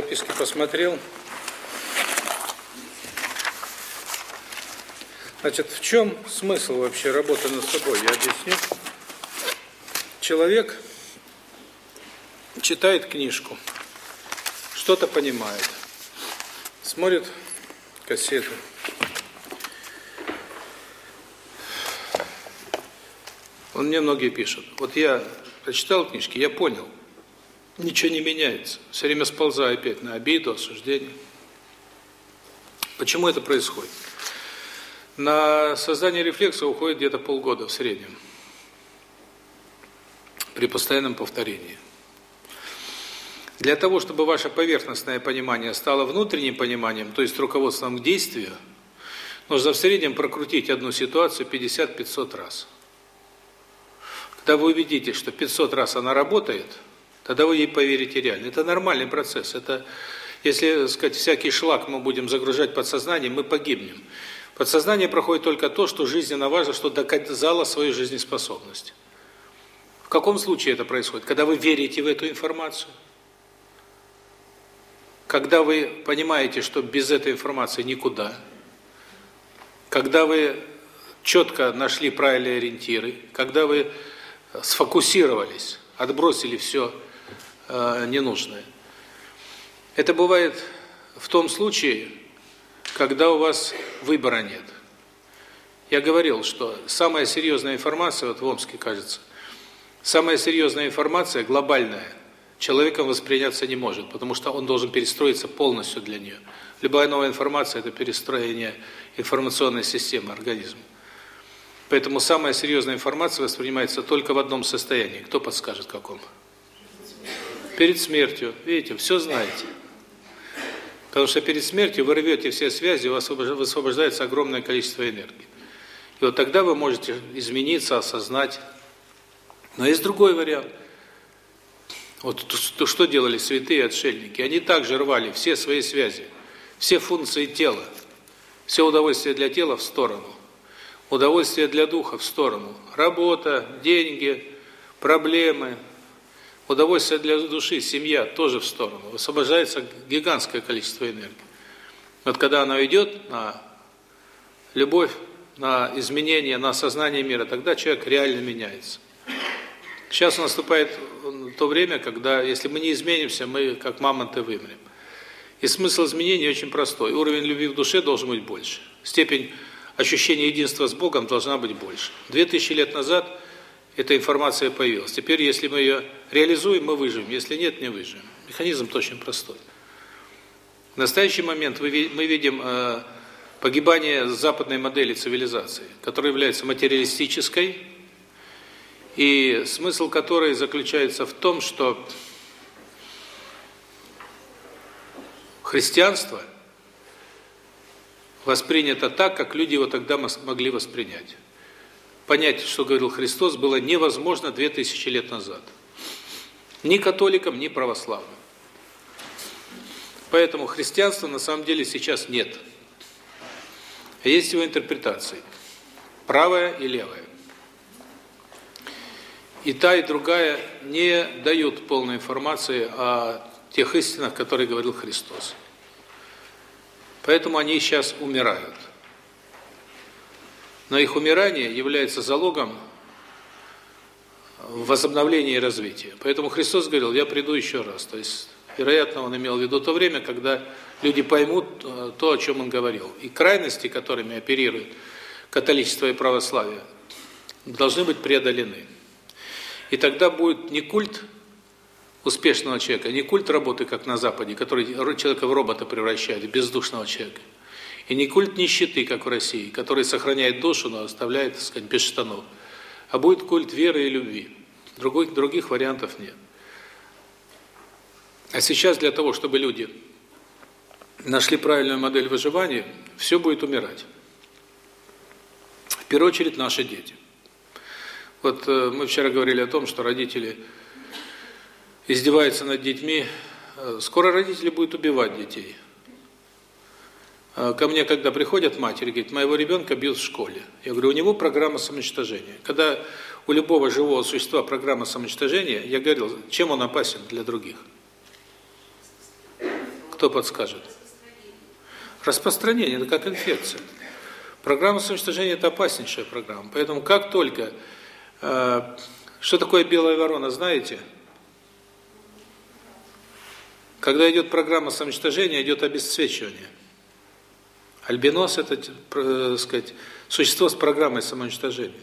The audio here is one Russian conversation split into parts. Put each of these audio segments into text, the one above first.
Записки посмотрел. Значит, в чем смысл вообще работы над собой? Я объясню. Человек читает книжку, что-то понимает, смотрит кассету. Он мне многие пишут. Вот я прочитал книжки, я понял. Ничего не меняется. Все время сползаю опять на обиду, осуждение. Почему это происходит? На создание рефлекса уходит где-то полгода в среднем. При постоянном повторении. Для того, чтобы ваше поверхностное понимание стало внутренним пониманием, то есть руководством к действию, нужно в среднем прокрутить одну ситуацию 50-500 раз. Когда вы увидите, что 500 раз она работает, тогда вы ей поверите реально. Это нормальный процесс. Это, если, сказать, всякий шлак мы будем загружать подсознание, мы погибнем. Подсознание проходит только то, что жизненно важно, что доказало свою жизнеспособность. В каком случае это происходит? Когда вы верите в эту информацию. Когда вы понимаете, что без этой информации никуда. Когда вы четко нашли правильные ориентиры. Когда вы сфокусировались, отбросили все э, ненужное. Это бывает в том случае, когда у вас выбора нет. Я говорил, что самая серьезная информация, вот в Омске, кажется, самая серьезная информация, глобальная, человеком восприняться не может, потому что он должен перестроиться полностью для нее. Любая новая информация – это перестроение информационной системы организма. Поэтому самая серьезная информация воспринимается только в одном состоянии. Кто подскажет, каком? Перед смертью. Видите, все знаете. Потому что перед смертью вы рвете все связи, у вас высвобождается огромное количество энергии. И вот тогда вы можете измениться, осознать. Но есть другой вариант. Вот то, что делали святые отшельники. Они также рвали все свои связи, все функции тела, все удовольствие для тела в сторону, удовольствие для духа в сторону. Работа, деньги, проблемы, Удовольствие для души, семья тоже в сторону. Высвобождается гигантское количество энергии. Вот когда она идет на любовь, на изменение, на осознание мира, тогда человек реально меняется. Сейчас наступает то время, когда, если мы не изменимся, мы как мамонты вымрем. И смысл изменений очень простой. Уровень любви в душе должен быть больше. Степень ощущения единства с Богом должна быть больше. Две тысячи лет назад эта информация появилась. Теперь, если мы ее реализуем, мы выживем. Если нет, не выживем. Механизм очень простой. В настоящий момент мы видим э, погибание западной модели цивилизации, которая является материалистической, и смысл которой заключается в том, что христианство воспринято так, как люди его тогда могли воспринять понять, что говорил Христос, было невозможно 2000 лет назад. Ни католикам, ни православным. Поэтому христианства на самом деле сейчас нет. Есть его интерпретации. Правая и левая. И та, и другая не дают полной информации о тех истинах, которые говорил Христос. Поэтому они сейчас умирают но их умирание является залогом возобновления и развития. Поэтому Христос говорил, я приду еще раз. То есть, вероятно, он имел в виду то время, когда люди поймут э, то, о чем он говорил. И крайности, которыми оперирует католичество и православие, должны быть преодолены. И тогда будет не культ успешного человека, не культ работы, как на Западе, который человека в робота превращает, бездушного человека, и не культ нищеты, как в России, который сохраняет душу, но оставляет, так сказать, без штанов. А будет культ веры и любви. Других, других вариантов нет. А сейчас для того, чтобы люди нашли правильную модель выживания, все будет умирать. В первую очередь наши дети. Вот э, мы вчера говорили о том, что родители издеваются над детьми. Э, скоро родители будут убивать детей. А, ко мне, когда приходят матери, говорят, моего ребенка бьют в школе. Я говорю, у него программа самоуничтожения. Когда у любого живого существа программа самоуничтожения, я говорил, чем он опасен для других? Кто подскажет? Распространение, это как инфекция. Программа самоуничтожения – это опаснейшая программа. Поэтому как только... Э, что такое белая ворона, знаете? Когда идет программа самоуничтожения, идет обесцвечивание. Альбинос – это, так сказать, существо с программой самоуничтожения.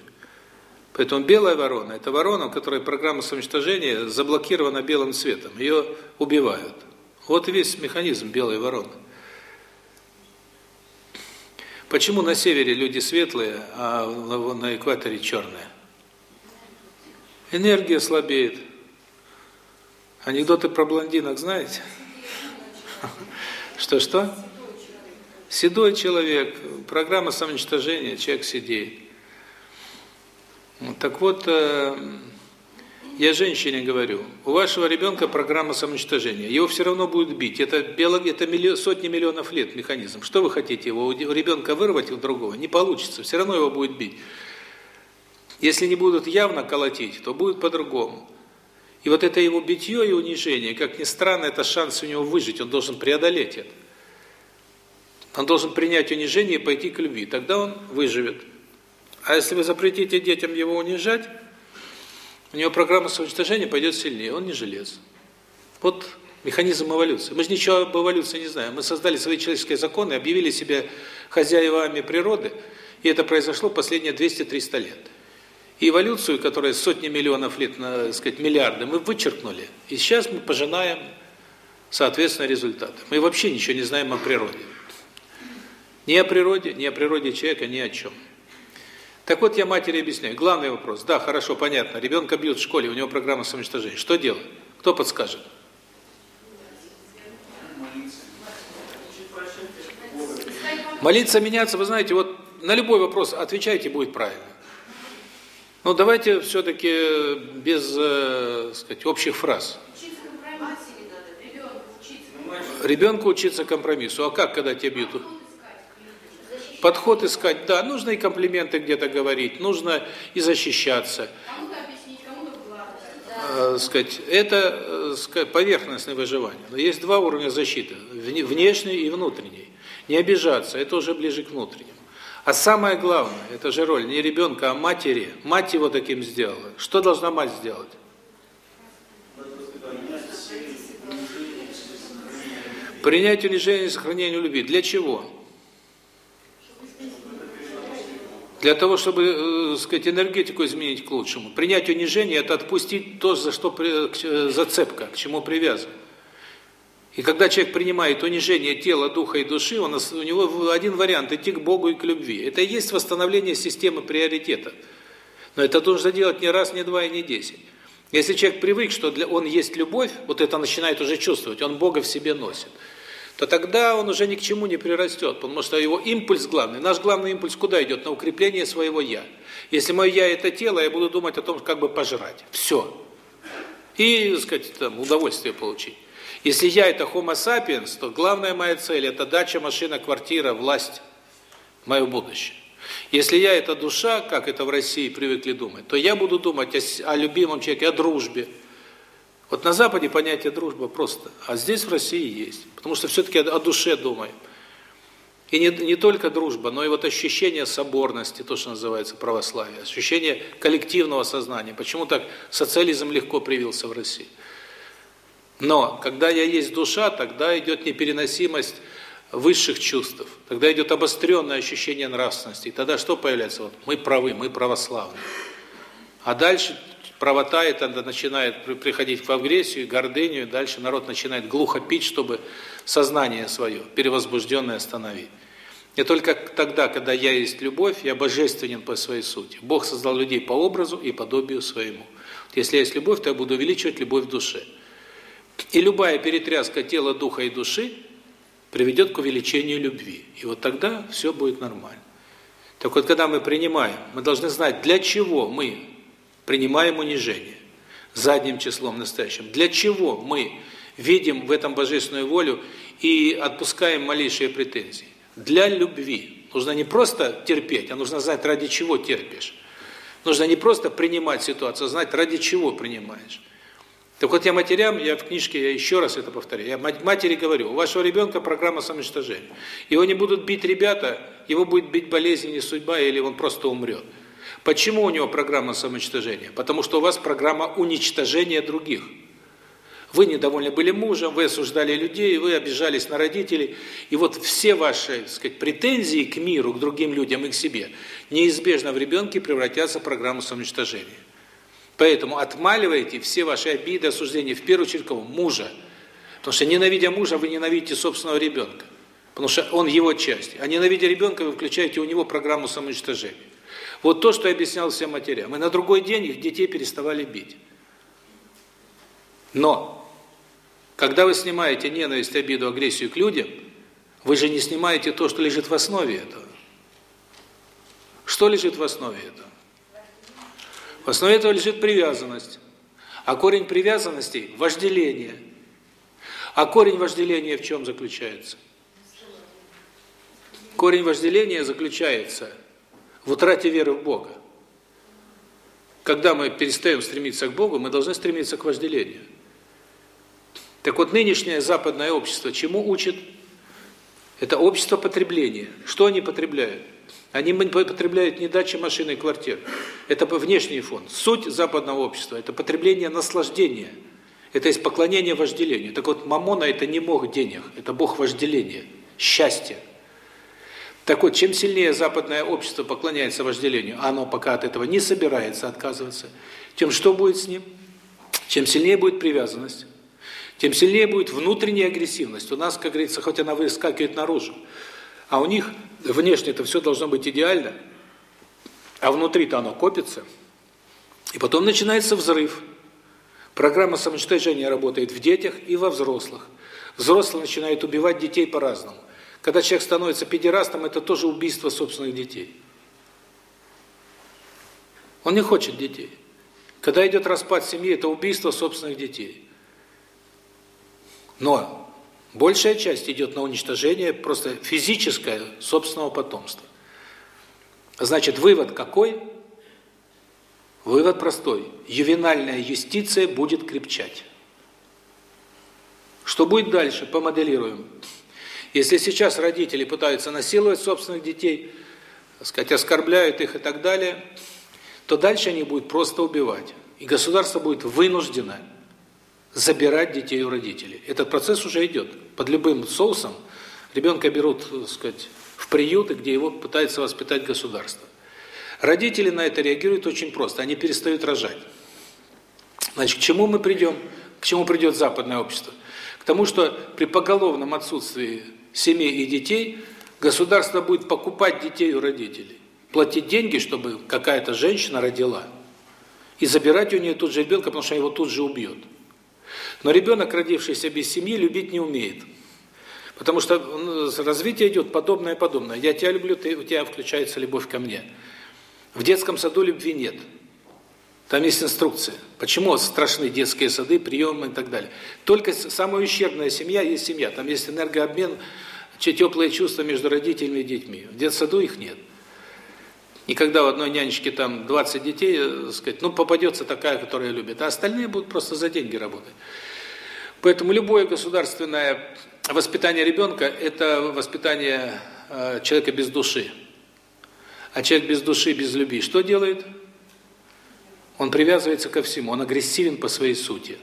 Поэтому белая ворона – это ворона, у которой программа самоуничтожения заблокирована белым цветом. Ее убивают. Вот весь механизм белой вороны. Почему на севере люди светлые, а на экваторе черные? Энергия слабеет. Анекдоты про блондинок знаете? Что-что? Седой человек, программа самоуничтожения, человек сидеет. Так вот, э, я женщине говорю, у вашего ребенка программа самоуничтожения, его все равно будут бить, это, бело, это миллион, сотни миллионов лет механизм. Что вы хотите, его у ребенка вырвать у другого? Не получится, все равно его будет бить. Если не будут явно колотить, то будет по-другому. И вот это его битье и унижение, как ни странно, это шанс у него выжить, он должен преодолеть это. Он должен принять унижение и пойти к любви, тогда он выживет. А если вы запретите детям его унижать, у него программа самоуничтожения пойдет сильнее, он не желез. Вот механизм эволюции. Мы же ничего об эволюции не знаем. Мы создали свои человеческие законы, объявили себя хозяевами природы, и это произошло последние 200-300 лет. И эволюцию, которая сотни миллионов лет, на, так сказать, миллиарды, мы вычеркнули. И сейчас мы пожинаем, соответственно, результаты. Мы вообще ничего не знаем о природе. Ни о природе, ни о природе человека, ни о чем. Так вот, я матери объясняю. Главный вопрос. Да, хорошо, понятно. Ребенка бьют в школе, у него программа самоуничтожения. Что делать? Кто подскажет? Молиться, меняться, вы знаете, вот на любой вопрос отвечайте, будет правильно. Но давайте все-таки без, э, сказать, общих фраз. Ребенку учиться компромиссу. А как, когда тебя бьют? Подход искать, да, нужно и комплименты где-то говорить, нужно и защищаться. Э, сказать, это э, поверхностное выживание. Но есть два уровня защиты, внешний и внутренний. Не обижаться, это уже ближе к внутреннему. А самое главное, это же роль не ребенка, а матери. Мать его таким сделала. Что должна мать сделать? Принять унижение и сохранение любви. Для чего? Для того, чтобы, э, сказать, энергетику изменить к лучшему. Принять унижение – это отпустить то, за что зацепка, к чему привязан. И когда человек принимает унижение тела, духа и души, он, у него один вариант – идти к Богу и к любви. Это и есть восстановление системы приоритетов. Но это нужно делать не раз, не два и не десять. Если человек привык, что для, он есть любовь, вот это начинает уже чувствовать, он Бога в себе носит – то тогда он уже ни к чему не прирастет, потому что его импульс главный, наш главный импульс куда идет? На укрепление своего «я». Если мое «я» – это тело, я буду думать о том, как бы пожрать. Все. И, так сказать, там, удовольствие получить. Если я – это homo sapiens, то главная моя цель – это дача, машина, квартира, власть, мое будущее. Если я – это душа, как это в России привыкли думать, то я буду думать о, о любимом человеке, о дружбе, вот на Западе понятие дружба просто, а здесь в России есть. Потому что все-таки о душе думаем. И не, не только дружба, но и вот ощущение соборности, то, что называется православие, ощущение коллективного сознания. Почему так социализм легко привился в России? Но когда я есть душа, тогда идет непереносимость высших чувств, тогда идет обостренное ощущение нравственности. И тогда что появляется? Вот мы правы, мы православные. А дальше правота это начинает приходить в агрессию, гордыню, и дальше народ начинает глухо пить, чтобы сознание свое перевозбужденное остановить. И только тогда, когда я есть любовь, я божественен по своей сути. Бог создал людей по образу и подобию своему. Если есть любовь, то я буду увеличивать любовь в душе. И любая перетряска тела, духа и души приведет к увеличению любви. И вот тогда все будет нормально. Так вот, когда мы принимаем, мы должны знать, для чего мы принимаем унижение задним числом настоящим. Для чего мы видим в этом божественную волю и отпускаем малейшие претензии? Для любви. Нужно не просто терпеть, а нужно знать, ради чего терпишь. Нужно не просто принимать ситуацию, а знать, ради чего принимаешь. Так вот я матерям, я в книжке, я еще раз это повторяю, я матери говорю, у вашего ребенка программа самоуничтожения. Его не будут бить ребята, его будет бить болезнь не судьба, или он просто умрет. Почему у него программа самоуничтожения? Потому что у вас программа уничтожения других. Вы недовольны были мужем, вы осуждали людей, вы обижались на родителей. И вот все ваши, так сказать, претензии к миру, к другим людям и к себе неизбежно в ребенке превратятся в программу самоуничтожения. Поэтому отмаливайте все ваши обиды, осуждения, в первую очередь кого? Мужа. Потому что ненавидя мужа, вы ненавидите собственного ребенка. Потому что он его часть. А ненавидя ребенка, вы включаете у него программу самоуничтожения. Вот то, что я объяснял всем матерям. И на другой день их детей переставали бить. Но, когда вы снимаете ненависть, обиду, агрессию к людям, вы же не снимаете то, что лежит в основе этого. Что лежит в основе этого? В основе этого лежит привязанность. А корень привязанности – вожделение. А корень вожделения в чем заключается? Корень вожделения заключается в утрате веры в Бога. Когда мы перестаем стремиться к Богу, мы должны стремиться к вожделению. Так вот, нынешнее западное общество чему учит? Это общество потребления. Что они потребляют? Они потребляют не дачи, машины и квартиры. Это внешний фон. Суть западного общества – это потребление наслаждения. Это есть поклонение вожделению. Так вот, мамона – это не бог денег, это бог вожделения, счастья. Так вот, чем сильнее западное общество поклоняется вожделению, а оно пока от этого не собирается отказываться, тем что будет с ним? Чем сильнее будет привязанность, тем сильнее будет внутренняя агрессивность. У нас, как говорится, хоть она выскакивает наружу, а у них внешне это все должно быть идеально, а внутри-то оно копится. И потом начинается взрыв. Программа самоуничтожения работает в детях и во взрослых. Взрослые начинают убивать детей по-разному. Когда человек становится педерастом, это тоже убийство собственных детей. Он не хочет детей. Когда идет распад семьи, это убийство собственных детей. Но Большая часть идет на уничтожение просто физическое собственного потомства. Значит, вывод какой? Вывод простой. Ювенальная юстиция будет крепчать. Что будет дальше? Помоделируем. Если сейчас родители пытаются насиловать собственных детей, так сказать, оскорбляют их и так далее, то дальше они будут просто убивать. И государство будет вынуждено забирать детей у родителей. Этот процесс уже идет. Под любым соусом ребенка берут, так сказать, в приюты, где его пытается воспитать государство. Родители на это реагируют очень просто. Они перестают рожать. Значит, к чему мы придем? К чему придет западное общество? К тому, что при поголовном отсутствии семей и детей государство будет покупать детей у родителей. Платить деньги, чтобы какая-то женщина родила. И забирать у нее тут же ребенка, потому что его тут же убьет. Но ребенок, родившийся без семьи, любить не умеет. Потому что развитие идет подобное-подобное. Я тебя люблю, ты, у тебя включается любовь ко мне. В детском саду любви нет. Там есть инструкция. Почему страшны детские сады, приемы и так далее. Только самая ущербная семья есть семья. Там есть энергообмен, теплые чувства между родителями и детьми. В детсаду их нет. И когда у одной нянечки там 20 детей, э, сказать, ну попадется такая, которая любит, а остальные будут просто за деньги работать. Поэтому любое государственное воспитание ребенка – это воспитание э, человека без души. А человек без души, без любви что делает? Он привязывается ко всему, он агрессивен по своей сути.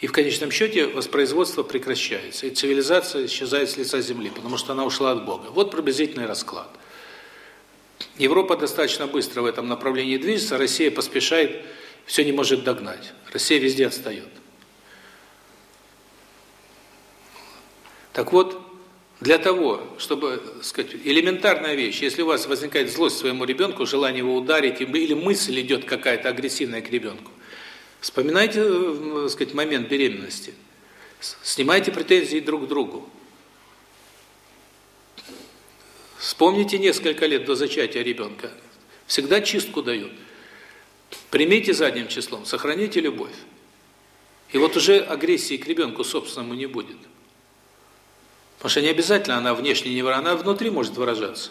И в конечном счете воспроизводство прекращается, и цивилизация исчезает с лица земли, потому что она ушла от Бога. Вот приблизительный расклад. Европа достаточно быстро в этом направлении движется, Россия поспешает, все не может догнать. Россия везде отстает. Так вот, для того, чтобы, сказать, элементарная вещь, если у вас возникает злость своему ребенку, желание его ударить, или мысль идет какая-то агрессивная к ребенку, вспоминайте, э, сказать, момент беременности, снимайте претензии друг к другу. Вспомните несколько лет до зачатия ребенка. Всегда чистку дают. Примите задним числом, сохраните любовь. И вот уже агрессии к ребенку собственному не будет. Потому что не обязательно она внешне не выражается, она внутри может выражаться.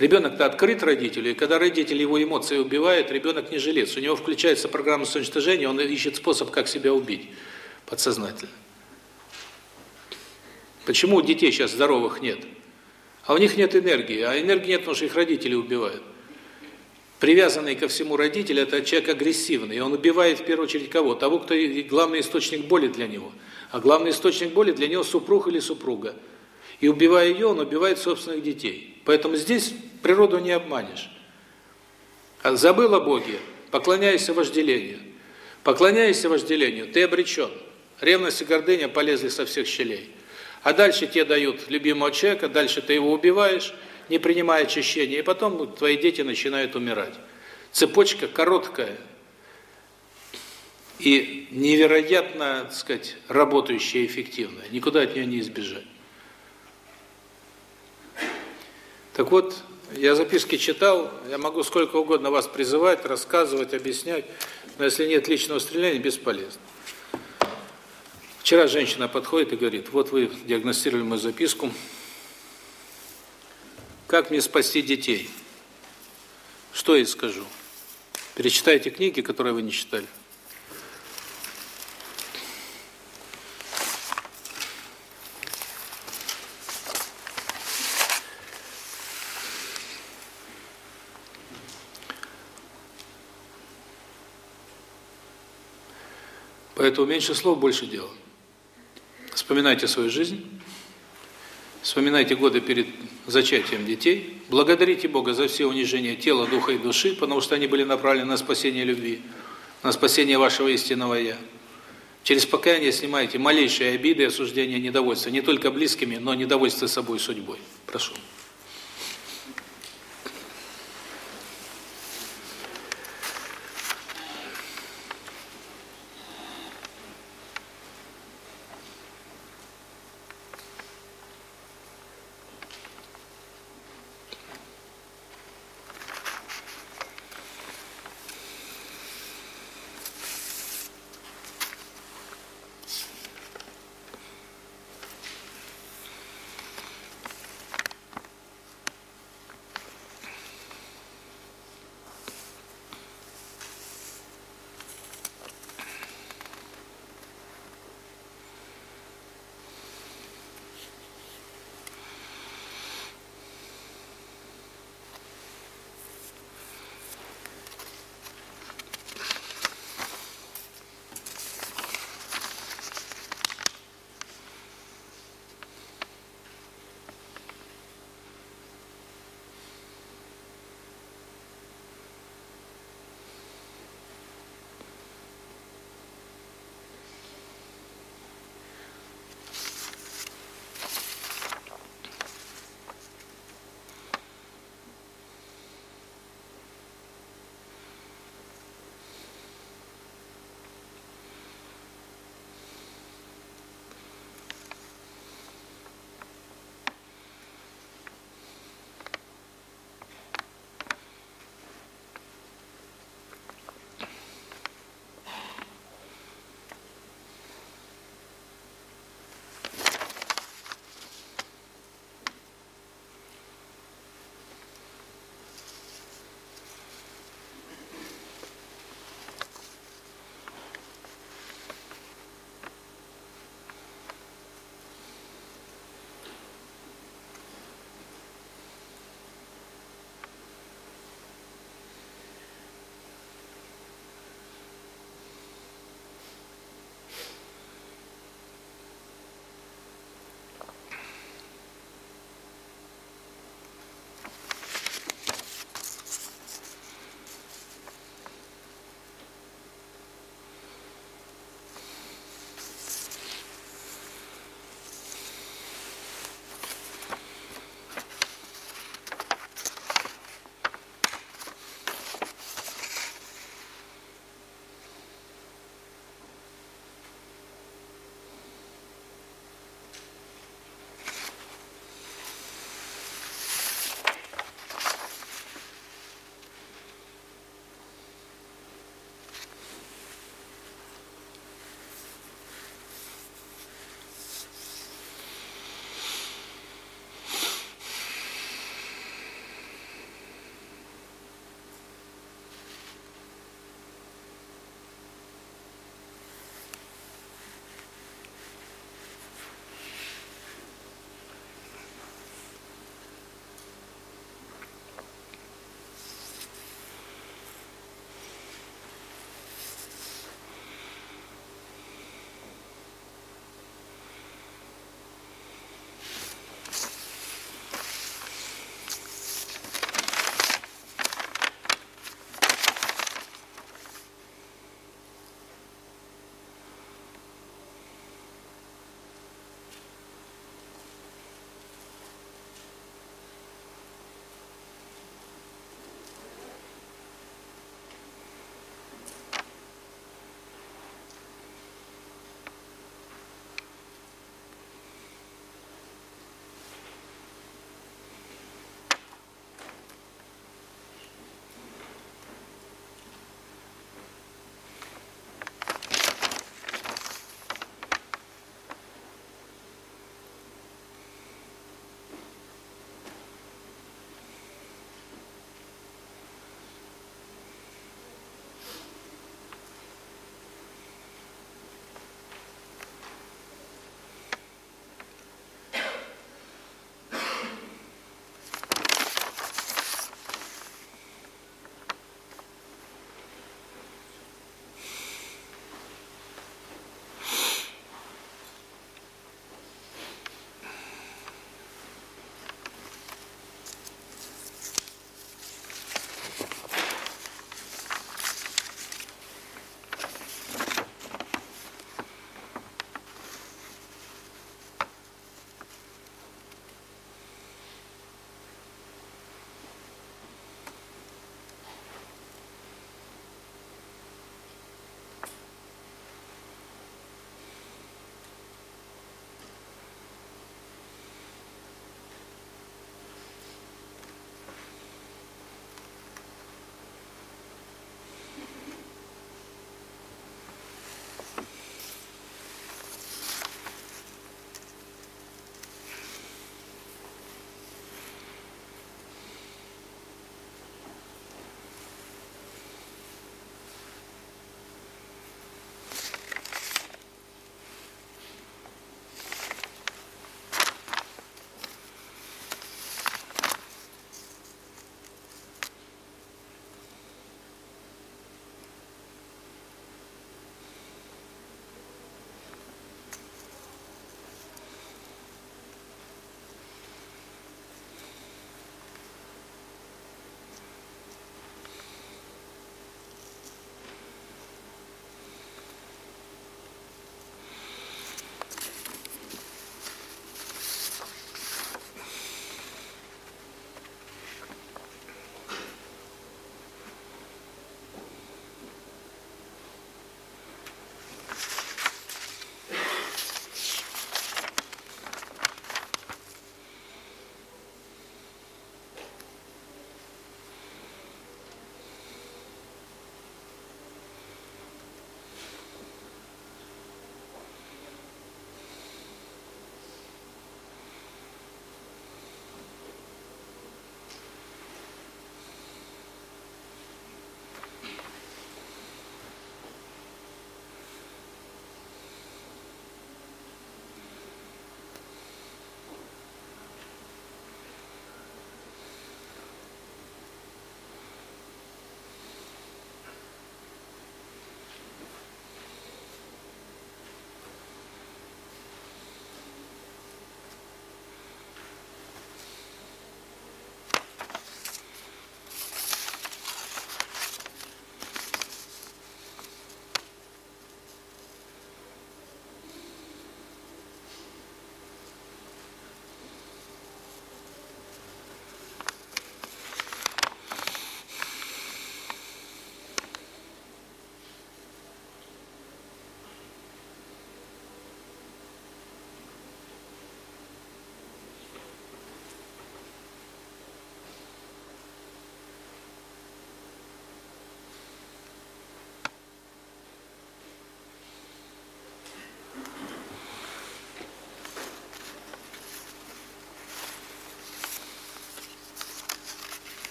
Ребенок-то открыт родителю, и когда родитель его эмоции убивает, ребенок не жилец. У него включается программа самоуничтожения, он ищет способ, как себя убить подсознательно. Почему у детей сейчас здоровых нет? А у них нет энергии. А энергии нет, потому что их родители убивают. Привязанный ко всему родитель – это человек агрессивный. И он убивает в первую очередь кого? Того, кто главный источник боли для него. А главный источник боли для него супруг или супруга. И убивая ее, он убивает собственных детей. Поэтому здесь природу не обманешь. А забыл о Боге, поклоняйся вожделению. Поклоняйся вожделению, ты обречен. Ревность и гордыня полезли со всех щелей. А дальше тебе дают любимого человека, дальше ты его убиваешь, не принимая очищения, и потом твои дети начинают умирать. Цепочка короткая и невероятно, так сказать, работающая эффективная. Никуда от нее не избежать. Так вот, я записки читал, я могу сколько угодно вас призывать, рассказывать, объяснять, но если нет личного стреляния, бесполезно. Вчера женщина подходит и говорит, вот вы диагностировали мою записку, как мне спасти детей? Что я скажу? Перечитайте книги, которые вы не читали. Поэтому меньше слов, больше дела. Вспоминайте свою жизнь, вспоминайте годы перед зачатием детей, благодарите Бога за все унижения тела, духа и души, потому что они были направлены на спасение любви, на спасение вашего истинного «Я». Через покаяние снимайте малейшие обиды, осуждения, недовольства, не только близкими, но недовольство собой судьбой. Прошу.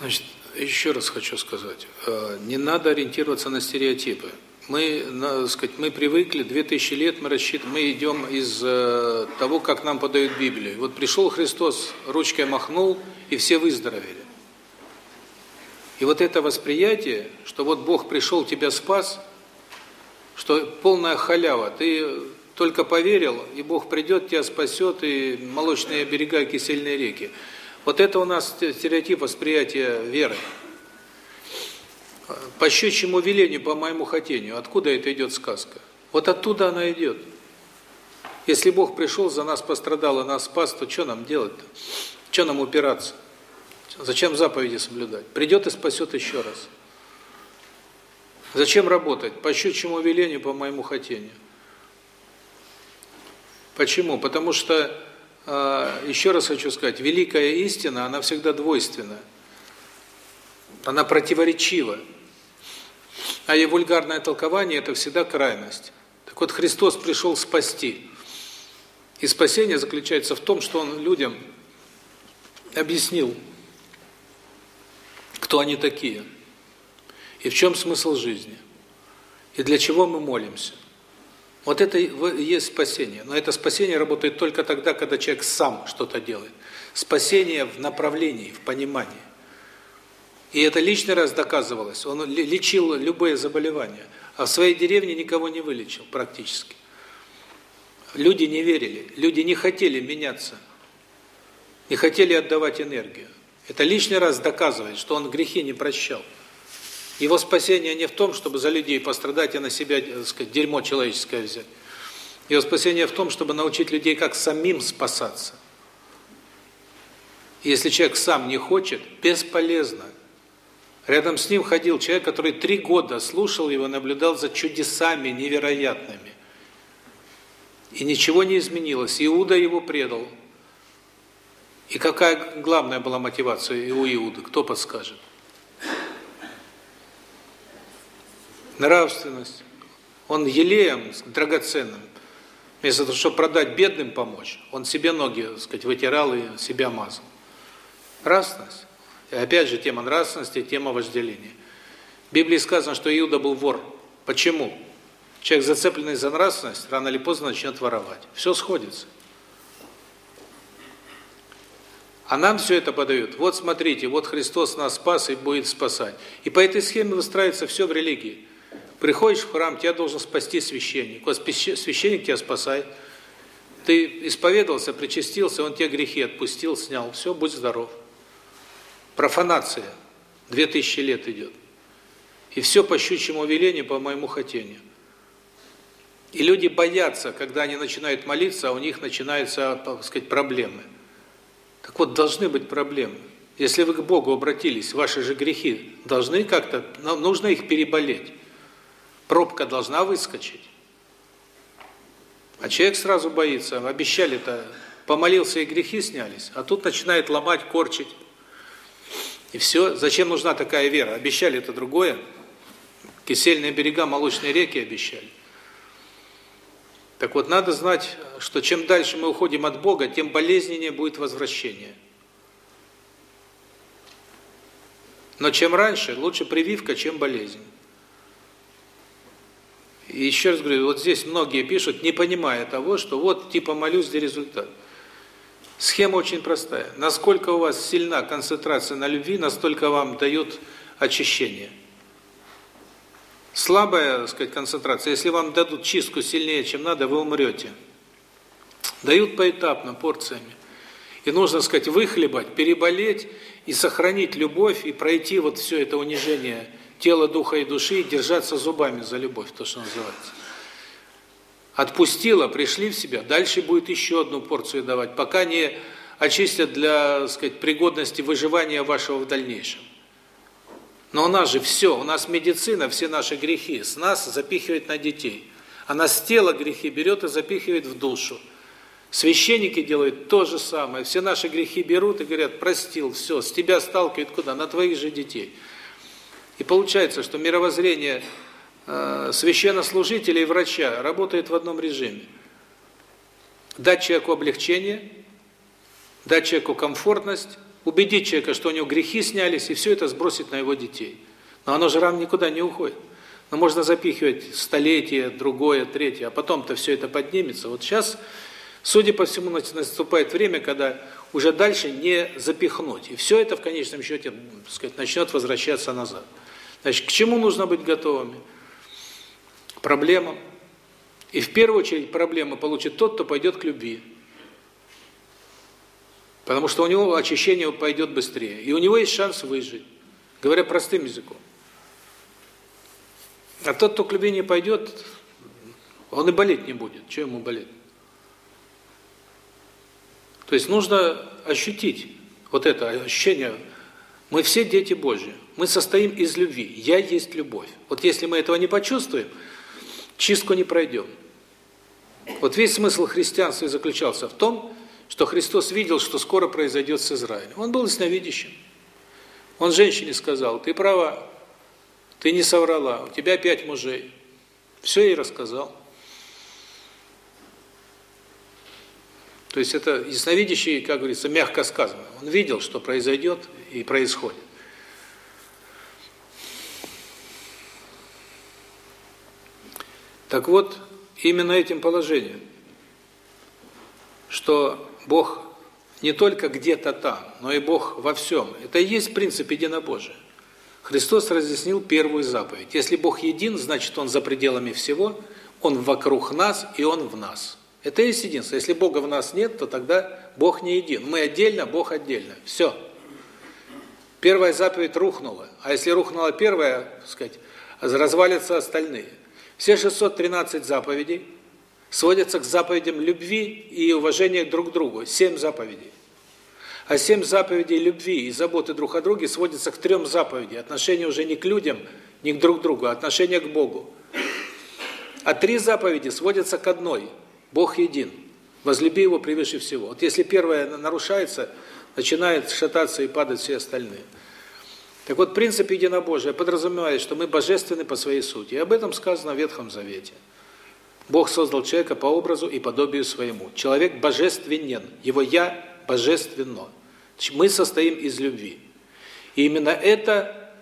Значит, еще раз хочу сказать, э, не надо ориентироваться на стереотипы. Мы, на, сказать, мы привыкли, 2000 лет мы рассчитываем, мы идем из э, того, как нам подают Библию. Вот пришел Христос, ручкой махнул, и все выздоровели. И вот это восприятие, что вот Бог пришел, тебя спас, что полная халява, ты только поверил, и Бог придет, тебя спасет, и молочные берега, кисельные реки. Вот это у нас стереотип восприятия веры. По щучьему велению, по моему хотению. Откуда это идет сказка? Вот оттуда она идет. Если Бог пришел, за нас пострадал и нас спас, то что нам делать-то? Что нам упираться? Зачем заповеди соблюдать? Придет и спасет еще раз. Зачем работать? По щучьему велению, по моему хотению. Почему? Потому что, а, еще раз хочу сказать, великая истина, она всегда двойственна. Она противоречива. А ее вульгарное толкование – это всегда крайность. Так вот, Христос пришел спасти. И спасение заключается в том, что Он людям объяснил, кто они такие, и в чем смысл жизни, и для чего мы молимся. Вот это и есть спасение. Но это спасение работает только тогда, когда человек сам что-то делает. Спасение в направлении, в понимании. И это лишний раз доказывалось. Он лечил любые заболевания, а в своей деревне никого не вылечил практически. Люди не верили, люди не хотели меняться, не хотели отдавать энергию. Это лишний раз доказывает, что он грехи не прощал. Его спасение не в том, чтобы за людей пострадать и на себя, так сказать, дерьмо человеческое взять. Его спасение в том, чтобы научить людей, как самим спасаться. Если человек сам не хочет, бесполезно. Рядом с ним ходил человек, который три года слушал его, наблюдал за чудесами невероятными. И ничего не изменилось. Иуда его предал. И какая главная была мотивация у Иуды? Кто подскажет? Нравственность. Он елеем драгоценным, вместо того, чтобы продать бедным помочь, он себе ноги, так сказать, вытирал и себя мазал. Нравственность. И опять же, тема нравственности, тема вожделения. В Библии сказано, что Иуда был вор. Почему? Человек, зацепленный за нравственность, рано или поздно начнет воровать. Все сходится. А нам все это подают. Вот смотрите, вот Христос нас спас и будет спасать. И по этой схеме выстраивается все в религии. Приходишь в храм, тебя должен спасти священник. Вот священник тебя спасает. Ты исповедовался, причастился, он тебе грехи отпустил, снял. Все, будь здоров. Профанация. Две тысячи лет идет. И все по щучьему велению, по моему хотению. И люди боятся, когда они начинают молиться, а у них начинаются, так сказать, проблемы. Так вот, должны быть проблемы. Если вы к Богу обратились, ваши же грехи должны как-то, нужно их переболеть. Пробка должна выскочить. А человек сразу боится. Обещали-то, помолился и грехи снялись. А тут начинает ломать, корчить. И все. Зачем нужна такая вера? Обещали это другое. Кисельные берега, молочные реки обещали. Так вот, надо знать, что чем дальше мы уходим от Бога, тем болезненнее будет возвращение. Но чем раньше, лучше прививка, чем болезнь. И еще раз говорю, вот здесь многие пишут, не понимая того, что вот типа молюсь, где результат. Схема очень простая. Насколько у вас сильна концентрация на любви, настолько вам дает очищение. Слабая, так сказать, концентрация, если вам дадут чистку сильнее, чем надо, вы умрете. Дают поэтапно, порциями. И нужно, так сказать, выхлебать, переболеть и сохранить любовь, и пройти вот все это унижение тела, духа и души, и держаться зубами за любовь, то, что называется. Отпустила, пришли в себя, дальше будет еще одну порцию давать, пока не очистят для, сказать, пригодности выживания вашего в дальнейшем. Но у нас же все, у нас медицина, все наши грехи с нас запихивает на детей. Она с тела грехи берет и запихивает в душу. Священники делают то же самое. Все наши грехи берут и говорят, простил, все, с тебя сталкивают куда? На твоих же детей. И получается, что мировоззрение э, священнослужителя и врача работает в одном режиме. Дать человеку облегчение, дать человеку комфортность, убедить человека, что у него грехи снялись, и все это сбросить на его детей. Но оно же рано никуда не уходит. Но можно запихивать столетие, другое, третье, а потом-то все это поднимется. Вот сейчас, судя по всему, наступает время, когда уже дальше не запихнуть. И все это в конечном счете, так сказать, начнет возвращаться назад. Значит, к чему нужно быть готовыми? К проблемам. И в первую очередь проблемы получит тот, кто пойдет к любви. Потому что у него очищение пойдет быстрее. И у него есть шанс выжить. Говоря простым языком. А тот, кто к любви не пойдет, он и болеть не будет. Чего ему болеть? То есть нужно ощутить вот это ощущение. Мы все дети Божьи. Мы состоим из любви. Я есть любовь. Вот если мы этого не почувствуем, чистку не пройдем. Вот весь смысл христианства заключался в том, что Христос видел, что скоро произойдет с Израилем. Он был ясновидящим. Он женщине сказал, ты права, ты не соврала, у тебя пять мужей. Все ей рассказал. То есть это ясновидящий, как говорится, мягко сказано. Он видел, что произойдет и происходит. Так вот, именно этим положением, что Бог не только где-то там, но и Бог во всем. Это и есть принцип единобожия. Христос разъяснил первую заповедь. Если Бог един, значит Он за пределами всего, Он вокруг нас и Он в нас. Это есть единство. Если Бога в нас нет, то тогда Бог не един. Мы отдельно, Бог отдельно. Все. Первая заповедь рухнула. А если рухнула первая, так сказать, развалятся остальные. Все 613 заповедей сводятся к заповедям любви и уважения друг к другу. Семь заповедей. А семь заповедей любви и заботы друг о друге сводятся к трем заповедям. Отношения уже не к людям, не к друг другу, а отношения к Богу. А три заповеди сводятся к одной. Бог един. Возлюби Его превыше всего. Вот если первое нарушается, начинает шататься и падать все остальные. Так вот, принцип единобожия подразумевает, что мы божественны по своей сути. И об этом сказано в Ветхом Завете. Бог создал человека по образу и подобию своему. Человек божественен, его «я» божественно. Мы состоим из любви. И именно это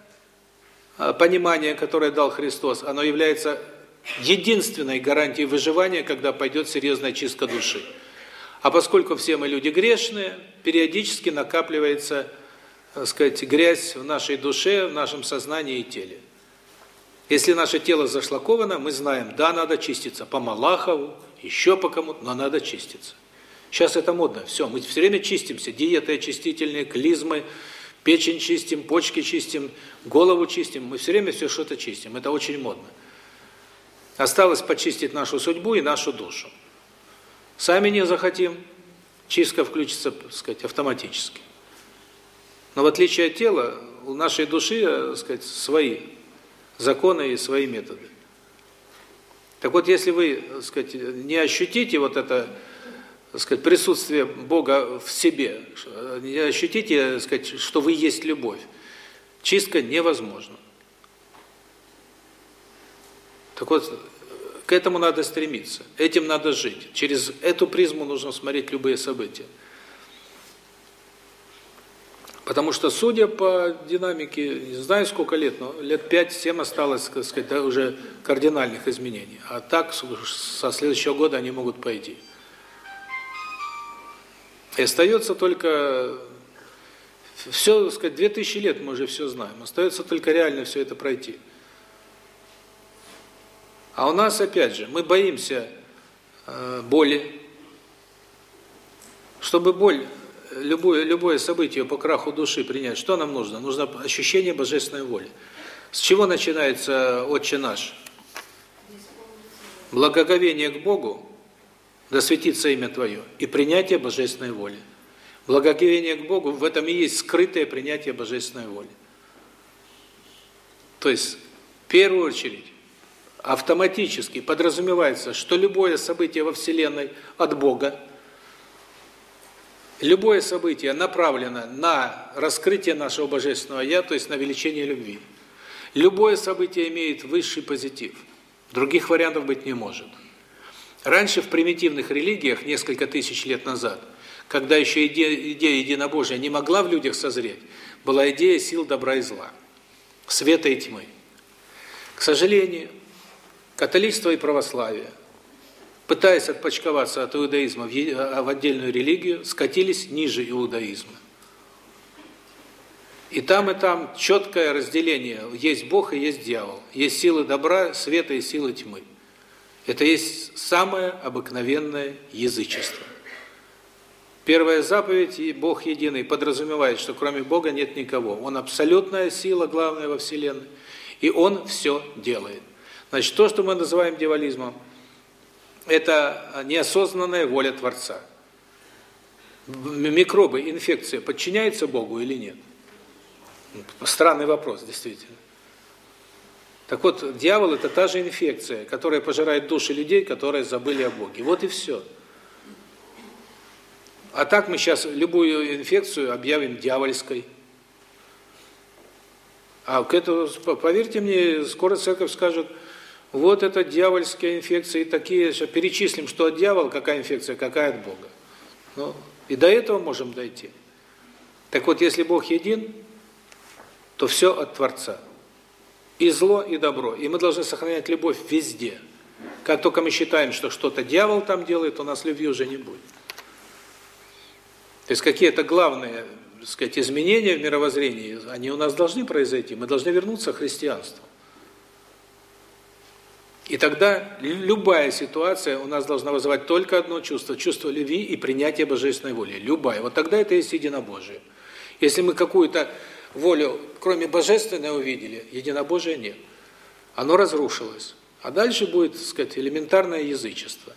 а, понимание, которое дал Христос, оно является единственной гарантией выживания, когда пойдет серьезная чистка души. А поскольку все мы люди грешные, периодически накапливается, так сказать, грязь в нашей душе, в нашем сознании и теле. Если наше тело зашлаковано, мы знаем, да, надо чиститься по Малахову, еще по кому-то, но надо чиститься. Сейчас это модно. Все, мы все время чистимся. Диеты очистительные, клизмы, печень чистим, почки чистим, голову чистим. Мы все время все что-то чистим. Это очень модно. Осталось почистить нашу судьбу и нашу душу. Сами не захотим, чистка включится, так сказать, автоматически. Но в отличие от тела, у нашей души, так сказать, свои законы и свои методы. Так вот, если вы, так сказать, не ощутите вот это так сказать, присутствие Бога в себе, не ощутите, так сказать, что вы есть любовь, чистка невозможна. Так вот, к этому надо стремиться, этим надо жить. Через эту призму нужно смотреть любые события. Потому что, судя по динамике, не знаю сколько лет, но лет 5-7 осталось, так сказать, да, уже кардинальных изменений. А так, со следующего года они могут пойти. И остается только все, так сказать, 2000 лет мы уже все знаем. Остается только реально все это пройти. А у нас, опять же, мы боимся э, боли. Чтобы боль, любое, любое событие по краху души принять, что нам нужно? Нужно ощущение божественной воли. С чего начинается «Отче наш»? Благоговение к Богу, да светится имя Твое, и принятие божественной воли. Благоговение к Богу, в этом и есть скрытое принятие божественной воли. То есть, в первую очередь, автоматически подразумевается, что любое событие во Вселенной от Бога, любое событие направлено на раскрытие нашего Божественного Я, то есть на величение любви. Любое событие имеет высший позитив. Других вариантов быть не может. Раньше в примитивных религиях, несколько тысяч лет назад, когда еще идея, идея единобожия не могла в людях созреть, была идея сил добра и зла, света и тьмы. К сожалению, католичество и православие, пытаясь отпочковаться от иудаизма в, а, в отдельную религию, скатились ниже иудаизма. И там, и там четкое разделение. Есть Бог и есть дьявол. Есть силы добра, света и силы тьмы. Это есть самое обыкновенное язычество. Первая заповедь и Бог единый подразумевает, что кроме Бога нет никого. Он абсолютная сила, главная во Вселенной. И Он все делает. Значит, то, что мы называем дьяволизмом, это неосознанная воля Творца. Микробы, инфекция подчиняются Богу или нет? Странный вопрос, действительно. Так вот, дьявол – это та же инфекция, которая пожирает души людей, которые забыли о Боге. Вот и все. А так мы сейчас любую инфекцию объявим дьявольской. А к этому, поверьте мне, скоро церковь скажет, вот это дьявольская инфекция, и такие, перечислим, что от дьявола, какая инфекция, какая от Бога. Ну, и до этого можем дойти. Так вот, если Бог един, то все от Творца. И зло, и добро. И мы должны сохранять любовь везде. Как только мы считаем, что что-то дьявол там делает, у нас любви уже не будет. То есть какие-то главные, так сказать, изменения в мировоззрении, они у нас должны произойти. Мы должны вернуться к христианству. И тогда любая ситуация у нас должна вызывать только одно чувство – чувство любви и принятия божественной воли. Любая. Вот тогда это есть единобожие. Если мы какую-то волю, кроме божественной, увидели, единобожия нет. Оно разрушилось. А дальше будет, так сказать, элементарное язычество.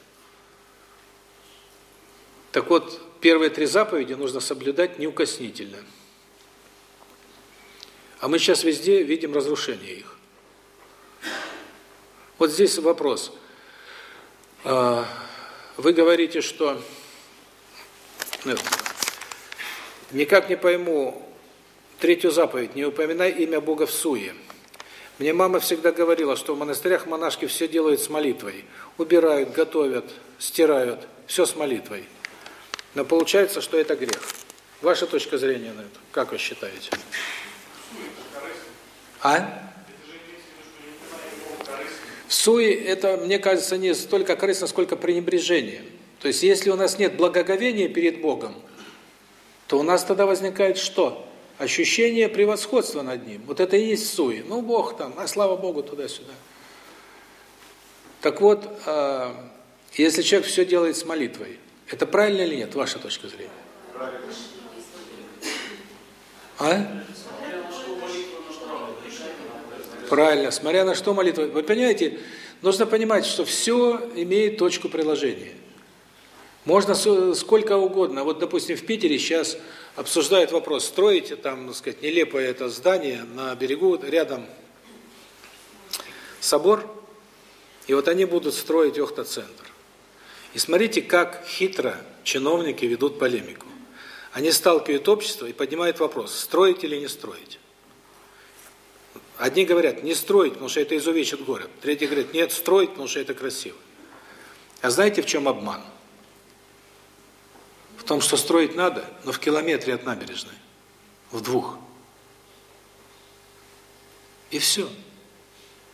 Так вот, первые три заповеди нужно соблюдать неукоснительно. А мы сейчас везде видим разрушение их. Вот здесь вопрос. А, вы говорите, что... Нет, никак не пойму, Третью заповедь. Не упоминай имя Бога в суе. Мне мама всегда говорила, что в монастырях монашки все делают с молитвой. Убирают, готовят, стирают. Все с молитвой. Но получается, что это грех. Ваша точка зрения на это? Как вы считаете? А? В суе это, мне кажется, не столько корыстно, сколько пренебрежение. То есть, если у нас нет благоговения перед Богом, то у нас тогда возникает что? ощущение превосходства над ним. Вот это и есть суи. Ну, Бог там, а слава Богу, туда-сюда. Так вот, э, если человек все делает с молитвой, это правильно или нет, ваша точка зрения? А? Правильно, смотря на что молитва. Вы понимаете, нужно понимать, что все имеет точку приложения. Можно сколько угодно. Вот, допустим, в Питере сейчас обсуждают вопрос, строить там, так сказать, нелепое это здание на берегу, рядом собор, и вот они будут строить Охта-центр. И смотрите, как хитро чиновники ведут полемику. Они сталкивают общество и поднимают вопрос, строить или не строить. Одни говорят, не строить, потому что это изувечит город. Третьи говорят, нет, строить, потому что это красиво. А знаете, в чем обман? В том, что строить надо, но в километре от набережной. В двух. И все.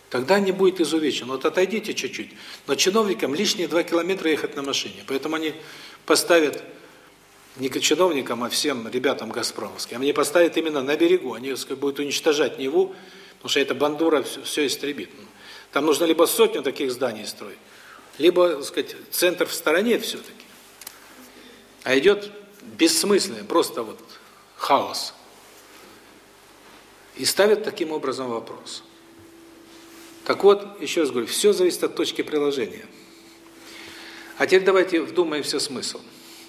Тогда не будет изувечен. Вот отойдите чуть-чуть. Но чиновникам лишние два километра ехать на машине. Поэтому они поставят не к чиновникам, а всем ребятам газпромовским. Они поставят именно на берегу. Они сказать, будут уничтожать Неву, потому что эта бандура все, все истребит. Там нужно либо сотню таких зданий строить, либо, так сказать, центр в стороне все-таки. А идет бессмысленный, просто вот хаос. И ставят таким образом вопрос. Так вот, еще раз говорю, все зависит от точки приложения. А теперь давайте вдумаемся смысл.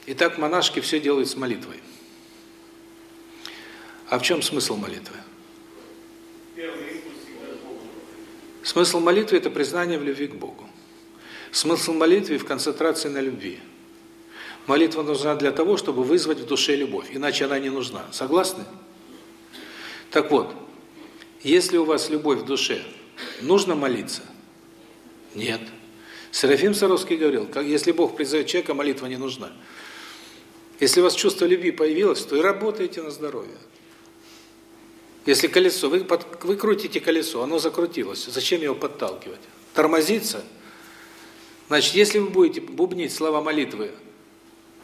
Итак, монашки все делают с молитвой. А в чем смысл молитвы? Смысл молитвы – это признание в любви к Богу. Смысл молитвы – в концентрации на любви. Молитва нужна для того, чтобы вызвать в душе любовь, иначе она не нужна. Согласны? Так вот, если у вас любовь в душе, нужно молиться? Нет. Серафим Саровский говорил, если Бог призовет человека, молитва не нужна. Если у вас чувство любви появилось, то и работаете на здоровье. Если колесо, вы, под, вы крутите колесо, оно закрутилось, зачем его подталкивать? Тормозиться? Значит, если вы будете бубнить слова молитвы,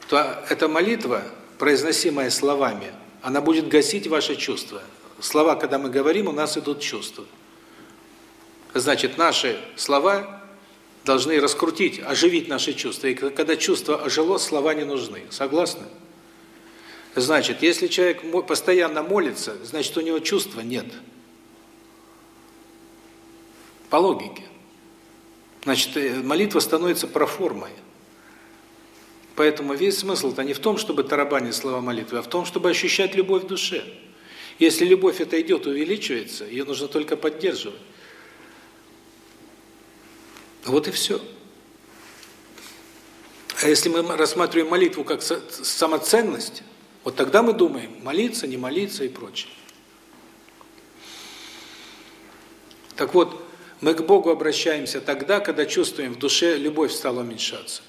то эта молитва, произносимая словами, она будет гасить ваши чувства. Слова, когда мы говорим, у нас идут чувства. Значит, наши слова должны раскрутить, оживить наши чувства. И когда чувство ожило, слова не нужны. Согласны? Значит, если человек постоянно молится, значит, у него чувства нет. По логике. Значит, э, молитва становится проформой. Поэтому весь смысл-то не в том, чтобы тарабанить слова молитвы, а в том, чтобы ощущать любовь в душе. Если любовь это идет, увеличивается, ее нужно только поддерживать. Вот и все. А если мы рассматриваем молитву как самоценность, вот тогда мы думаем, молиться, не молиться и прочее. Так вот, мы к Богу обращаемся тогда, когда чувствуем в душе любовь стала уменьшаться.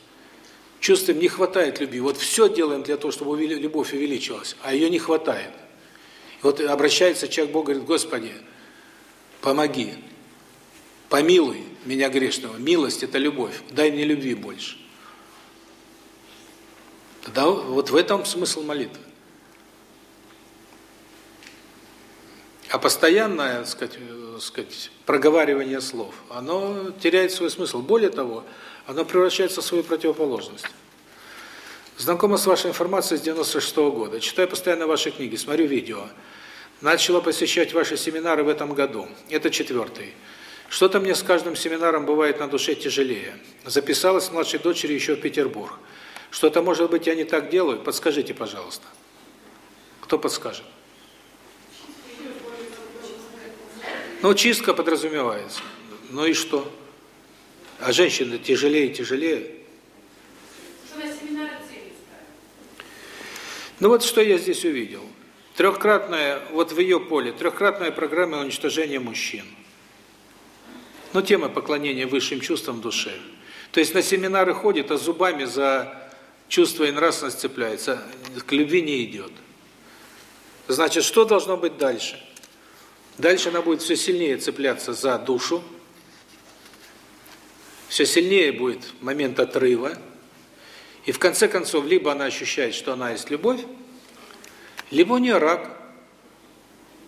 Чувствуем, не хватает любви. Вот все делаем для того, чтобы любовь увеличилась, а ее не хватает. Вот обращается человек к Богу говорит, Господи, помоги, помилуй, меня грешного. Милость – это любовь. Дай мне любви больше. Тогда вот в этом смысл молитвы. А постоянное, так сказать, так сказать, проговаривание слов, оно теряет свой смысл. Более того, оно превращается в свою противоположность. Знакома с вашей информацией с 96 -го года. Читаю постоянно ваши книги, смотрю видео. Начала посещать ваши семинары в этом году. Это четвертый. Что-то мне с каждым семинаром бывает на душе тяжелее. Записалась младшей дочери еще в Петербург. Что-то, может быть, я не так делаю? Подскажите, пожалуйста. Кто подскажет? Ну, чистка подразумевается. Ну и что? А женщины тяжелее и тяжелее. Ну вот что я здесь увидел. Трехкратная, вот в ее поле, трехкратная программа уничтожения мужчин. Но ну, тема поклонения высшим чувствам души. То есть на семинары ходит, а зубами за чувство и нравственность цепляется, к любви не идет. Значит, что должно быть дальше? Дальше она будет все сильнее цепляться за душу, все сильнее будет момент отрыва, и в конце концов, либо она ощущает, что она есть любовь, либо у нее рак,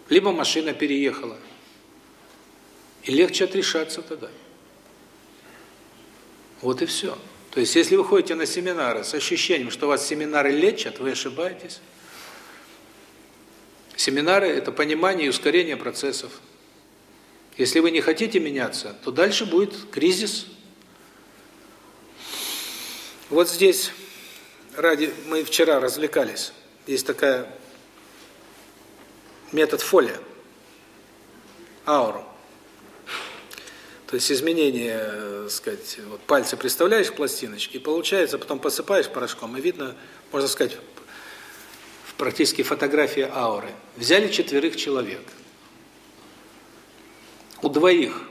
либо машина переехала. И легче отрешаться тогда. Вот и все. То есть, если вы ходите на семинары с ощущением, что вас семинары лечат, вы ошибаетесь. Семинары – это понимание и ускорение процессов. Если вы не хотите меняться, то дальше будет кризис. Вот здесь, ради мы вчера развлекались, есть такая метод фолия, ауру. То есть изменение, так сказать, вот пальцы представляешь пластиночки, и получается, потом посыпаешь порошком, и видно, можно сказать, практически фотография ауры. Взяли четверых человек. У двоих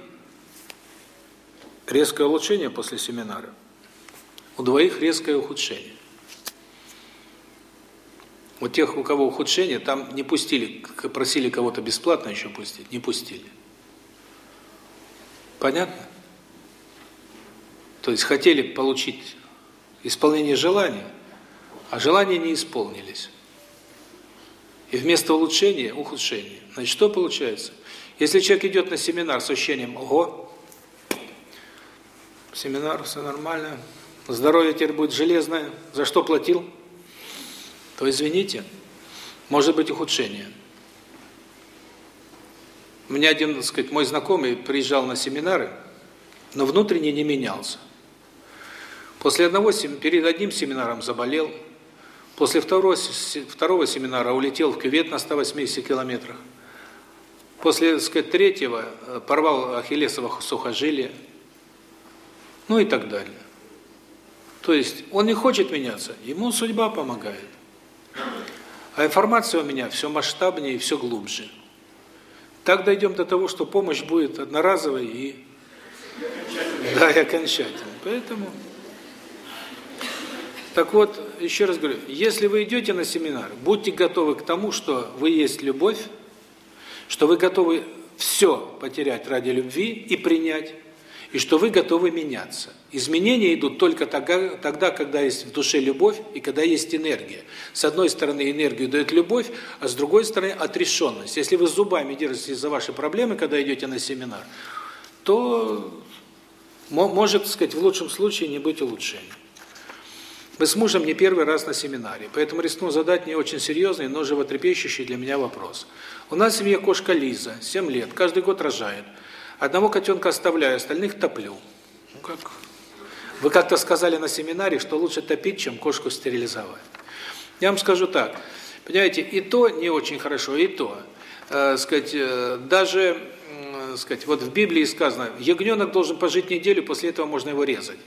резкое улучшение после семинара, у двоих резкое ухудшение. У тех, у кого ухудшение, там не пустили, просили кого-то бесплатно еще пустить, не пустили. Понятно? То есть хотели получить исполнение желаний, а желания не исполнились. И вместо улучшения – ухудшение. Значит, что получается? Если человек идет на семинар с ощущением «Ого, семинар, все нормально, здоровье теперь будет железное, за что платил?» То извините, может быть ухудшение. У меня один, так сказать, мой знакомый приезжал на семинары, но внутренне не менялся. После одного перед одним семинаром заболел, после второго второго семинара улетел в кювет на 180 километрах. После, так сказать, третьего э, порвал ахиллесово сухожилие. Ну и так далее. То есть он не хочет меняться, ему судьба помогает. А информация у меня все масштабнее и все глубже. Так дойдем до того, что помощь будет одноразовой и да, и окончательной. Поэтому Так вот, еще раз говорю, если вы идете на семинар, будьте готовы к тому, что вы есть любовь, что вы готовы все потерять ради любви и принять, и что вы готовы меняться. Изменения идут только тогда, когда есть в душе любовь и когда есть энергия. С одной стороны, энергию дает любовь, а с другой стороны, отрешенность. Если вы зубами держитесь за ваши проблемы, когда идете на семинар, то может, сказать, в лучшем случае не быть улучшения. Мы с мужем не первый раз на семинаре, поэтому рискну задать не очень серьезный, но животрепещущий для меня вопрос. У нас в семье кошка Лиза, 7 лет, каждый год рожает. Одного котенка оставляю, остальных топлю. Ну как? Вы как-то сказали на семинаре, что лучше топить, чем кошку стерилизовать. Я вам скажу так. Понимаете, и то не очень хорошо, и то. Э, сказать, э, даже, э, сказать, вот в Библии сказано, ягненок должен пожить неделю, после этого можно его резать.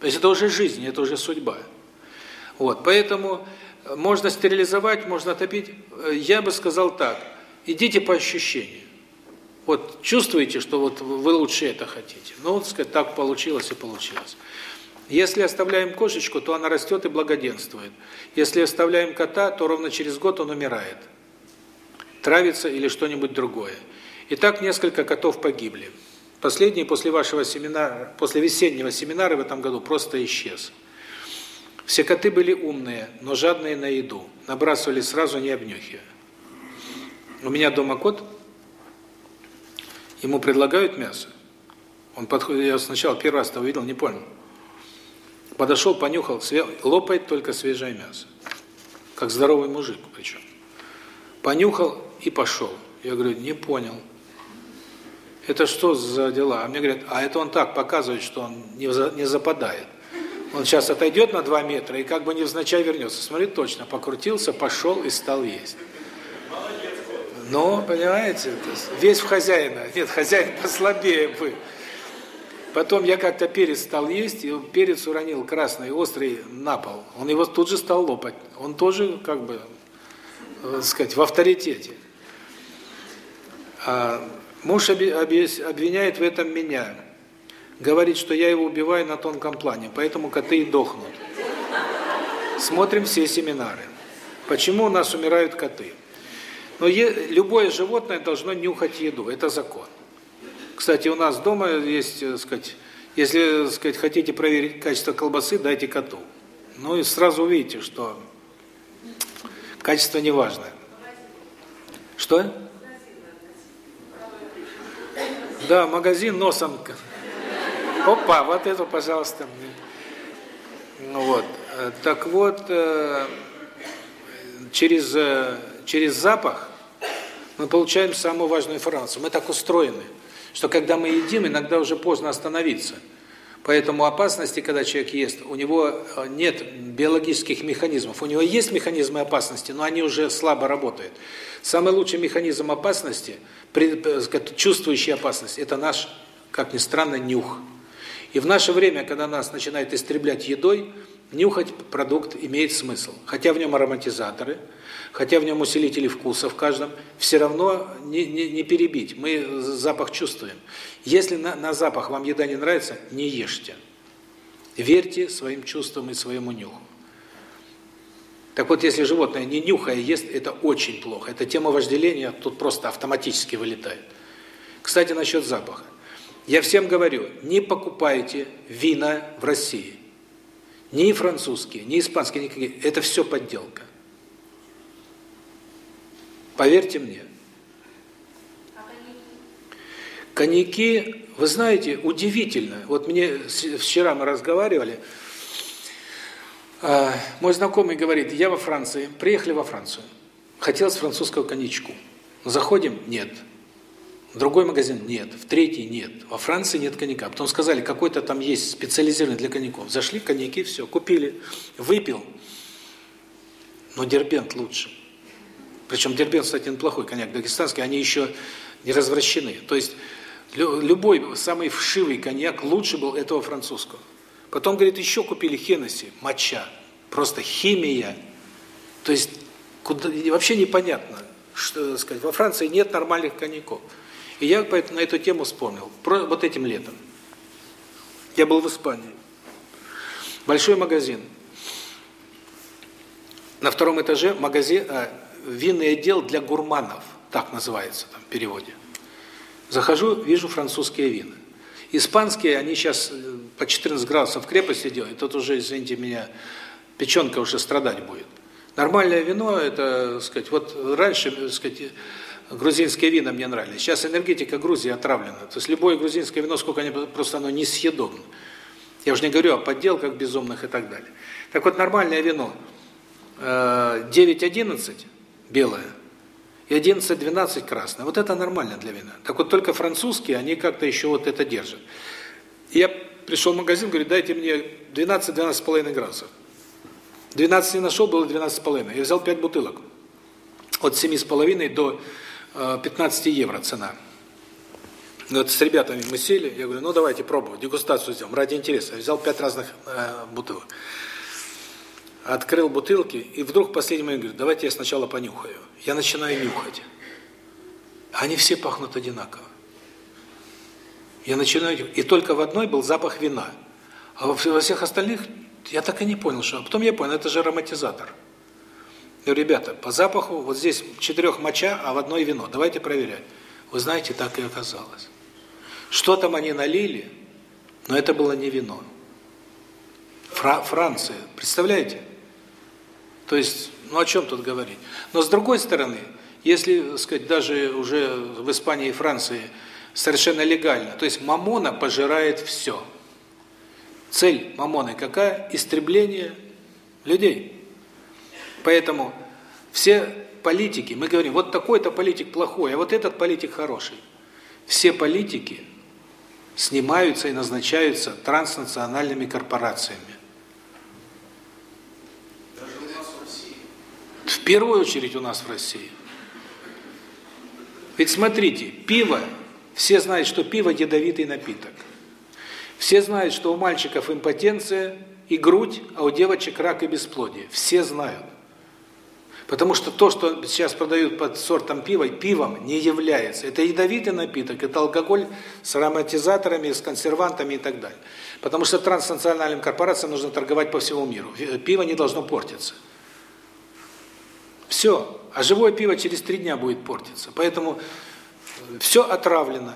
То есть это уже жизнь, это уже судьба. Вот, поэтому э, можно стерилизовать, можно топить. Э, я бы сказал так, идите по ощущениям. Вот чувствуете, что вот вы лучше это хотите. Ну, вот сказать, так получилось и получилось. Если оставляем кошечку, то она растет и благоденствует. Если оставляем кота, то ровно через год он умирает. Травится или что-нибудь другое. И так несколько котов погибли. Последний после вашего семинара, после весеннего семинара в этом году просто исчез. Все коты были умные, но жадные на еду. Набрасывали сразу, не обнюхивая. У меня дома кот, ему предлагают мясо. Он подходит, я сначала первый раз увидел, не понял. Подошел, понюхал, лопает только свежее мясо. Как здоровый мужик причем. Понюхал и пошел. Я говорю, не понял. Это что за дела? А мне говорят, а это он так показывает, что он не западает. Он сейчас отойдет на 2 метра и как бы невзначай вернется. Смотри, точно, покрутился, пошел и стал есть. Но, понимаете, весь в хозяина. Нет, хозяин послабее бы. Потом я как-то перец стал есть, и перец уронил красный, острый на пол. Он его тут же стал лопать. Он тоже, как бы, так сказать, в авторитете. А муж обвиняет в этом меня говорит, что я его убиваю на тонком плане, поэтому коты и дохнут. Смотрим все семинары. Почему у нас умирают коты? Но любое животное должно нюхать еду, это закон. Кстати, у нас дома есть, так сказать, если, так сказать, хотите проверить качество колбасы, дайте коту. Ну и сразу увидите, что качество не важно. Что? Да, магазин носом Опа, вот это, пожалуйста. Ну вот. Так вот, э, через э, через запах мы получаем самую важную информацию. Мы так устроены, что когда мы едим, иногда уже поздно остановиться. Поэтому опасности, когда человек ест, у него э, нет биологических механизмов. У него есть механизмы опасности, но они уже слабо работают. Самый лучший механизм опасности, чувствующий опасность, это наш, как ни странно, нюх. И в наше время, когда нас начинают истреблять едой, нюхать продукт имеет смысл. Хотя в нем ароматизаторы, хотя в нем усилители вкуса в каждом, все равно не, не, не перебить. Мы запах чувствуем. Если на, на запах вам еда не нравится, не ешьте. Верьте своим чувствам и своему нюху. Так вот, если животное не нюхая ест, это очень плохо. Эта тема вожделения тут просто автоматически вылетает. Кстати, насчет запаха. Я всем говорю, не покупайте вина в России. Ни французские, ни испанские, никакие. Это все подделка. Поверьте мне. Коньяки, вы знаете, удивительно. Вот мне вчера мы разговаривали, а, мой знакомый говорит, я во Франции, приехали во Францию, хотел с французского коньячку. Заходим, нет. Другой магазин нет, в третий нет, во Франции нет коньяка. Потом сказали, какой-то там есть специализированный для коньяков. Зашли коньяки, все, купили, выпил. Но дербент лучше. Причем дербент, кстати, неплохой коньяк дагестанский, они еще не развращены. То есть любой самый вшивый коньяк лучше был этого французского. Потом, говорит, еще купили Хеннесси, моча. Просто химия. То есть куда, вообще непонятно, что сказать. Во Франции нет нормальных коньяков. И я на эту тему вспомнил. Про, вот этим летом. Я был в Испании. Большой магазин. На втором этаже магазин, э, винный отдел для гурманов, так называется там в переводе. Захожу, вижу французские вина. Испанские, они сейчас э, по 14 градусов крепости делают, тут уже, извините меня, печенка уже страдать будет. Нормальное вино, это, сказать, вот раньше, сказать, грузинские вина мне нравились. Сейчас энергетика Грузии отравлена. То есть любое грузинское вино, сколько они, просто оно несъедобно. Я уже не говорю о подделках безумных и так далее. Так вот, нормальное вино 9-11 э, белое и 11-12 красное. Вот это нормально для вина. Так вот, только французские, они как-то еще вот это держат. Я пришел в магазин, говорю, дайте мне 12-12,5 градусов. 12 не нашел, было 12,5. Я взял 5 бутылок. От 7,5 до 15 евро цена. Вот с ребятами мы сели, я говорю, ну давайте пробовать, дегустацию сделаем, ради интереса. Я взял 5 разных э, бутылок. Открыл бутылки, и вдруг последний момент говорю, давайте я сначала понюхаю. Я начинаю нюхать. Они все пахнут одинаково. Я начинаю, и только в одной был запах вина. А во всех остальных я так и не понял, что. А потом я понял, это же ароматизатор. Говорю, ребята, по запаху вот здесь четырех моча, а в одной вино. Давайте проверять. Вы знаете, так и оказалось. Что там они налили, но это было не вино. Фра Франция, представляете? То есть, ну о чем тут говорить? Но с другой стороны, если, сказать, даже уже в Испании и Франции совершенно легально, то есть мамона пожирает все – Цель Мамоны какая? Истребление людей. Поэтому все политики, мы говорим, вот такой-то политик плохой, а вот этот политик хороший. Все политики снимаются и назначаются транснациональными корпорациями. Даже у нас в России. В первую очередь у нас в России. Ведь смотрите, пиво, все знают, что пиво ядовитый напиток. Все знают, что у мальчиков импотенция и грудь, а у девочек рак и бесплодие. Все знают. Потому что то, что сейчас продают под сортом пива, пивом не является. Это ядовитый напиток, это алкоголь с ароматизаторами, с консервантами и так далее. Потому что транснациональным корпорациям нужно торговать по всему миру. Пиво не должно портиться. Все. А живое пиво через три дня будет портиться. Поэтому все отравлено.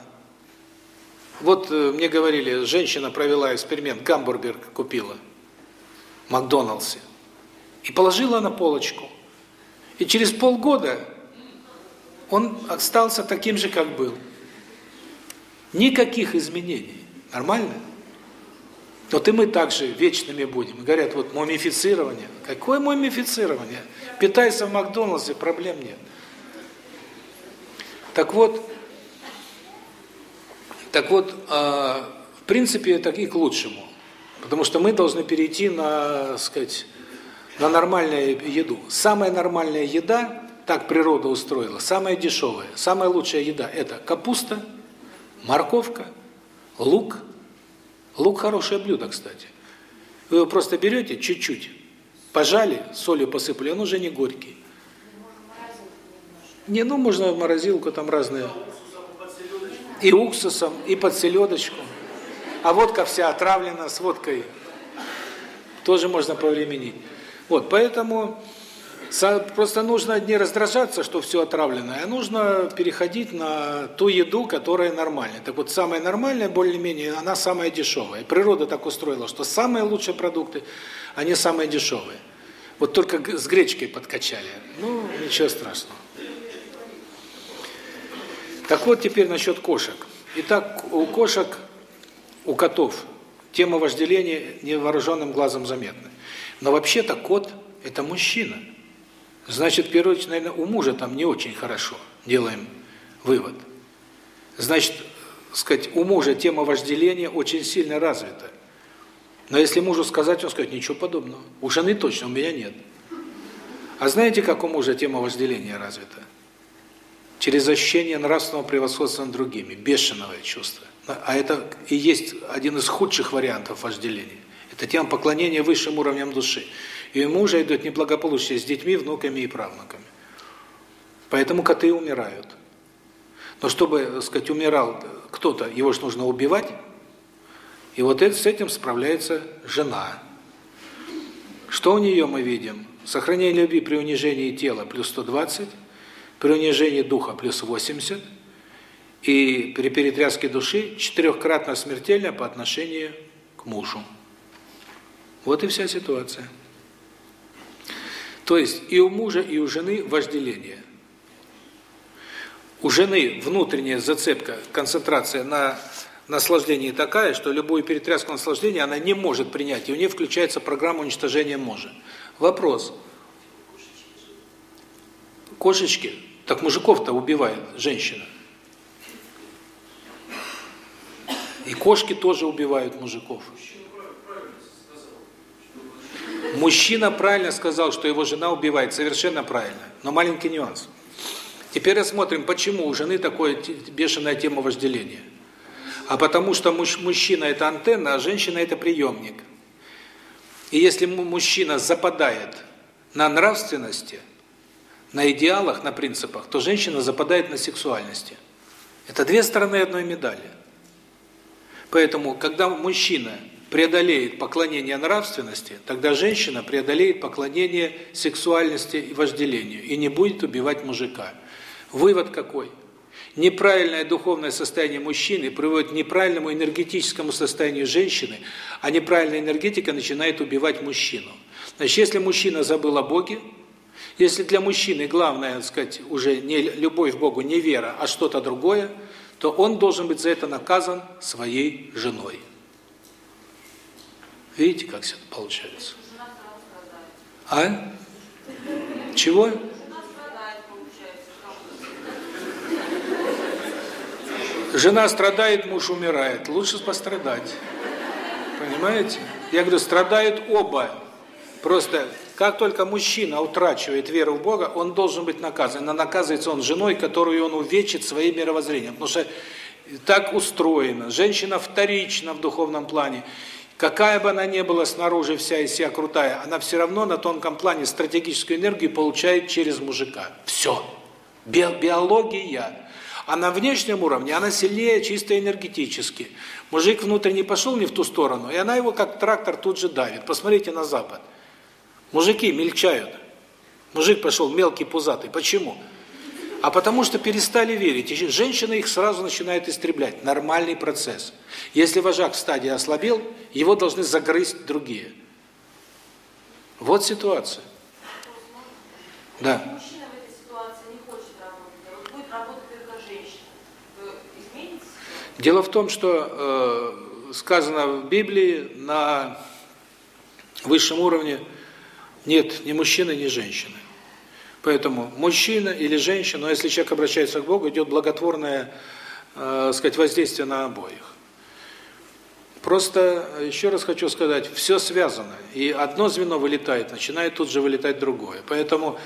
Вот э, мне говорили, женщина провела эксперимент, гамбургер купила в Макдоналдсе и положила на полочку. И через полгода он остался таким же, как был. Никаких изменений. Нормально? Вот и мы также вечными будем. Говорят, вот мумифицирование. Какое мумифицирование? Питайся в Макдоналдсе, проблем нет. Так вот, так вот, а, в принципе, это и к лучшему. Потому что мы должны перейти на, сказать, на нормальную еду. Самая нормальная еда, так природа устроила, самая дешевая, самая лучшая еда – это капуста, морковка, лук. Лук – хорошее блюдо, кстати. Вы его просто берете чуть-чуть, пожали, солью посыпали, он уже не горький. Не, ну можно в морозилку, там разные и уксусом, и под селедочку. А водка вся отравлена с водкой. Тоже можно повременить. Вот, поэтому просто нужно не раздражаться, что все отравлено, а нужно переходить на ту еду, которая нормальная. Так вот, самая нормальная, более-менее, она самая дешевая. Природа так устроила, что самые лучшие продукты, они самые дешевые. Вот только с гречкой подкачали. Ну, ничего страшного. Так вот теперь насчет кошек. Итак, у кошек, у котов тема вожделения невооруженным глазом заметна. Но вообще-то кот – это мужчина. Значит, в первую очередь, наверное, у мужа там не очень хорошо. Делаем вывод. Значит, сказать, у мужа тема вожделения очень сильно развита. Но если мужу сказать, он скажет, ничего подобного. У жены точно, у меня нет. А знаете, как у мужа тема вожделения развита? через ощущение нравственного превосходства над другими, бешеное чувство. А это и есть один из худших вариантов вожделения. Это тема поклонения высшим уровням души. И ему уже идет неблагополучие с детьми, внуками и правнуками. Поэтому коты умирают. Но чтобы, так сказать, умирал кто-то, его же нужно убивать. И вот это, с этим справляется жена. Что у нее мы видим? Сохранение любви при унижении тела плюс 120, при унижении духа плюс 80, и при перетряске души четырехкратно смертельно по отношению к мужу. Вот и вся ситуация. То есть и у мужа, и у жены вожделение. У жены внутренняя зацепка, концентрация на наслаждении такая, что любую перетряску наслаждения она не может принять, и у нее включается программа уничтожения мужа. Вопрос. Кошечки, так мужиков-то убивает женщина. И кошки тоже убивают мужиков. Мужчина правильно сказал, что его жена убивает, совершенно правильно. Но маленький нюанс. Теперь рассмотрим, почему у жены такое бешеная тема вожделения. А потому что мужчина – это антенна, а женщина – это приемник. И если мужчина западает на нравственности, на идеалах, на принципах, то женщина западает на сексуальности. Это две стороны одной медали. Поэтому, когда мужчина преодолеет поклонение нравственности, тогда женщина преодолеет поклонение сексуальности и вожделению и не будет убивать мужика. Вывод какой? Неправильное духовное состояние мужчины приводит к неправильному энергетическому состоянию женщины, а неправильная энергетика начинает убивать мужчину. Значит, если мужчина забыл о Боге, если для мужчины главное, так сказать, уже не любовь к Богу, не вера, а что-то другое, то он должен быть за это наказан своей женой. Видите, как все получается? А? Чего? Жена страдает, муж умирает. Лучше пострадать. Понимаете? Я говорю, страдают оба. Просто как только мужчина утрачивает веру в Бога, он должен быть наказан. Но наказывается он женой, которую он увечит своим мировоззрением. Потому что так устроено. Женщина вторична в духовном плане. Какая бы она ни была снаружи вся из себя крутая, она все равно на тонком плане стратегическую энергию получает через мужика. Все. Би биология. А на внешнем уровне она сильнее чисто энергетически. Мужик внутренне пошел не в ту сторону, и она его как трактор тут же давит. Посмотрите на Запад. Мужики мельчают. Мужик пошел мелкий, пузатый. Почему? А потому что перестали верить. И женщина их сразу начинает истреблять. Нормальный процесс. Если вожак в стадии ослабел, его должны загрызть другие. Вот ситуация. Да. Дело в том, что э, сказано в Библии, на высшем уровне нет ни мужчины, ни женщины. Поэтому мужчина или женщина, но если человек обращается к Богу, идет благотворное, э, сказать, воздействие на обоих. Просто еще раз хочу сказать, все связано. И одно звено вылетает, начинает тут же вылетать другое. Поэтому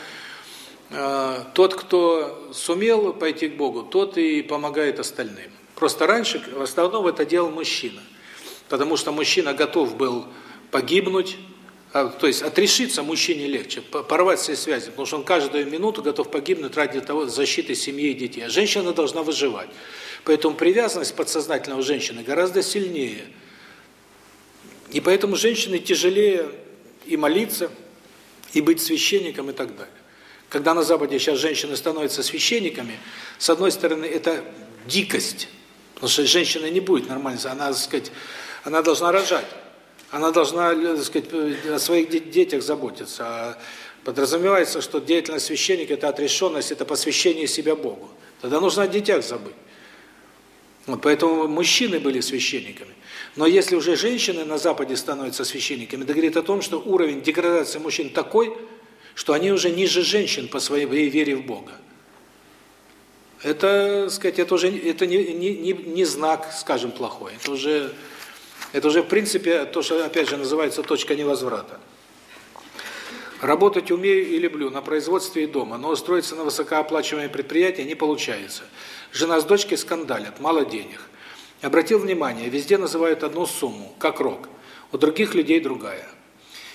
э, тот, кто сумел пойти к Богу, тот и помогает остальным. Просто раньше в основном это делал мужчина. Потому что мужчина готов был погибнуть, то есть отрешиться мужчине легче, порвать все связи, потому что он каждую минуту готов погибнуть ради того защиты семьи и детей. А женщина должна выживать. Поэтому привязанность подсознательного женщины гораздо сильнее. И поэтому женщине тяжелее и молиться, и быть священником и так далее. Когда на Западе сейчас женщины становятся священниками, с одной стороны, это дикость, Потому что женщина не будет нормально, она, так сказать, она должна рожать. Она должна, так сказать, о своих детях заботиться. А подразумевается, что деятельность священника – это отрешенность, это посвящение себя Богу. Тогда нужно о детях забыть. Вот поэтому мужчины были священниками. Но если уже женщины на Западе становятся священниками, это говорит о том, что уровень деградации мужчин такой, что они уже ниже женщин по своей вере в Бога. Это, сказать, это уже это не, не, не знак, скажем, плохой. Это уже, это уже в принципе то, что опять же называется точка невозврата. Работать умею и люблю на производстве и дома, но устроиться на высокооплачиваемое предприятие не получается. Жена с дочкой скандалят, мало денег. Обратил внимание, везде называют одну сумму, как рок. У других людей другая.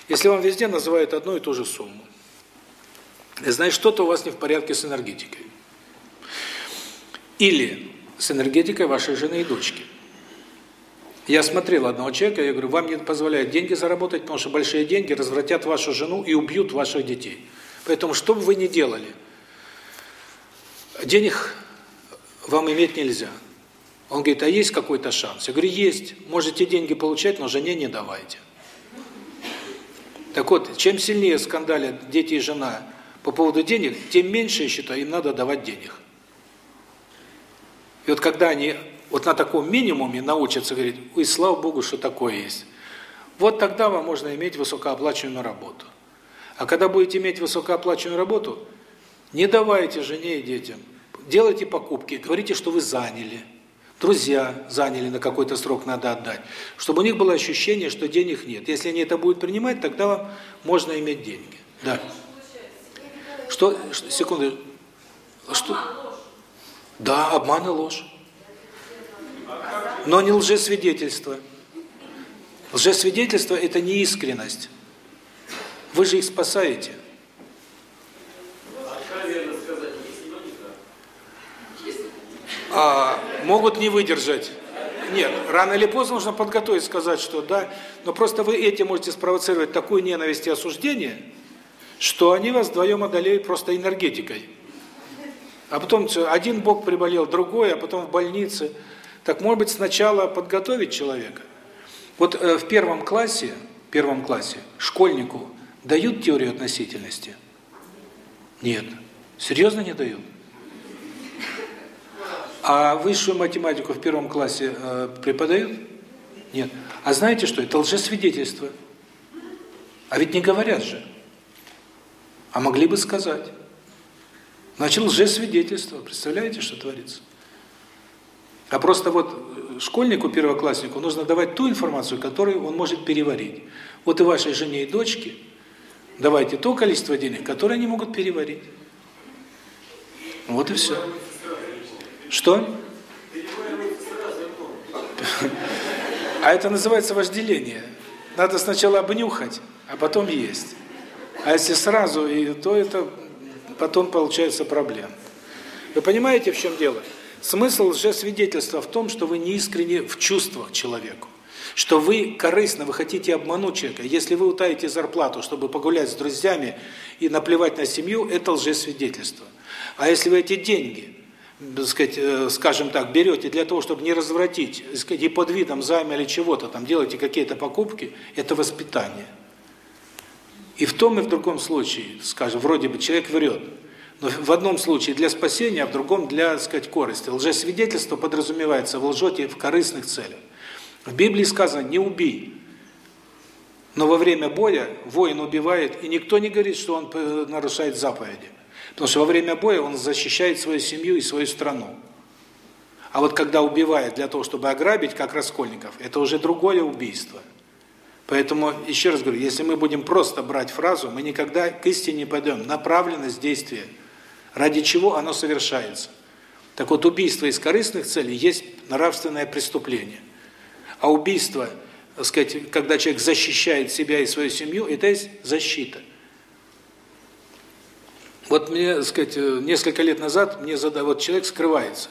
Если вам везде называют одну и ту же сумму, значит, что-то у вас не в порядке с энергетикой. Или с энергетикой вашей жены и дочки. Я смотрел одного человека, я говорю, вам не позволяют деньги заработать, потому что большие деньги развратят вашу жену и убьют ваших детей. Поэтому, что бы вы ни делали, денег вам иметь нельзя. Он говорит, а есть какой-то шанс? Я говорю, есть. Можете деньги получать, но жене не давайте. Так вот, чем сильнее скандалят дети и жена по поводу денег, тем меньше, я считаю, им надо давать денег. И вот когда они вот на таком минимуме научатся говорить, ой, слава Богу, что такое есть, вот тогда вам можно иметь высокооплачиваемую работу. А когда будете иметь высокооплачиваемую работу, не давайте жене и детям, делайте покупки, говорите, что вы заняли, друзья заняли, на какой-то срок надо отдать, чтобы у них было ощущение, что денег нет. Если они это будут принимать, тогда вам можно иметь деньги. Да. Что, секунду, что? Да, обман и ложь. Но не лжесвидетельство. Лжесвидетельство – это не искренность. Вы же их спасаете. А, могут не выдержать. Нет, рано или поздно нужно подготовить, сказать, что да, но просто вы этим можете спровоцировать такую ненависть и осуждение, что они вас вдвоем одолеют просто энергетикой. А потом один бог приболел, другой, а потом в больнице. Так, может быть, сначала подготовить человека. Вот э, в первом классе, первом классе школьнику дают теорию относительности? Нет. Серьезно не дают? А высшую математику в первом классе э, преподают? Нет. А знаете что? Это лжесвидетельство. А ведь не говорят же. А могли бы сказать. Значит, лжесвидетельство. Представляете, что творится? А просто вот э, школьнику, первокласснику нужно давать ту информацию, которую он может переварить. Вот и вашей жене и дочке давайте то количество денег, которое они могут переварить. Вот и все. Что? А это называется вожделение. Надо сначала обнюхать, а потом есть. А если сразу, то это потом получается проблема. Вы понимаете, в чем дело? Смысл лжесвидетельства в том, что вы не искренне в чувствах человеку. Что вы корыстно, вы хотите обмануть человека. Если вы утаите зарплату, чтобы погулять с друзьями и наплевать на семью, это лжесвидетельство. А если вы эти деньги, так сказать, э, скажем так, берете для того, чтобы не развратить, так сказать, и под видом займа или чего-то, там делаете какие-то покупки, это воспитание. И в том и в другом случае, скажем, вроде бы человек врет, но в одном случае для спасения, а в другом для, так сказать, корысти. Лжесвидетельство подразумевается, вы лжете в корыстных целях. В Библии сказано «не убей». Но во время боя воин убивает, и никто не говорит, что он э, нарушает заповеди. Потому что во время боя он защищает свою семью и свою страну. А вот когда убивает для того, чтобы ограбить, как Раскольников, это уже другое убийство. Поэтому, еще раз говорю, если мы будем просто брать фразу, мы никогда к истине не пойдем. Направленность действия, ради чего оно совершается. Так вот, убийство из корыстных целей есть нравственное преступление. А убийство, так сказать, когда человек защищает себя и свою семью, это есть защита. Вот мне, так сказать, несколько лет назад мне задали, вот человек скрывается,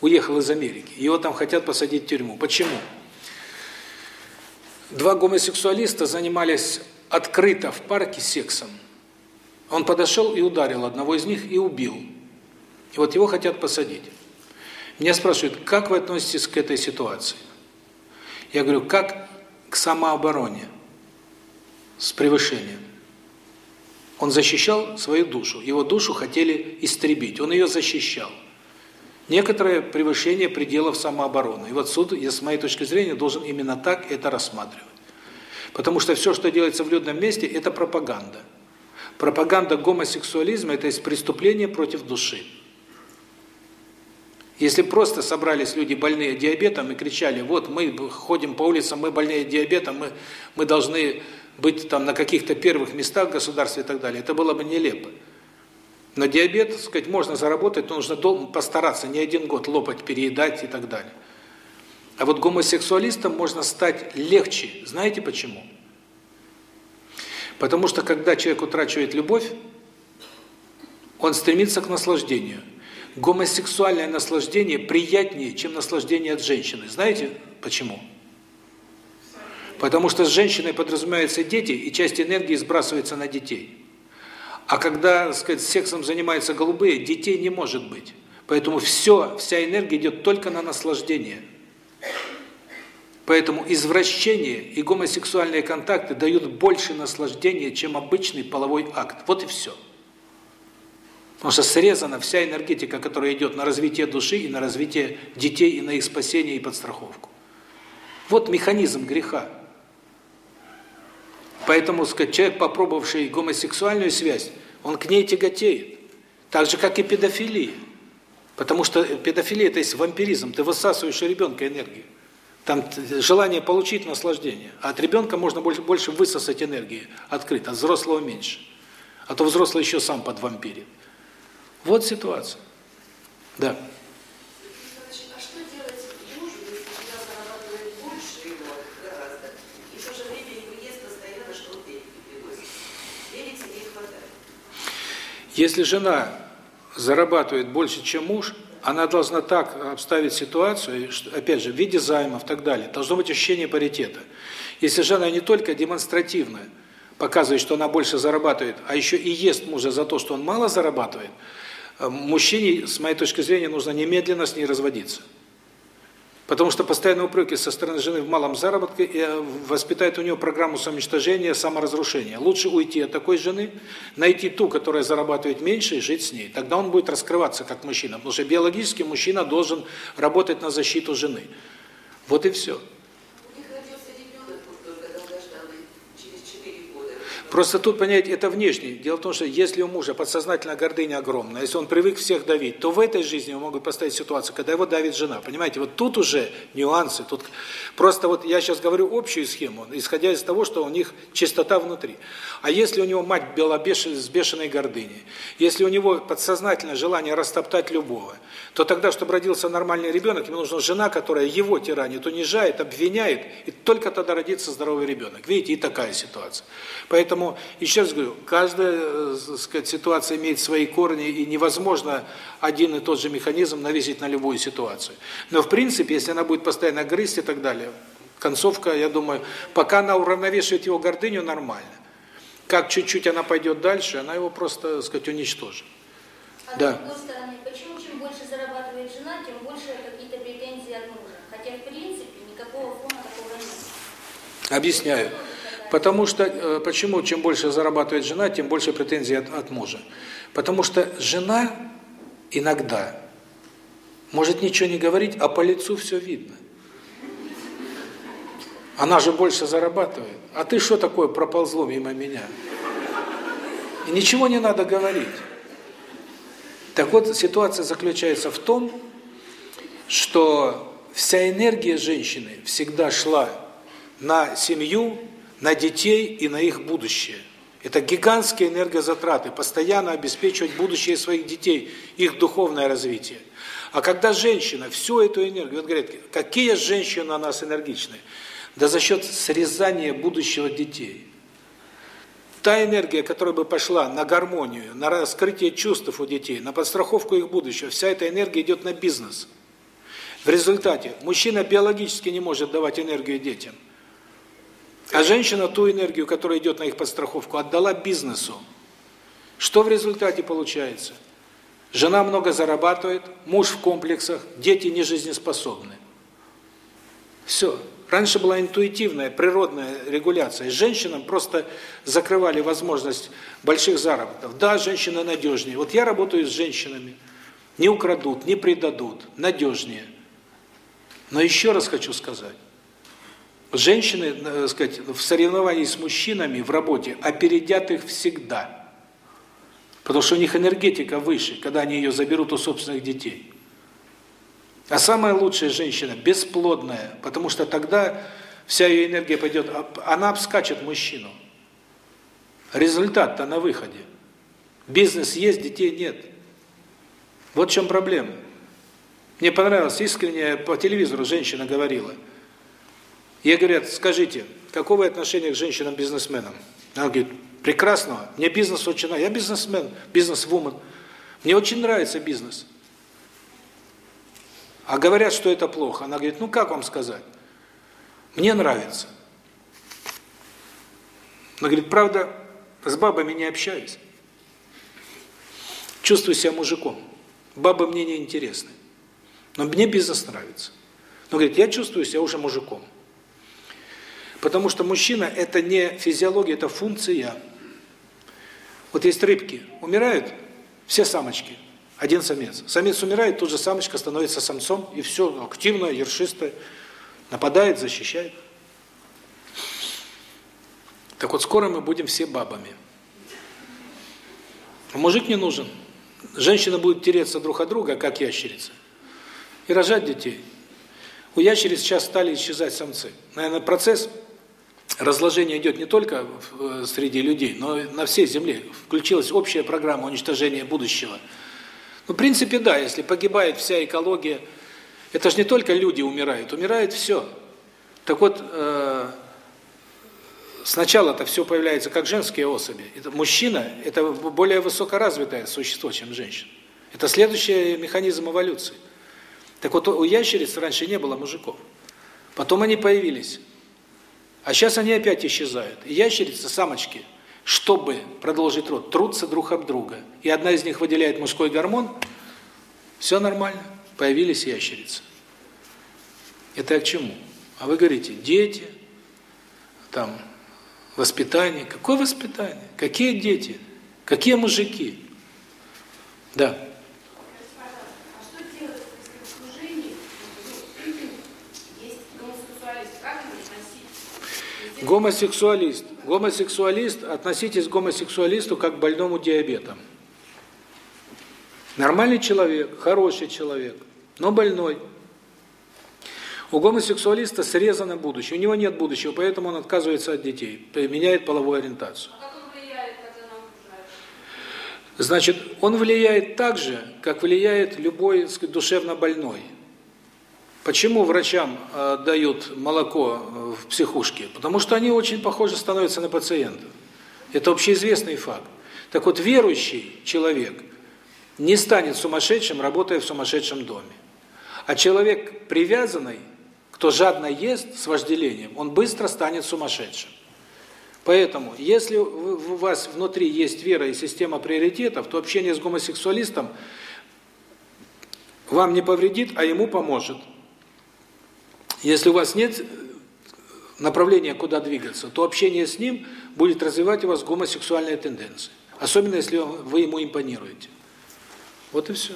уехал из Америки, его там хотят посадить в тюрьму. Почему? Два гомосексуалиста занимались открыто в парке сексом. Он подошел и ударил одного из них и убил. И вот его хотят посадить. Меня спрашивают, как вы относитесь к этой ситуации? Я говорю, как к самообороне с превышением. Он защищал свою душу, его душу хотели истребить, он ее защищал. Некоторое превышение пределов самообороны. И вот суд, с моей точки зрения, должен именно так это рассматривать. Потому что все, что делается в людном месте, это пропаганда. Пропаганда гомосексуализма – это есть преступление против души. Если просто собрались люди больные диабетом и кричали, вот мы ходим по улицам, мы больные диабетом, мы, мы должны быть там на каких-то первых местах в государстве и так далее, это было бы нелепо. Но диабет, так сказать, можно заработать, но нужно постараться, не один год лопать, переедать и так далее. А вот гомосексуалистом можно стать легче. Знаете почему? Потому что когда человек утрачивает любовь, он стремится к наслаждению. Гомосексуальное наслаждение приятнее, чем наслаждение от женщины. Знаете почему? Потому что с женщиной подразумеваются дети, и часть энергии сбрасывается на детей. А когда, так сказать, сексом занимаются голубые, детей не может быть. Поэтому все, вся энергия идет только на наслаждение. Поэтому извращение и гомосексуальные контакты дают больше наслаждения, чем обычный половой акт. Вот и все. Потому что срезана вся энергетика, которая идет на развитие души и на развитие детей, и на их спасение и подстраховку. Вот механизм греха. Поэтому, сказать, человек, попробовавший гомосексуальную связь, он к ней тяготеет. Так же, как и педофилия. Потому что педофилия – это есть вампиризм. Ты высасываешь у ребенка энергию. Там желание получить наслаждение. А от ребенка можно больше, больше высосать энергии открыто, от взрослого меньше. А то взрослый еще сам под вампирит. Вот ситуация. Да. А. Если жена зарабатывает больше, чем муж, она должна так обставить ситуацию, опять же, в виде займов и так далее. Должно быть ощущение паритета. Если жена не только демонстративно показывает, что она больше зарабатывает, а еще и ест мужа за то, что он мало зарабатывает – Э, мужчине, с моей точки зрения, нужно немедленно с ней разводиться. Потому что постоянные упреки со стороны жены в малом заработке э, воспитает у нее программу самоуничтожения, саморазрушения. Лучше уйти от такой жены, найти ту, которая зарабатывает меньше, и жить с ней. Тогда он будет раскрываться как мужчина. Потому что биологически мужчина должен работать на защиту жены. Вот и все. Просто тут, понимаете, это внешне. Дело в том, что если у мужа подсознательно гордыня огромная, если он привык всех давить, то в этой жизни могут поставить ситуацию, когда его давит жена. Понимаете, вот тут уже нюансы. Тут Просто вот я сейчас говорю общую схему, исходя из того, что у них чистота внутри. А если у него мать белобеш... с бешеной гордыней, если у него подсознательное желание растоптать любого, то тогда, чтобы родился нормальный ребенок, ему нужна жена, которая его тиранит, унижает, обвиняет, и только тогда родится здоровый ребенок. Видите, и такая ситуация. Поэтому, еще раз говорю, каждая э, сказать, ситуация имеет свои корни, и невозможно один и тот же механизм навесить на любую ситуацию. Но в принципе, если она будет постоянно грызть и так далее, концовка, я думаю, пока она уравновешивает его гордыню, нормально. Как чуть-чуть она пойдет дальше, она его просто, так сказать, уничтожит. А да. с другой стороны, почему чем больше зарабатывает жена, тем больше какие-то претензии от мужа? Хотя, в принципе, никакого фона такого нет. Объясняю. Потому что, э, почему чем больше зарабатывает жена, тем больше претензий от, от мужа. Потому что жена иногда может ничего не говорить, а по лицу все видно. Она же больше зарабатывает. А ты что такое проползло мимо меня? И ничего не надо говорить. Так вот, ситуация заключается в том, что вся энергия женщины всегда шла на семью, на детей и на их будущее. Это гигантские энергозатраты, постоянно обеспечивать будущее своих детей, их духовное развитие. А когда женщина всю эту энергию, вот говорят, какие женщины у нас энергичные, да за счет срезания будущего детей. Та энергия, которая бы пошла на гармонию, на раскрытие чувств у детей, на подстраховку их будущего, вся эта энергия идет на бизнес. В результате мужчина биологически не может давать энергию детям – а женщина ту энергию, которая идет на их подстраховку, отдала бизнесу. Что в результате получается? Жена много зарабатывает, муж в комплексах, дети не жизнеспособны. Все. Раньше была интуитивная, природная регуляция. Женщинам просто закрывали возможность больших заработков. Да, женщины надежнее. Вот я работаю с женщинами. Не украдут, не предадут, надежнее. Но еще раз хочу сказать. Женщины, так э, сказать, в соревновании с мужчинами в работе опередят их всегда. Потому что у них энергетика выше, когда они ее заберут у собственных детей. А самая лучшая женщина – бесплодная, потому что тогда вся ее энергия пойдет, она обскачет мужчину. Результат-то на выходе. Бизнес есть, детей нет. Вот в чем проблема. Мне понравилось искренне, по телевизору женщина говорила – Ей говорят, скажите, какого отношения к женщинам-бизнесменам? Она говорит, прекрасного, мне бизнес очень нравится, я бизнесмен, бизнес-вумен, мне очень нравится бизнес. А говорят, что это плохо. Она говорит, ну как вам сказать? Мне нравится. Она говорит, правда, с бабами не общаюсь. Чувствую себя мужиком. Бабы мне не интересны. Но мне бизнес нравится. Но говорит, я чувствую себя уже мужиком. Потому что мужчина – это не физиология, это функция. Вот есть рыбки, умирают все самочки, один самец. Самец умирает, тут же самочка становится самцом, и все активно, ершисто, нападает, защищает. Так вот, скоро мы будем все бабами. Мужик не нужен. Женщина будет тереться друг от друга, как ящерица, и рожать детей. У ящериц сейчас стали исчезать самцы. Наверное, процесс разложения идет не только среди людей, но и на всей Земле. Включилась общая программа уничтожения будущего. Ну, в принципе, да, если погибает вся экология, это же не только люди умирают, умирает все. Так вот, э, сначала это все появляется как женские особи. Это мужчина – это более высокоразвитое существо, чем женщина. Это следующий механизм эволюции. Так вот, у ящериц раньше не было мужиков. Потом они появились. А сейчас они опять исчезают. И ящерицы, самочки, чтобы продолжить род, трутся друг об друга. И одна из них выделяет мужской гормон, все нормально, появились ящерицы. Это к чему? А вы говорите, дети, там, воспитание. Какое воспитание? Какие дети? Какие мужики? Да. А что делать, если в служении ну, есть гомосексуалист? Как его носить? Гомосексуалист. Гомосексуалист, относитесь к гомосексуалисту как к больному диабетом. Нормальный человек, хороший человек, но больной. У гомосексуалиста срезано будущее, у него нет будущего, поэтому он отказывается от детей, меняет половую ориентацию. А как он влияет? Значит, он влияет так же, как влияет любой сказать, душевно больной. Почему врачам э, дают молоко э, в психушке? Потому что они очень похожи становятся на пациентов. Это общеизвестный факт. Так вот, верующий человек не станет сумасшедшим, работая в сумасшедшем доме. А человек привязанный, кто жадно ест с вожделением, он быстро станет сумасшедшим. Поэтому, если у вас внутри есть вера и система приоритетов, то общение с гомосексуалистом вам не повредит, а ему поможет. Если у вас нет направления, куда двигаться, то общение с ним будет развивать у вас гомосексуальные тенденции. Особенно, если вы ему импонируете. Вот и все.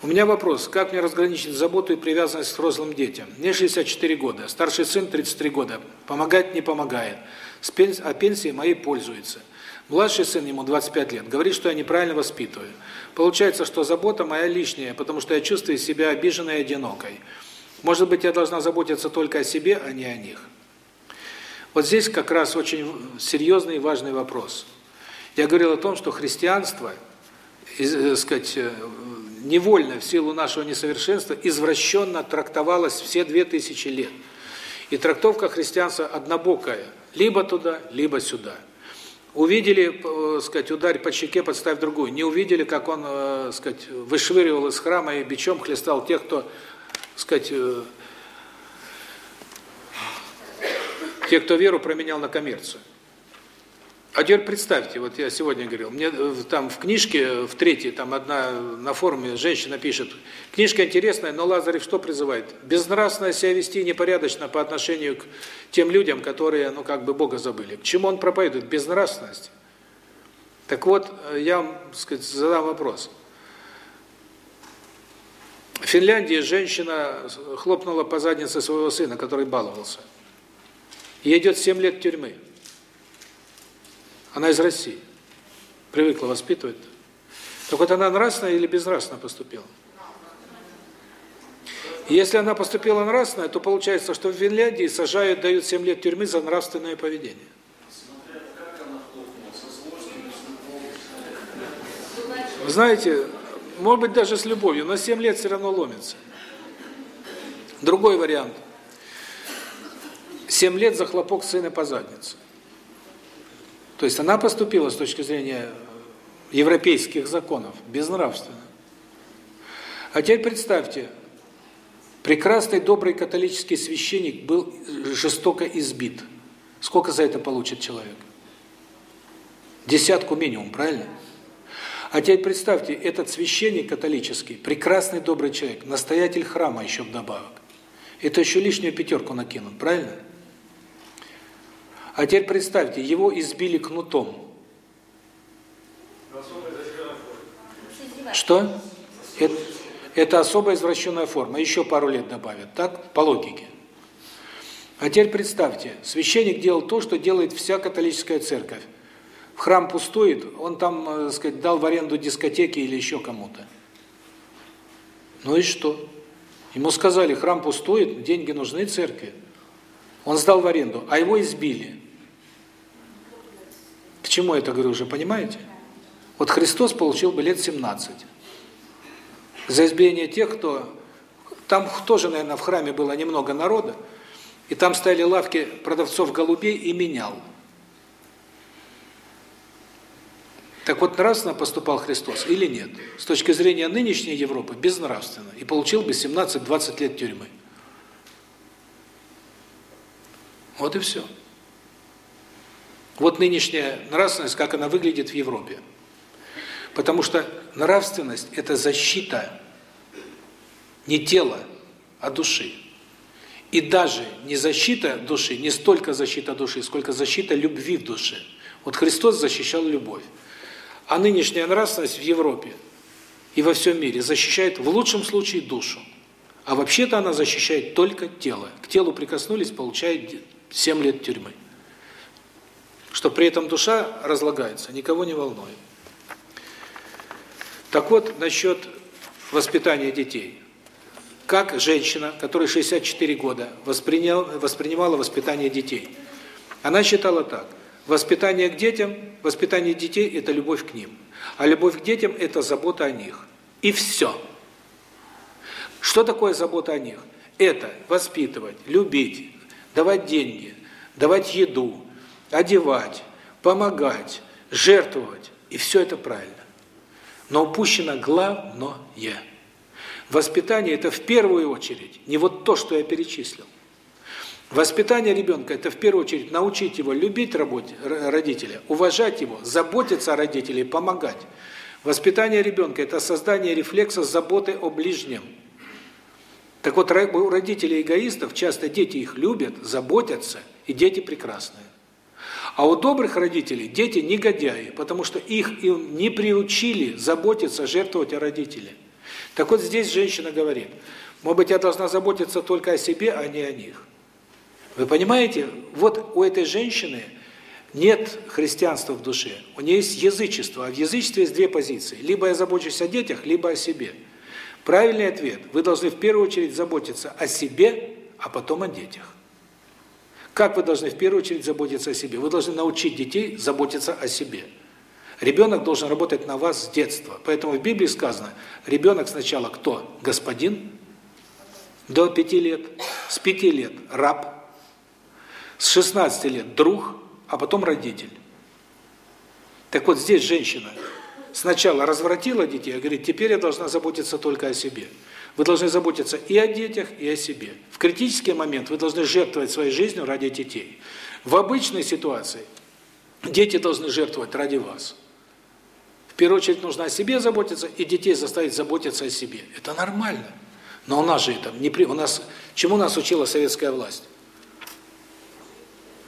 У меня вопрос, как мне разграничить заботу и привязанность к взрослым детям? Мне 64 года, старший сын 33 года, помогать не помогает, а пенсией моей пользуется. Младший сын, ему 25 лет, говорит, что я неправильно воспитываю. Получается, что забота моя лишняя, потому что я чувствую себя обиженной и одинокой. Может быть, я должна заботиться только о себе, а не о них. Вот здесь как раз очень серьезный и важный вопрос. Я говорил о том, что христианство, э, сказать, э, невольно в силу нашего несовершенства извращенно трактовалось все две тысячи лет. И трактовка христианства однобокая, либо туда, либо сюда. Увидели, э, сказать, ударь по щеке, подставь другую. Не увидели, как он, э, сказать, вышвыривал из храма и бичом хлестал тех, кто, сказать, э, тех, кто веру променял на коммерцию. А теперь представьте, вот я сегодня говорил, мне там в книжке, в третьей, там одна на форуме женщина пишет, книжка интересная, но Лазарев что призывает? Безнравственно себя вести непорядочно по отношению к тем людям, которые, ну, как бы Бога забыли. К чему он проповедует? Безнравственность. Так вот, я вам, сказать, задам вопрос. В Финляндии женщина хлопнула по заднице своего сына, который баловался. Ей идет 7 лет тюрьмы. Она из России. Привыкла воспитывать. Так вот она нравственно или безнравственно поступила? Если она поступила нравственно, то получается, что в Финляндии сажают, дают 7 лет тюрьмы за нравственное поведение. Вы знаете, может быть даже с любовью, но 7 лет все равно ломится. Другой вариант. 7 лет за хлопок сына по заднице. То есть она поступила с точки зрения европейских законов безнравственно. А теперь представьте, прекрасный, добрый католический священник был жестоко избит. Сколько за это получит человек? Десятку минимум, правильно? А теперь представьте, этот священник католический, прекрасный, добрый человек, настоятель храма еще вдобавок. Это еще лишнюю пятерку накинут, правильно? А теперь представьте, его избили кнутом. Что? Это, это особая извращенная форма. Еще пару лет добавят, так? По логике. А теперь представьте, священник делал то, что делает вся католическая церковь. В храм пустует, он там, э, так сказать, дал в аренду дискотеки или еще кому-то. Ну и что? Ему сказали, храм пустует, деньги нужны церкви. Он сдал в аренду, а его избили. К я это говорю, уже понимаете? Вот Христос получил бы лет 17. За избиение тех, кто... Там тоже, наверное, в храме было немного народа, и там стояли лавки продавцов голубей и менял. Так вот, нравственно поступал Христос или нет? С точки зрения нынешней Европы, безнравственно. И получил бы 17-20 лет тюрьмы. Вот и все. Вот нынешняя нравственность, как она выглядит в Европе. Потому что нравственность – это защита не тела, а души. И даже не защита души, не столько защита души, сколько защита любви в душе. Вот Христос защищал любовь. А нынешняя нравственность в Европе и во всем мире защищает в лучшем случае душу. А вообще-то она защищает только тело. К телу прикоснулись, получает 7 лет тюрьмы. Что при этом душа разлагается, никого не волнует. Так вот, насчет воспитания детей. Как женщина, которая 64 года, восприняла, воспринимала воспитание детей? Она считала так. Воспитание к детям, воспитание детей – это любовь к ним. А любовь к детям – это забота о них. И все. Что такое забота о них? Это воспитывать, любить, давать деньги, давать еду, одевать, помогать, жертвовать. И все это правильно. Но упущено главное – Воспитание – это в первую очередь не вот то, что я перечислил. Воспитание ребенка – это в первую очередь научить его любить работе, родителя, уважать его, заботиться о родителе, помогать. Воспитание ребенка – это создание рефлекса заботы о ближнем. Так вот, у родителей эгоистов часто дети их любят, заботятся, и дети прекрасные. А у добрых родителей дети негодяи, потому что их им не приучили заботиться, жертвовать о родителе. Так вот здесь женщина говорит, может быть, я должна заботиться только о себе, а не о них. Вы понимаете, вот у этой женщины нет христианства в душе, у нее есть язычество, а в язычестве есть две позиции. Либо я забочусь о детях, либо о себе. Правильный ответ, вы должны в первую очередь заботиться о себе, а потом о детях. Как вы должны в первую очередь заботиться о себе? Вы должны научить детей заботиться о себе. Ребенок должен работать на вас с детства. Поэтому в Библии сказано, ребенок сначала кто? Господин. До пяти лет. С пяти лет раб. С 16 лет друг, а потом родитель. Так вот здесь женщина сначала развратила детей, а говорит, теперь я должна заботиться только о себе. Вы должны заботиться и о детях, и о себе. В критический момент вы должны жертвовать своей жизнью ради детей. В обычной ситуации дети должны жертвовать ради вас первую очередь нужно о себе заботиться и детей заставить заботиться о себе. Это нормально. Но у нас же это не при у нас чему нас учила советская власть?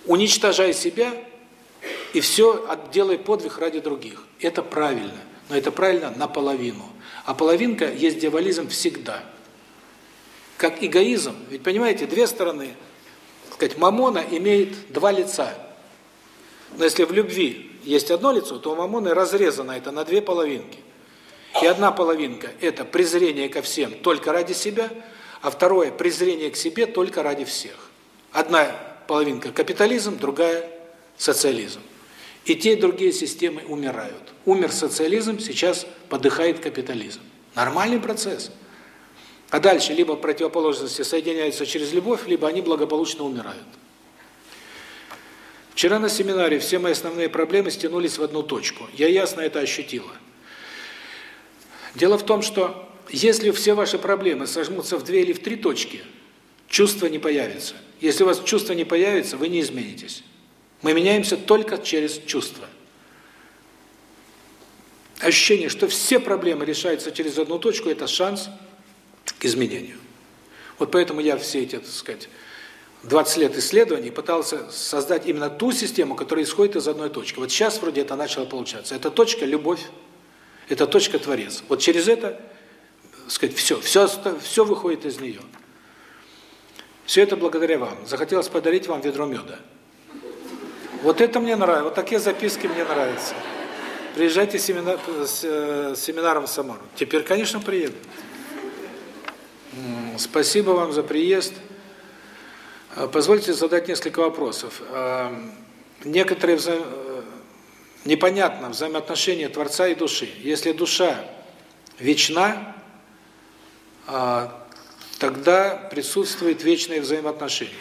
Уничтожай себя и все делай подвиг ради других. Это правильно, но это правильно наполовину. А половинка есть дьяволизм всегда. Как эгоизм, ведь понимаете, две стороны, сказать, мамона имеет два лица. Но если в любви есть одно лицо, то у Мамоны разрезано это на две половинки. И одна половинка – это презрение ко всем только ради себя, а второе – презрение к себе только ради всех. Одна половинка – капитализм, другая – социализм. И те, и другие системы умирают. Умер социализм, сейчас подыхает капитализм. Нормальный процесс. А дальше либо противоположности соединяются через любовь, либо они благополучно умирают. Вчера на семинаре все мои основные проблемы стянулись в одну точку. Я ясно это ощутила. Дело в том, что если все ваши проблемы сожмутся в две или в три точки, чувства не появится. Если у вас чувства не появится, вы не изменитесь. Мы меняемся только через чувства. Ощущение, что все проблемы решаются через одну точку, это шанс к изменению. Вот поэтому я все эти, так сказать, 20 лет исследований пытался создать именно ту систему, которая исходит из одной точки. Вот сейчас вроде это начало получаться. Это точка – любовь, это точка – творец. Вот через это, так сказать, все, все, все выходит из нее. Все это благодаря вам. Захотелось подарить вам ведро меда. Вот это мне нравится, вот такие записки мне нравятся. Приезжайте с э, семинаром в Самару. Теперь, конечно, приеду. Спасибо вам за приезд. А, позвольте задать несколько вопросов. А, некоторые вза... Э, непонятно взаимоотношения Творца и души. Если душа вечна, тогда присутствует вечное взаимоотношение.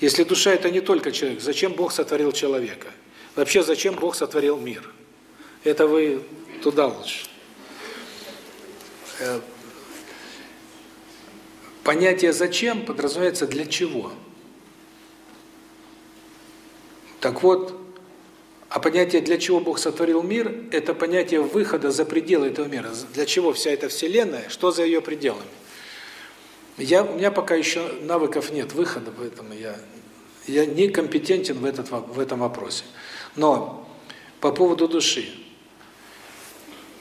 Если душа – это не только человек, зачем Бог сотворил человека? Вообще, зачем Бог сотворил мир? Это вы туда лучше. Э, понятие «зачем» подразумевается «для чего?». Так вот, а понятие «для чего Бог сотворил мир» – это понятие выхода за пределы этого мира. Для чего вся эта Вселенная, что за ее пределами. Я, у меня пока еще навыков нет выхода, поэтому я, я не компетентен в, этот, в этом вопросе. Но по поводу души.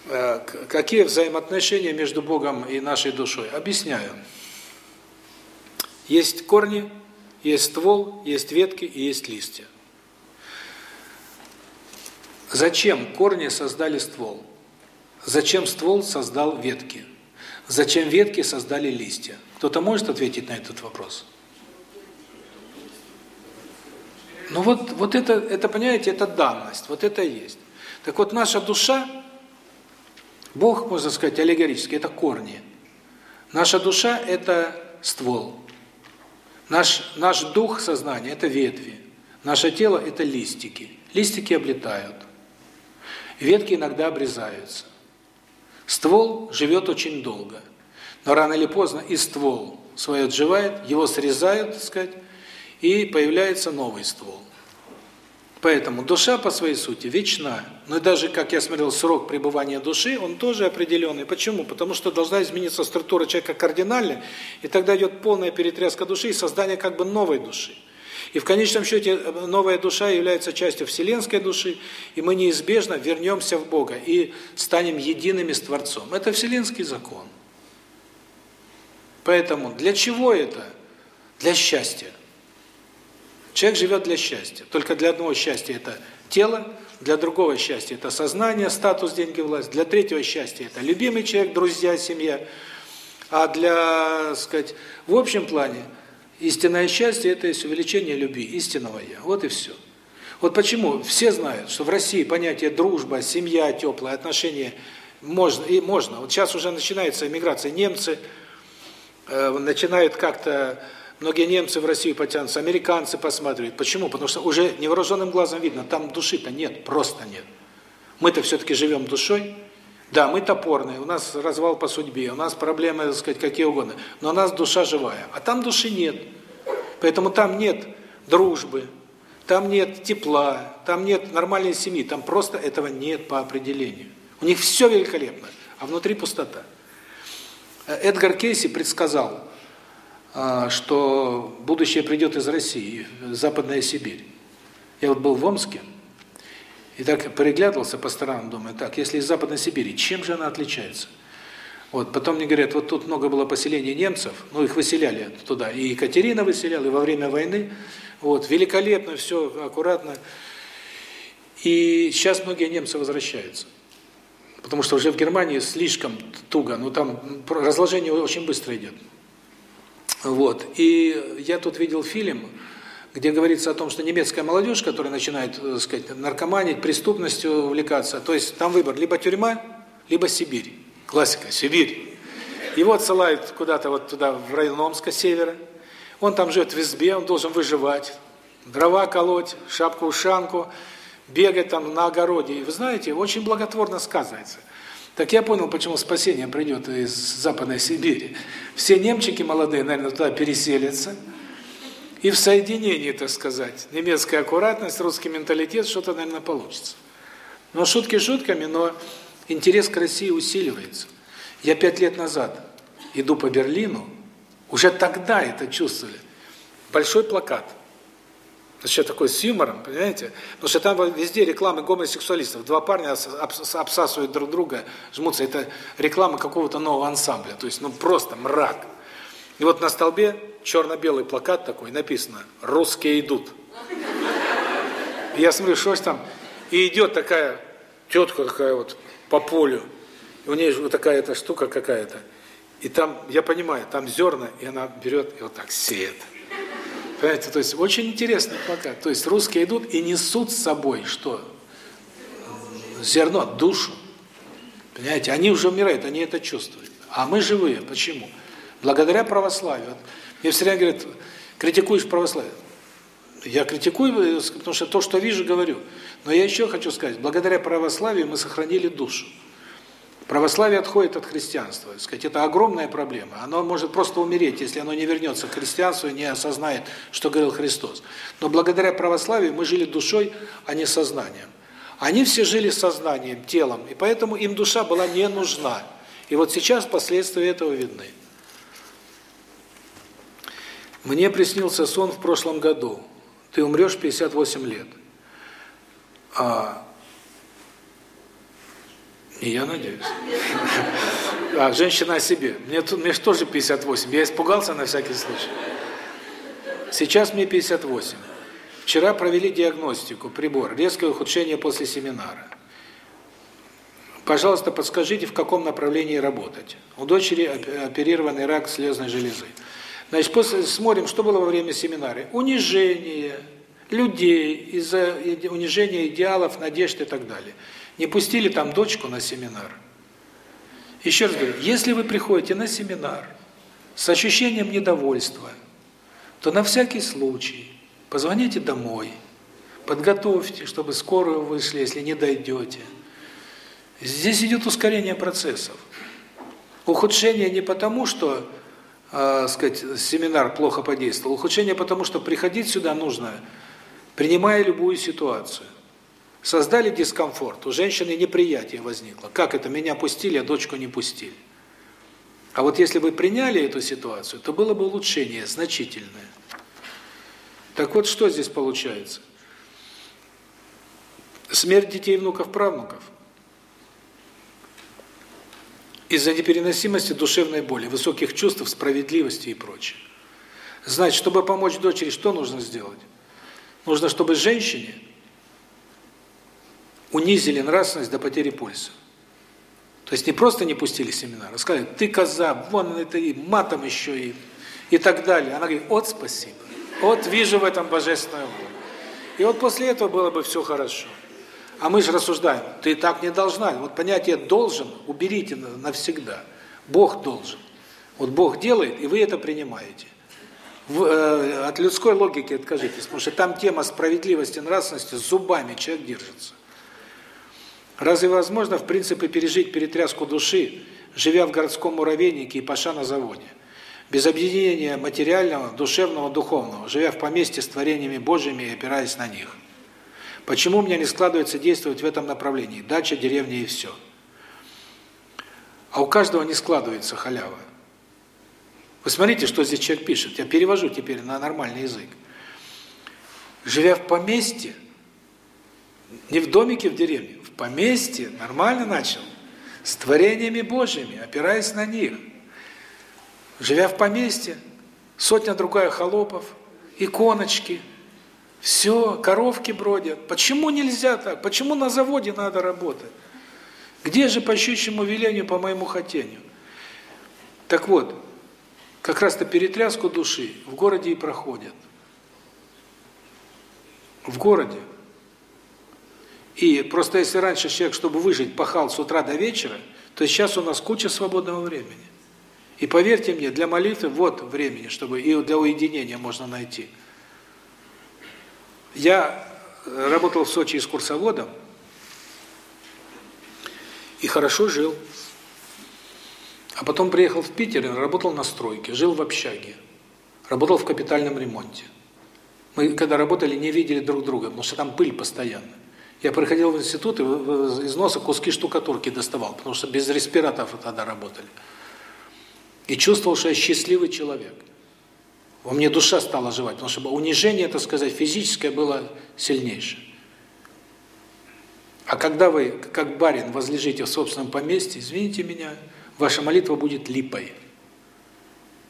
Э, какие взаимоотношения между Богом и нашей душой? Объясняю. Есть корни, есть ствол, есть ветки и есть листья. Зачем корни создали ствол? Зачем ствол создал ветки? Зачем ветки создали листья? Кто-то может ответить на этот вопрос? Ну вот, вот это, это, понимаете, это данность, вот это есть. Так вот, наша душа, Бог, можно сказать, аллегорически, это корни. Наша душа – это ствол. Наш, наш дух сознания – это ветви. Наше тело – это листики. Листики облетают. Ветки иногда обрезаются. Ствол живет очень долго. Но рано или поздно и ствол свое отживает, его срезают, так сказать, и появляется новый ствол. Поэтому душа по своей сути вечна. Но даже, как я смотрел, срок пребывания души, он тоже определенный. Почему? Потому что должна измениться структура человека кардинально, и тогда идет полная перетряска души и создание как бы новой души. И в конечном счете э, новая душа является частью вселенской души, и мы неизбежно вернемся в Бога и станем едиными с Творцом. Это вселенский закон. Поэтому для чего это? Для счастья. Человек живет для счастья. Только для одного счастья это тело, для другого счастья это сознание, статус, деньги, власть. Для третьего счастья это любимый человек, друзья, семья. А для, сказать, в общем плане истинное счастье это есть увеличение любви, истинного я. Вот и все. Вот почему все знают, что в России понятие дружба, семья, теплые отношения можно и можно. Вот сейчас уже начинается эмиграция, немцы начинают как-то Многие немцы в Россию потянутся, американцы посматривают. Почему? Потому что уже невооруженным глазом видно, там души-то нет, просто нет. Мы-то все-таки живем душой. Да, мы топорные, у нас развал по судьбе, у нас проблемы, так сказать, какие угодно. Но у нас душа живая. А там души нет. Поэтому там нет дружбы, там нет тепла, там нет нормальной семьи. Там просто этого нет по определению. У них все великолепно, а внутри пустота. Эдгар Кейси предсказал, а, что будущее придет из России, Западная Сибирь. Я вот был в Омске, и так переглядывался по сторонам, думаю, так, если из Западной Сибири, чем же она отличается? Вот, потом мне говорят, вот тут много было поселений немцев, ну, их выселяли туда, и Екатерина выселяла, и во время войны, вот, великолепно, все аккуратно. И сейчас многие немцы возвращаются. Потому что уже в Германии слишком туго, ну, там разложение очень быстро идет. Вот. И я тут видел фильм, где говорится о том, что немецкая молодежь, которая начинает, так сказать, наркоманить, преступностью увлекаться, то есть там выбор либо тюрьма, либо Сибирь. Классика, Сибирь. Его отсылают куда-то вот туда, в район Омска, севера. Он там живет в избе, он должен выживать, дрова колоть, шапку-ушанку, бегать там на огороде. И вы знаете, очень благотворно сказывается – так я понял, почему спасение придет из Западной Сибири. Все немчики молодые, наверное, туда переселятся. И в соединении, так сказать, немецкая аккуратность, русский менталитет, что-то, наверное, получится. Но шутки шутками, но интерес к России усиливается. Я пять лет назад иду по Берлину, уже тогда это чувствовали. Большой плакат. Еще такой с юмором, понимаете? Потому что там везде рекламы гомосексуалистов. Два парня обсасывают друг друга, жмутся. Это реклама какого-то нового ансамбля. То есть, ну, просто мрак. И вот на столбе черно-белый плакат такой, написано «Русские идут». я смотрю, что там, и идет такая тетка какая вот по полю, и у нее вот такая эта штука какая-то, и там, я понимаю, там зерна, и она берет и вот так сеет. Понимаете, то есть очень интересный плакат. То есть русские идут и несут с собой что? Зерно, душу. Понимаете, они уже умирают, они это чувствуют. А мы живые. Почему? Благодаря православию. Мне все время говорят, критикуешь православие. Я критикую, потому что то, что вижу, говорю. Но я еще хочу сказать, благодаря православию мы сохранили душу. Православие отходит от христианства. Сказать, это огромная проблема. Оно может просто умереть, если оно не вернется к христианству и не осознает, что говорил Христос. Но благодаря православию мы жили душой, а не сознанием. Они все жили сознанием, телом, и поэтому им душа была не нужна. И вот сейчас последствия этого видны. Мне приснился сон в прошлом году. Ты умрешь 58 лет. А и я надеюсь. А, женщина о себе. Мне, мне тоже 58. Я испугался на всякий случай. Сейчас мне 58. Вчера провели диагностику, прибор, резкое ухудшение после семинара. Пожалуйста, подскажите, в каком направлении работать. У дочери оперированный рак слезной железы. Значит, после смотрим, что было во время семинара. Унижение людей из-за унижения идеалов, надежд и так далее. Не пустили там дочку на семинар. Еще раз говорю, если вы приходите на семинар с ощущением недовольства, то на всякий случай позвоните домой, подготовьте, чтобы скорую вышли, если не дойдете. Здесь идет ускорение процессов. Ухудшение не потому, что, э, сказать, семинар плохо подействовал, ухудшение потому, что приходить сюда нужно, принимая любую ситуацию. Создали дискомфорт, у женщины неприятие возникло. Как это, меня пустили, а дочку не пустили? А вот если бы приняли эту ситуацию, то было бы улучшение значительное. Так вот, что здесь получается? Смерть детей, внуков, правнуков. Из-за непереносимости душевной боли, высоких чувств, справедливости и прочее. Значит, чтобы помочь дочери, что нужно сделать? Нужно, чтобы женщине унизили нравственность до потери пульса. То есть не просто не пустили семинар, а сказали, ты коза, вон это и матом еще и и так далее. Она говорит, от спасибо, от вижу в этом божественную волю. И вот после этого было бы все хорошо. А мы же рассуждаем, ты так не должна. Вот понятие «должен» уберите навсегда. Бог должен. Вот Бог делает, и вы это принимаете. В, э, от людской логики откажитесь, потому что там тема справедливости, нравственности зубами человек держится. Разве возможно, в принципе, пережить перетряску души, живя в городском муравейнике и паша на заводе? Без объединения материального, душевного, духовного, живя в поместье с творениями Божьими и опираясь на них. Почему у меня не складывается действовать в этом направлении? Дача, деревня и все. А у каждого не складывается халява. Вы смотрите, что здесь человек пишет. Я перевожу теперь на нормальный язык. Живя в поместье, не в домике в деревне, поместье нормально начал, с творениями Божьими, опираясь на них. Живя в поместье, сотня другая холопов, иконочки, все, коровки бродят. Почему нельзя так? Почему на заводе надо работать? Где же по щучьему велению, по моему хотению? Так вот, как раз-то перетряску души в городе и проходят. В городе. И просто если раньше человек, чтобы выжить, пахал с утра до вечера, то сейчас у нас куча свободного времени. И поверьте мне, для молитвы вот времени, чтобы и для уединения можно найти. Я работал в Сочи с курсоводом и хорошо жил. А потом приехал в Питер и работал на стройке, жил в общаге, работал в капитальном ремонте. Мы, когда работали, не видели друг друга, потому что там пыль постоянно. Я приходил в институт и из носа куски штукатурки доставал, потому что без респираторов тогда работали. И чувствовал, что я счастливый человек. Во мне душа стала оживать, потому что унижение, так сказать, физическое было сильнейшее. А когда вы, как барин, возлежите в собственном поместье, извините меня, ваша молитва будет липой.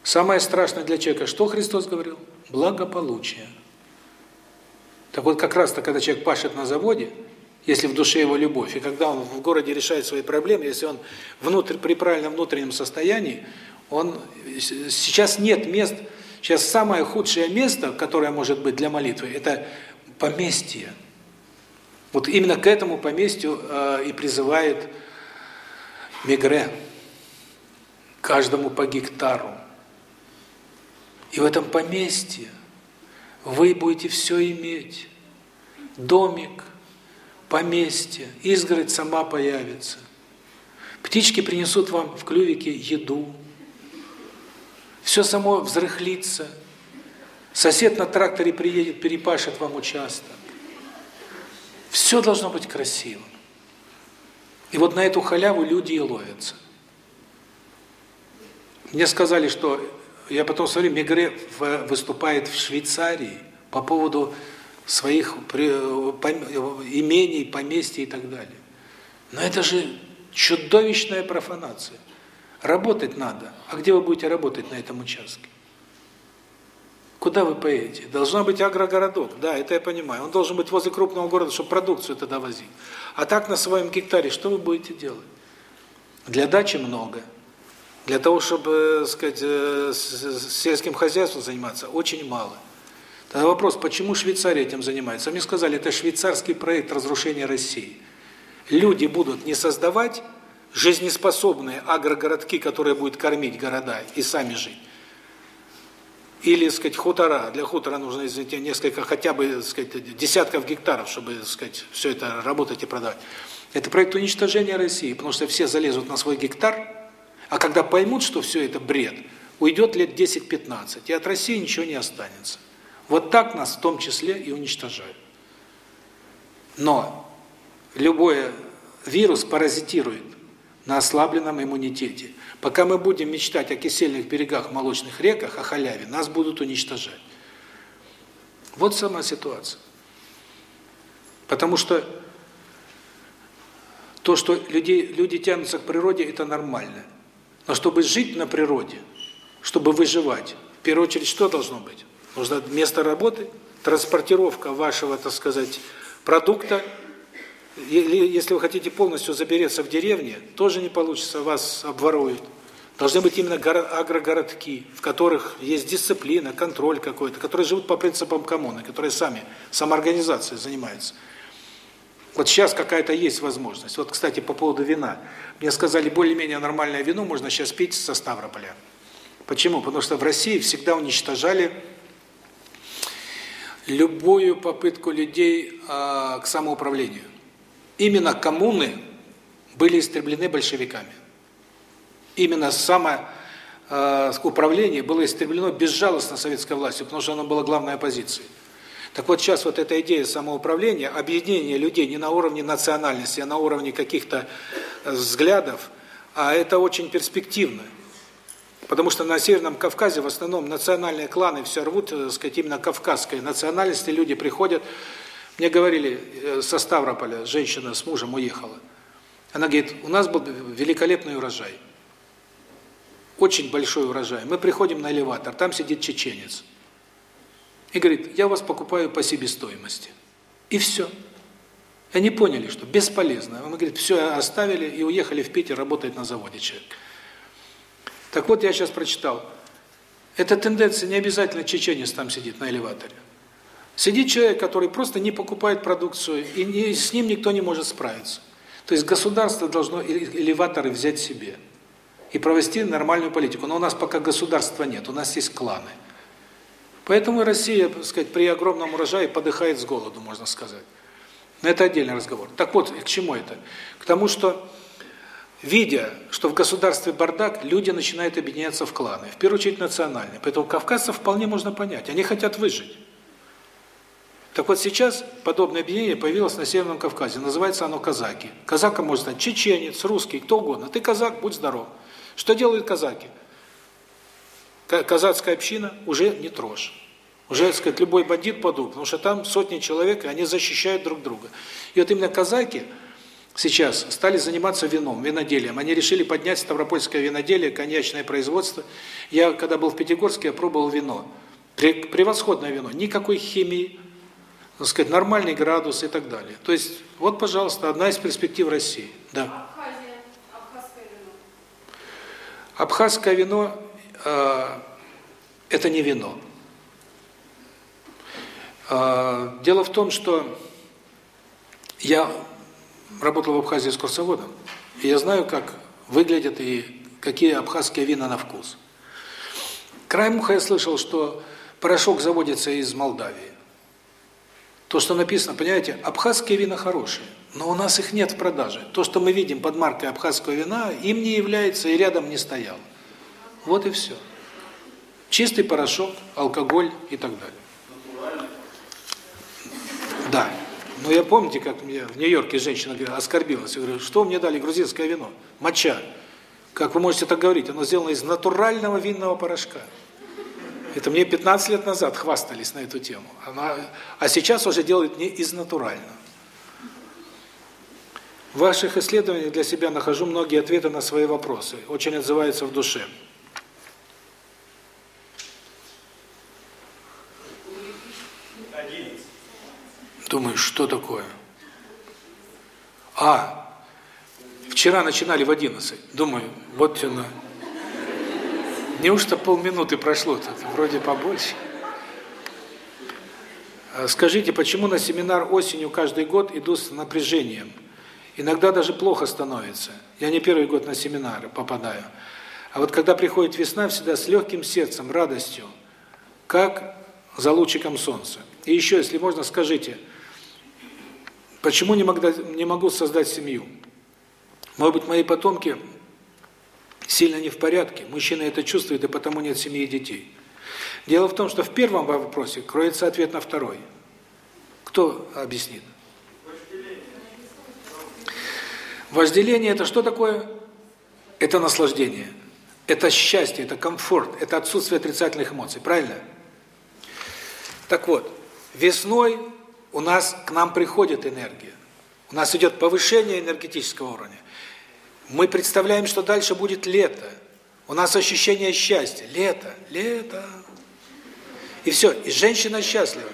Самое страшное для человека, что Христос говорил? Благополучие. Так вот, как раз-то, когда человек пашет на заводе, если в душе его любовь, и когда он в городе решает свои проблемы, если он внутрь, при правильном внутреннем состоянии, он сейчас нет мест, сейчас самое худшее место, которое может быть для молитвы, это поместье. Вот именно к этому поместью э, и призывает Мегре. Каждому по гектару. И в этом поместье вы будете все иметь. Домик, поместье, изгородь сама появится. Птички принесут вам в клювике еду. Все само взрыхлится. Сосед на тракторе приедет, перепашет вам участок. Все должно быть красивым. И вот на эту халяву люди и ловятся. Мне сказали, что я потом смотрю, Мегре выступает в Швейцарии по поводу своих имений, поместья и так далее. Но это же чудовищная профанация. Работать надо. А где вы будете работать на этом участке? Куда вы поедете? Должна быть агрогородок. Да, это я понимаю. Он должен быть возле крупного города, чтобы продукцию туда возить. А так на своем гектаре что вы будете делать? Для дачи много. Для того, чтобы, э, сказать, э, сельским хозяйством заниматься, очень мало. Тогда вопрос, почему Швейцария этим занимается? Мне сказали, это швейцарский проект разрушения России. Люди будут не создавать жизнеспособные агрогородки, которые будут кормить города и сами жить. Или, сказать, хутора. Для хутора нужно, извините, несколько, хотя бы, сказать, десятков гектаров, чтобы, сказать, все это работать и продавать. Это проект уничтожения России, потому что все залезут на свой гектар, а когда поймут, что все это бред, уйдет лет 10-15, и от России ничего не останется. Вот так нас в том числе и уничтожают. Но любой вирус паразитирует на ослабленном иммунитете. Пока мы будем мечтать о кисельных берегах молочных реках, о халяве, нас будут уничтожать. Вот сама ситуация. Потому что то, что люди, люди тянутся к природе, это нормально. Но чтобы жить на природе, чтобы выживать, в первую очередь что должно быть? Нужно место работы, транспортировка вашего, так сказать, продукта. Если вы хотите полностью забереться в деревне, тоже не получится, вас обворуют. Должны быть именно агрогородки, в которых есть дисциплина, контроль какой-то, которые живут по принципам коммуны, которые сами, самоорганизацией занимаются. Вот сейчас какая-то есть возможность. Вот, кстати, по поводу вина. Мне сказали, более-менее нормальное вино можно сейчас пить со Ставрополя. Почему? Потому что в России всегда уничтожали любую попытку людей э, к самоуправлению. Именно коммуны были истреблены большевиками. Именно самоуправление э, было истреблено безжалостно советской властью, потому что оно было главной оппозицией. Так вот сейчас вот эта идея самоуправления, объединение людей не на уровне национальности, а на уровне каких-то э, взглядов, а это очень перспективно. Потому что на Северном Кавказе в основном национальные кланы все рвут, так сказать, именно кавказской национальности. Люди приходят, мне говорили э, со Ставрополя, женщина с мужем уехала. Она говорит, у нас был великолепный урожай. Очень большой урожай. Мы приходим на элеватор, там сидит чеченец и говорит, я вас покупаю по себестоимости. И все. Они поняли, что бесполезно. Он говорит, все оставили и уехали в Питер работать на заводе человек. Так вот, я сейчас прочитал. Эта тенденция не обязательно чеченец там сидит на элеваторе. Сидит человек, который просто не покупает продукцию, и не, с ним никто не может справиться. То есть государство должно элеваторы взять себе и провести нормальную политику. Но у нас пока государства нет, у нас есть кланы. Поэтому Россия, так сказать, при огромном урожае подыхает с голоду, можно сказать. Но это отдельный разговор. Так вот, к чему это? К тому, что, видя, что в государстве бардак, люди начинают объединяться в кланы, в первую очередь национальные. Поэтому кавказцев вполне можно понять. Они хотят выжить. Так вот сейчас подобное объединение появилось на Северном Кавказе. Называется оно казаки. Казаком может стать чеченец, русский, кто угодно. Ты казак, будь здоров. Что делают казаки? Казацкая община уже не трожь. Уже, так сказать, любой бандит подул, потому что там сотни человек, и они защищают друг друга. И вот именно казаки сейчас стали заниматься вином, виноделием. Они решили поднять ставропольское виноделие, коньячное производство. Я, когда был в Пятигорске, я пробовал вино. Превосходное вино, никакой химии, так сказать, нормальный градус и так далее. То есть, вот, пожалуйста, одна из перспектив России. Да. Абхазия, абхазское вино. Абхазское вино это не вино. Э, дело в том, что я работал в Абхазии с курсоводом, и я знаю, как выглядят и какие абхазские вина на вкус. Краем уха я слышал, что порошок заводится из Молдавии. То, что написано, понимаете, абхазские вина хорошие, но у нас их нет в продаже. То, что мы видим под маркой абхазского вина, им не является и рядом не стоял. Вот и все. Чистый порошок, алкоголь и так далее. Да. Но я помните, как мне в Нью-Йорке женщина оскорбилась. Я говорю, что мне дали грузинское вино? Моча. Как вы можете так говорить? Оно сделано из натурального винного порошка. Это мне 15 лет назад хвастались на эту тему. Она, а сейчас уже делают не из натурального. В ваших исследованиях для себя нахожу многие ответы на свои вопросы. Очень отзываются в душе. Думаю, что такое? А, вчера начинали в 11. Думаю, вот она. Неужто полминуты прошло тут? Вроде побольше. А скажите, почему на семинар осенью каждый год иду с напряжением? Иногда даже плохо становится. Я не первый год на семинары попадаю. А вот когда приходит весна, всегда с легким сердцем, радостью, как за лучиком солнца. И еще, если можно, скажите, почему не, могу, не могу создать семью? Может быть, мои потомки сильно не в порядке, мужчина это чувствует, и потому нет семьи и детей. Дело в том, что в первом вопросе кроется ответ на второй. Кто объяснит? Вожделение – это что такое? Это наслаждение. Это счастье, это комфорт, это отсутствие отрицательных эмоций, правильно? Так вот, весной у нас к нам приходит энергия. У нас идет повышение энергетического уровня. Мы представляем, что дальше будет лето. У нас ощущение счастья. Лето, лето. И все, и женщина счастлива.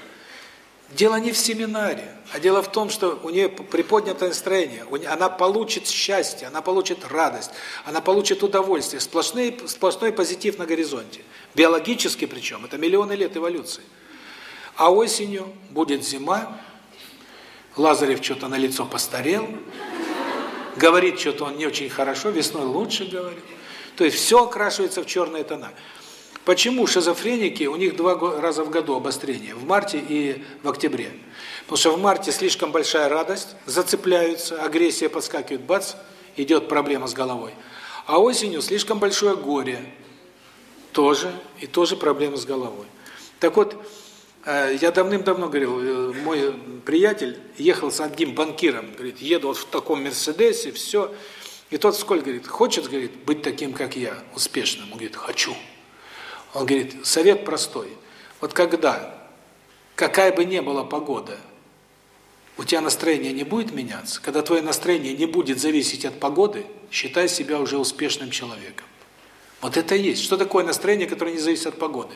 Дело не в семинаре, а дело в том, что у нее приподнятое настроение, она получит счастье, она получит радость, она получит удовольствие, сплошный, сплошной позитив на горизонте. Биологически причем, это миллионы лет эволюции. А осенью будет зима, Лазарев что-то на лицо постарел, говорит что-то он не очень хорошо, весной лучше говорит. То есть все окрашивается в черные тона. Почему шизофреники, у них два раза в году обострение, в марте и в октябре? Потому что в марте слишком большая радость, зацепляются, агрессия подскакивает, бац, идет проблема с головой. А осенью слишком большое горе, тоже, и тоже проблема с головой. Так вот, я давным-давно говорил, э, мой приятель ехал с одним банкиром, говорит, еду вот в таком Мерседесе, все. И тот сколько говорит, хочет, говорит, быть таким, как я, успешным? Он говорит, хочу. Он говорит, совет простой. Вот когда, какая бы ни была погода, у тебя настроение не будет меняться, когда твое настроение не будет зависеть от погоды, считай себя уже успешным человеком. Вот это есть. Что такое настроение, которое не зависит от погоды?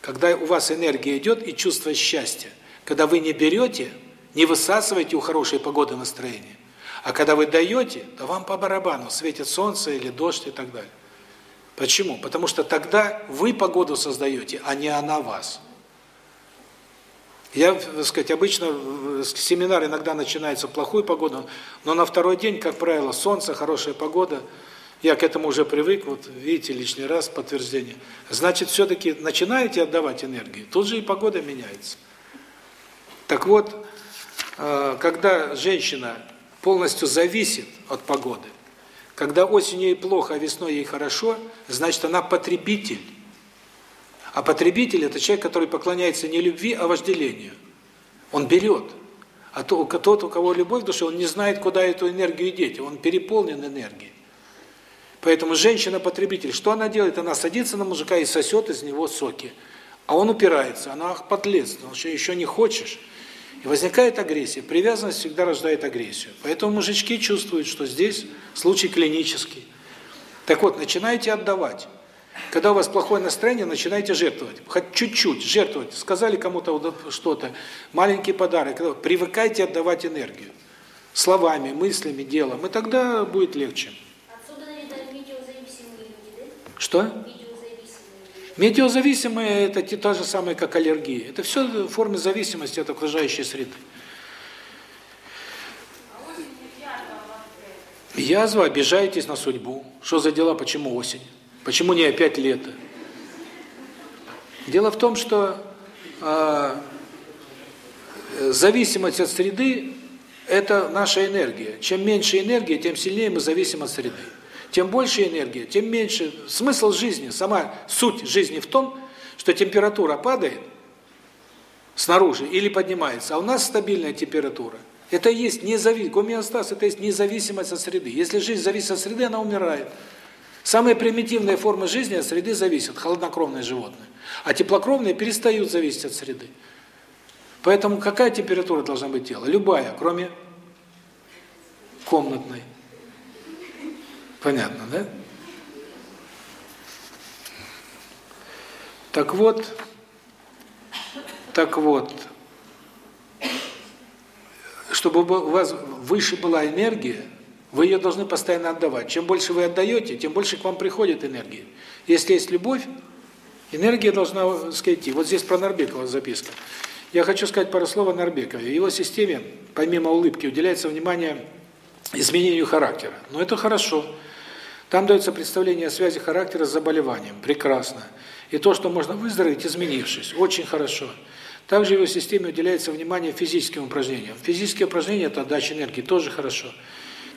Когда у вас энергия идет и чувство счастья, когда вы не берете, не высасываете у хорошей погоды настроение, а когда вы даете, то вам по барабану светит солнце или дождь и так далее. Почему? Потому что тогда вы погоду создаете, а не она вас. Я, так сказать, обычно семинар иногда начинается в плохую погоду, но на второй день, как правило, солнце, хорошая погода. Я к этому уже привык, вот видите, лишний раз подтверждение. Значит, все-таки начинаете отдавать энергию, тут же и погода меняется. Так вот, э, когда женщина полностью зависит от погоды, когда осенью ей плохо, а весной ей хорошо, значит, она потребитель. А потребитель – это человек, который поклоняется не любви, а вожделению. Он берет. А то, тот, у кого любовь в душе, он не знает, куда эту энергию деть. Он переполнен энергией. Поэтому женщина-потребитель, что она делает? Она садится на мужика и сосет из него соки. А он упирается. Она, ах, подлец, ну что, еще не хочешь? И возникает агрессия. Привязанность всегда рождает агрессию. Поэтому мужички чувствуют, что здесь случай клинический. Так вот, начинайте отдавать. Когда у вас плохое настроение, начинайте жертвовать. Хоть чуть-чуть жертвовать. Сказали кому-то что-то, маленький подарок. Привыкайте отдавать энергию. Словами, мыслями, делом. И тогда будет легче. Отсюда, наверное, метеозависимые люди, да? Что? Метеозависимые. Это те, то же самое, как аллергия. Это все в форме зависимости от окружающей среды. Язва, обижаетесь на судьбу. Что за дела, почему осень? Почему не опять лето? Дело в том, что э, зависимость от среды – это наша энергия. Чем меньше энергии, тем сильнее мы зависим от среды. Тем больше энергии, тем меньше. Смысл жизни, сама суть жизни в том, что температура падает снаружи или поднимается, а у нас стабильная температура. Это и есть независимость, гомеостаз – это есть независимость от среды. Если жизнь зависит от среды, она умирает. Самые примитивные формы жизни от среды зависят, холоднокровные животные. А теплокровные перестают зависеть от среды. Поэтому какая температура должна быть тела? Любая, кроме комнатной. Понятно, да? Так вот, так вот, чтобы у вас выше была энергия, вы ее должны постоянно отдавать. Чем больше вы отдаете, тем больше к вам приходит энергии. Если есть любовь, энергия должна, идти. Вот здесь про Нарбекова записка. Я хочу сказать пару слов о Нарбекове. Его системе, помимо улыбки, уделяется внимание изменению характера. Но это хорошо. Там дается представление о связи характера с заболеванием. Прекрасно. И то, что можно выздороветь, изменившись. Очень хорошо. Также в его системе уделяется внимание физическим упражнениям. Физические упражнения – это отдача энергии, тоже хорошо.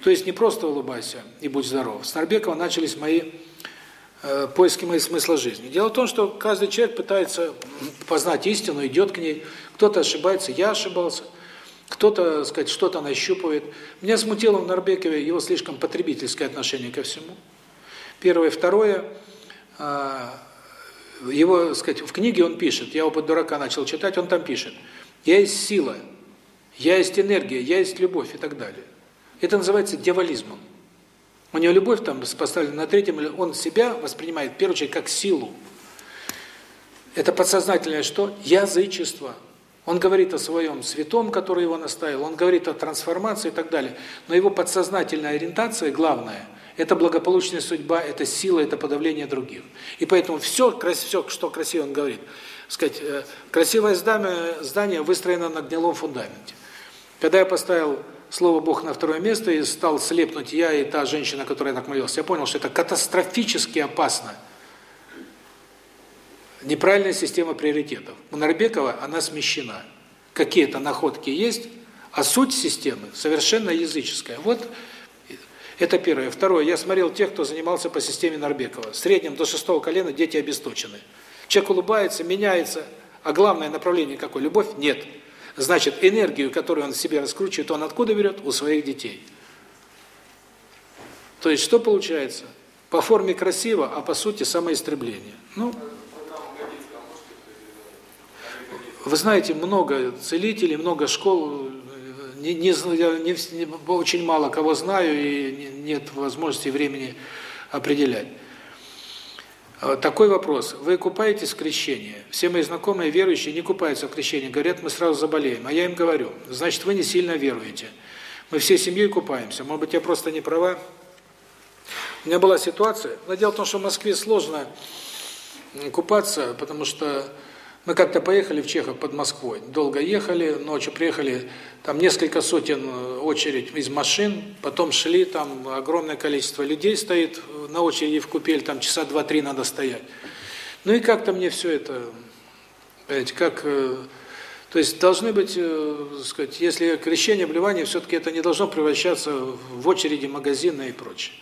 То есть не просто улыбайся и будь здоров. С Нарбекова начались мои э, поиски моего смысла жизни. Дело в том, что каждый человек пытается познать истину, идет к ней. Кто-то ошибается, я ошибался. Кто-то, сказать, что-то нащупывает. Меня смутило в Нарбекове его слишком потребительское отношение ко всему. Первое. Второе. Э, его, сказать, в книге он пишет, я опыт дурака начал читать, он там пишет, я есть сила, я есть энергия, я есть любовь и так далее. Это называется дьяволизмом. У него любовь там поставлена на третьем, он себя воспринимает в первую очередь как силу. Это подсознательное что? Язычество. Он говорит о своем святом, который его наставил, он говорит о трансформации и так далее. Но его подсознательная ориентация, главная, это благополучная судьба, это сила, это подавление других. И поэтому все, все что красиво он говорит, сказать, э, красивое здание, здание выстроено на гнилом фундаменте. Когда я поставил слово Бог на второе место и стал слепнуть я и та женщина, которая так молилась, я понял, что это катастрофически опасно. Неправильная система приоритетов. У Нарбекова она смещена. Какие-то находки есть, а суть системы совершенно языческая. Вот это первое. Второе. Я смотрел тех, кто занимался по системе Нарбекова. В среднем до шестого колена дети обесточены. Человек улыбается, меняется, а главное направление какое? Любовь? Нет. Значит, энергию, которую он в себе раскручивает, он откуда берет? У своих детей. То есть, что получается? По форме красиво, а по сути самоистребление. Ну, вы знаете, много целителей, много школ, не, не, не, очень мало кого знаю, и нет возможности времени определять. А, такой вопрос. Вы купаетесь в крещении? Все мои знакомые верующие не купаются в крещении. Говорят, мы сразу заболеем. А я им говорю, значит, вы не сильно веруете. Мы всей семьей купаемся. Может быть, я просто не права? У меня была ситуация. Но дело в том, что в Москве сложно купаться, потому что мы как-то поехали в Чехов под Москвой. Долго ехали, ночью приехали, там несколько сотен э, очередь из машин, потом шли, там огромное количество людей стоит на очереди в купель, там часа два-три надо стоять. Ну и как-то мне все это, понимаете, как... Э, то есть должны быть, э, сказать, если крещение, обливание, все-таки это не должно превращаться в очереди магазина и прочее.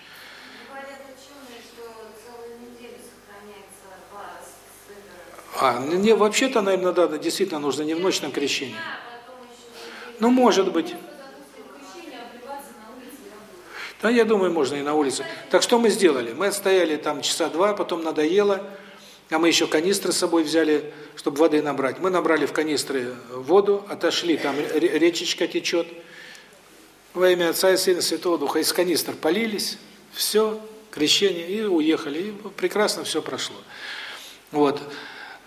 А, не, вообще-то, наверное, да, действительно нужно не в ночном крещении. Ну, может быть. Да, я думаю, можно и на улице. Так что мы сделали? Мы отстояли там часа два, потом надоело, а мы еще канистры с собой взяли, чтобы воды набрать. Мы набрали в канистры воду, отошли, там речечка течет. Во имя Отца и Сына Святого Духа из канистр полились, все, крещение, и уехали. И прекрасно все прошло. Вот.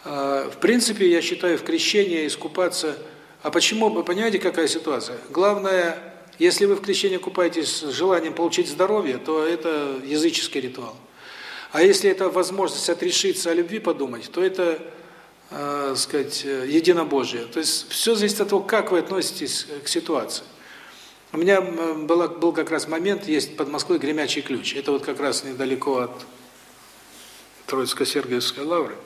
А, в принципе, я считаю, в крещении искупаться... А почему? Вы понимаете, какая ситуация? Главное если вы в крещении купаетесь с желанием получить здоровье, то это языческий ритуал. А если это возможность отрешиться о любви подумать, то это, э, сказать, единобожие. То есть все зависит от того, как вы относитесь к ситуации. У меня был, был как раз момент, есть под Москвой Гремячий ключ. Это вот как раз недалеко от Троицко-Сергиевской лавры.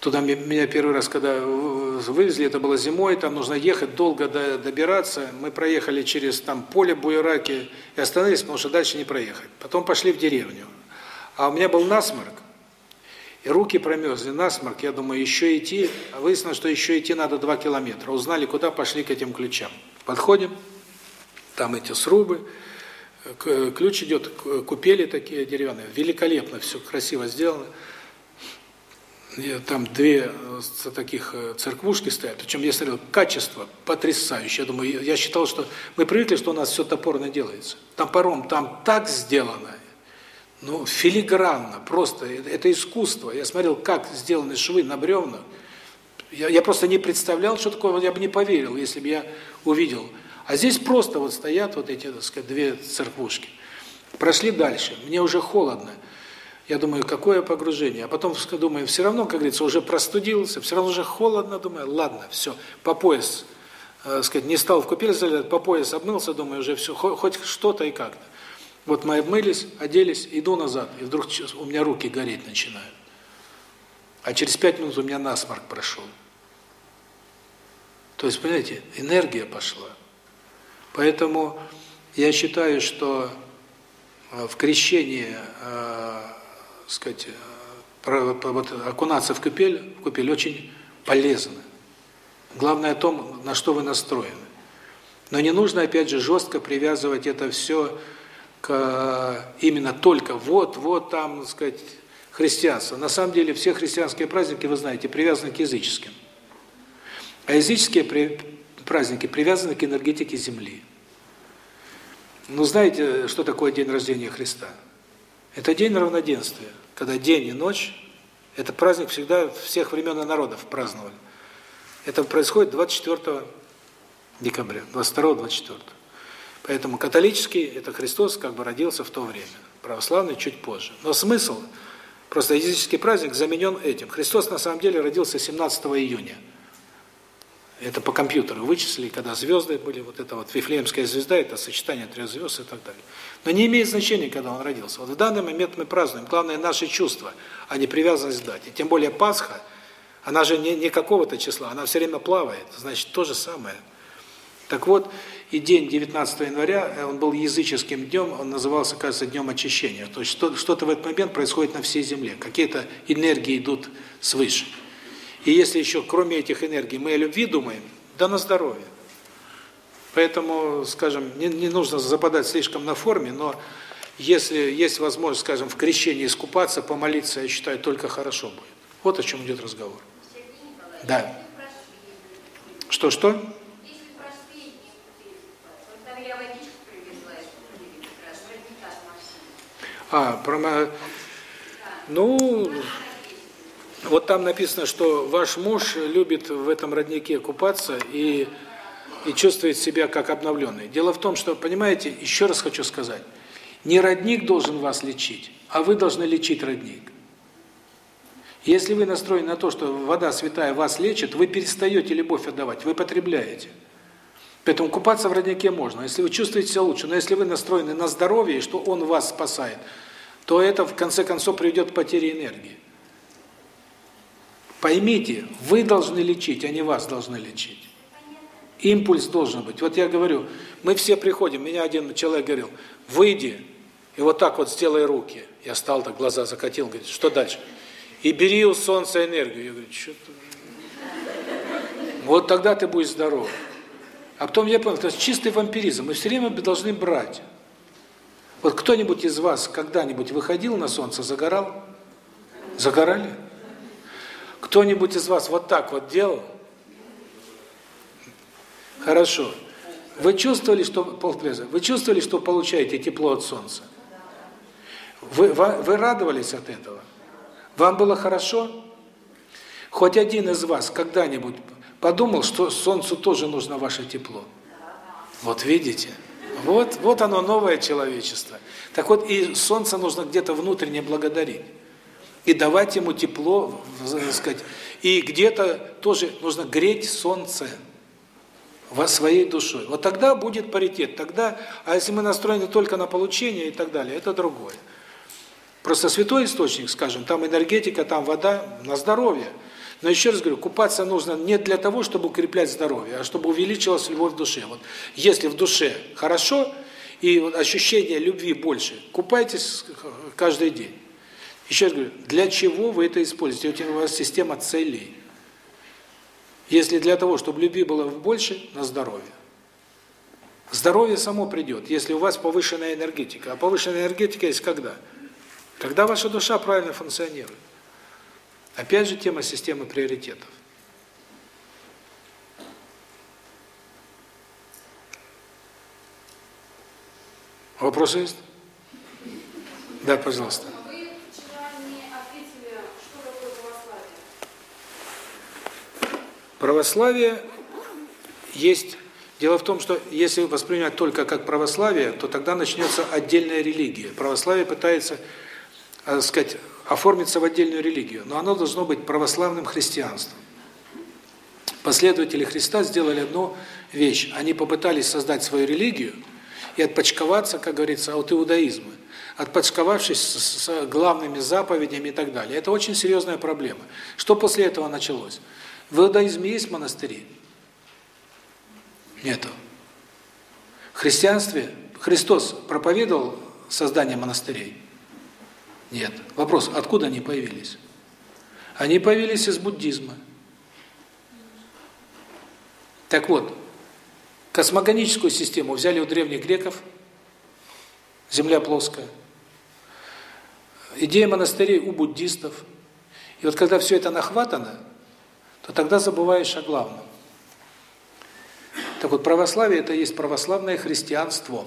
Туда меня первый раз, когда вывезли, это было зимой, там нужно ехать, долго добираться. Мы проехали через там поле Буераки и остановились, потому что дальше не проехать. Потом пошли в деревню. А у меня был насморк, и руки промерзли, насморк. Я думаю, еще идти. А выяснилось, что еще идти надо два километра. Узнали, куда пошли к этим ключам. Подходим, там эти срубы, ключ идет, купели такие деревянные, великолепно, все красиво сделано там две э, таких э, церквушки стоят, причем я смотрел, качество потрясающее. Я думаю, я считал, что мы привыкли, что у нас все топорно делается. Топором там так сделано, ну, филигранно, просто, это искусство. Я смотрел, как сделаны швы на бревнах. Я, я просто не представлял, что такое, я бы не поверил, если бы я увидел. А здесь просто вот стоят вот эти, так сказать, две церквушки. Прошли дальше, мне уже холодно. Я думаю, какое погружение. А потом думаю, все равно, как говорится, уже простудился, все равно уже холодно, думаю, ладно, все, по пояс, э, сказать, не стал в купель залезать, по пояс обмылся, думаю, уже все, хоть что-то и как-то. Вот мы обмылись, оделись, иду назад, и вдруг у меня руки гореть начинают. А через пять минут у меня насморк прошел. То есть, понимаете, энергия пошла. Поэтому я считаю, что э, в крещении э, сказать, э, вот окунаться в купель, в купель очень полезно. Главное о том, на что вы настроены. Но не нужно, опять же, жестко привязывать это все к именно только вот, вот там, так сказать, христианство. На самом деле все христианские праздники, вы знаете, привязаны к языческим. А языческие праздники привязаны к энергетике Земли. Ну, знаете, что такое день рождения Христа? Это день равноденствия, когда день и ночь, это праздник всегда всех времен и народов праздновали. Это происходит 24 декабря, 22-24. Поэтому католический, это Христос как бы родился в то время, православный чуть позже. Но смысл, просто языческий праздник заменен этим. Христос на самом деле родился 17 июня. Это по компьютеру вычислили, когда звезды были, вот это вот Вифлеемская звезда, это сочетание трех звезд и так далее. Но не имеет значения, когда он родился. Вот в данный момент мы празднуем. Главное наши чувства, а не привязанность к дате. Тем более Пасха, она же не, не какого-то числа, она все время плавает. Значит, то же самое. Так вот, и день 19 января, э, он был языческим днем, он назывался, кажется, днем очищения. То есть что-то в этот момент происходит на всей земле. Какие-то энергии идут свыше. И если еще кроме этих энергий мы о любви думаем, да на здоровье. Поэтому, скажем, не, не нужно западать слишком на форме, но если есть возможность, скажем, в крещении искупаться, помолиться, я считаю, только хорошо будет. Вот о чем идет разговор. Да. Что-что? А, про... Ну, вот там написано, что ваш муж любит в этом роднике купаться и и чувствует себя как обновленный. Дело в том, что, понимаете, еще раз хочу сказать, не родник должен вас лечить, а вы должны лечить родник. Если вы настроены на то, что вода святая вас лечит, вы перестаете любовь отдавать, вы потребляете. Поэтому купаться в роднике можно, если вы чувствуете себя лучше. Но если вы настроены на здоровье, что он вас спасает, то это в конце концов приведет к потере энергии. Поймите, вы должны лечить, а не вас должны лечить. Импульс должен быть. Вот я говорю, мы все приходим, меня один человек говорил, выйди и вот так вот сделай руки. Я стал так, глаза закатил, говорит, что дальше? И бери у солнца энергию. Я говорю, что-то... Вот тогда ты будешь здоров. А потом я понял, это чистый вампиризм. Мы все время должны брать. Вот кто-нибудь из вас когда-нибудь выходил на солнце, загорал? Загорали? Кто-нибудь из вас вот так вот делал? Хорошо. Вы чувствовали, что полплеза? Вы чувствовали, что получаете тепло от солнца? Вы, вы радовались от этого? Вам было хорошо? Хоть один из вас когда-нибудь подумал, что солнцу тоже нужно ваше тепло? Вот видите? Вот, вот оно новое человечество. Так вот, и солнце нужно где-то внутренне благодарить. И давать ему тепло, так сказать. И где-то тоже нужно греть солнце во своей душой. Вот тогда будет паритет. Тогда, а если мы настроены только на получение и так далее, это другое. Просто святой источник, скажем, там энергетика, там вода на здоровье. Но еще раз говорю, купаться нужно не для того, чтобы укреплять здоровье, а чтобы увеличилась любовь в душе. Вот если в душе хорошо и ощущение любви больше, купайтесь каждый день. Еще раз говорю, для чего вы это используете? У вас система целей. Если для того, чтобы любви было больше, на здоровье. Здоровье само придет, если у вас повышенная энергетика. А повышенная энергетика есть когда? Когда ваша душа правильно функционирует. Опять же тема системы приоритетов. Вопросы есть? Да, пожалуйста. Вы вчера не ответили, что такое православие. Есть... Дело в том, что если воспринимать только как православие, то тогда начнется отдельная религия. Православие пытается, так сказать, оформиться в отдельную религию, но оно должно быть православным христианством. Последователи Христа сделали одну вещь. Они попытались создать свою религию и отпочковаться, как говорится, от иудаизма, отпочковавшись с главными заповедями и так далее. Это очень серьезная проблема. Что после этого началось? В иудаизме есть монастыри? Нету. В христианстве Христос проповедовал создание монастырей? Нет. Вопрос, откуда они появились? Они появились из буддизма. Так вот, космогоническую систему взяли у древних греков, земля плоская. Идея монастырей у буддистов. И вот когда все это нахватано, то тогда забываешь о главном. Так вот, православие – это есть православное христианство.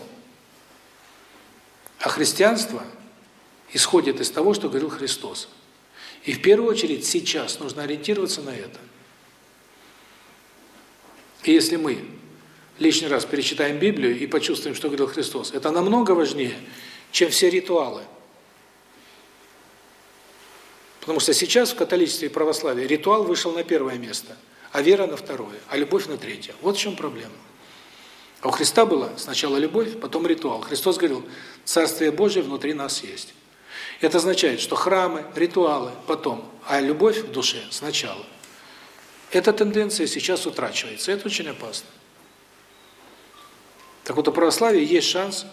А христианство – исходит из того, что говорил Христос. И в первую очередь сейчас нужно ориентироваться на это. И если мы лишний раз перечитаем Библию и почувствуем, что говорил Христос, это намного важнее, чем все ритуалы. Потому что сейчас в католичестве и православии ритуал вышел на первое место, а вера на второе, а любовь на третье. Вот в чем проблема. А у Христа была сначала любовь, потом ритуал. Христос говорил, Царствие Божие внутри нас есть. Это означает, что храмы, ритуалы потом, а любовь в душе сначала. Эта тенденция сейчас утрачивается, это очень опасно. Так вот, у православия есть шанс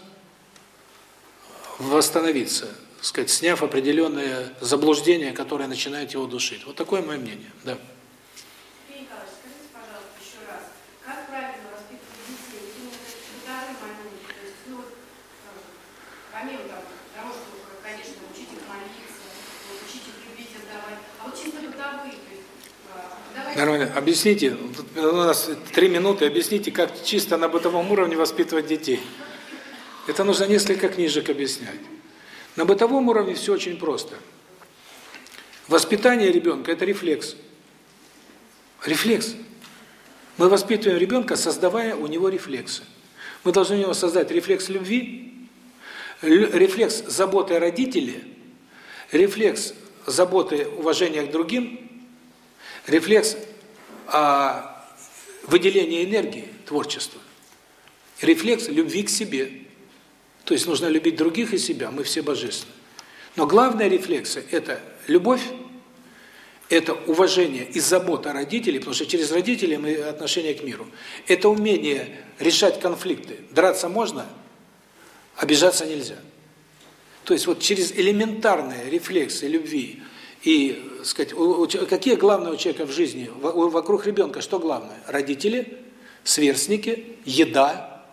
восстановиться, сказать, сняв определенные заблуждения, которые начинают его душить. Вот такое мое мнение, да. Нормально. Объясните, у нас три минуты, объясните, как чисто на бытовом уровне воспитывать детей. Это нужно несколько книжек объяснять. На бытовом уровне все очень просто. Воспитание ребенка – это рефлекс. Рефлекс. Мы воспитываем ребенка, создавая у него рефлексы. Мы должны у него создать рефлекс любви, рефлекс заботы о родителе, рефлекс заботы, уважения к другим, рефлекс а, выделения энергии, творчества, рефлекс любви к себе. То есть нужно любить других и себя, мы все божественны. Но главная рефлексы – это любовь, это уважение и забота родителей, потому что через родителей мы отношение к миру. Это умение решать конфликты. Драться можно, обижаться нельзя. То есть вот через элементарные рефлексы любви И, сказать, у- у какие главные у человека в жизни? Во- у- Вокруг ребенка что главное? Родители, сверстники, еда.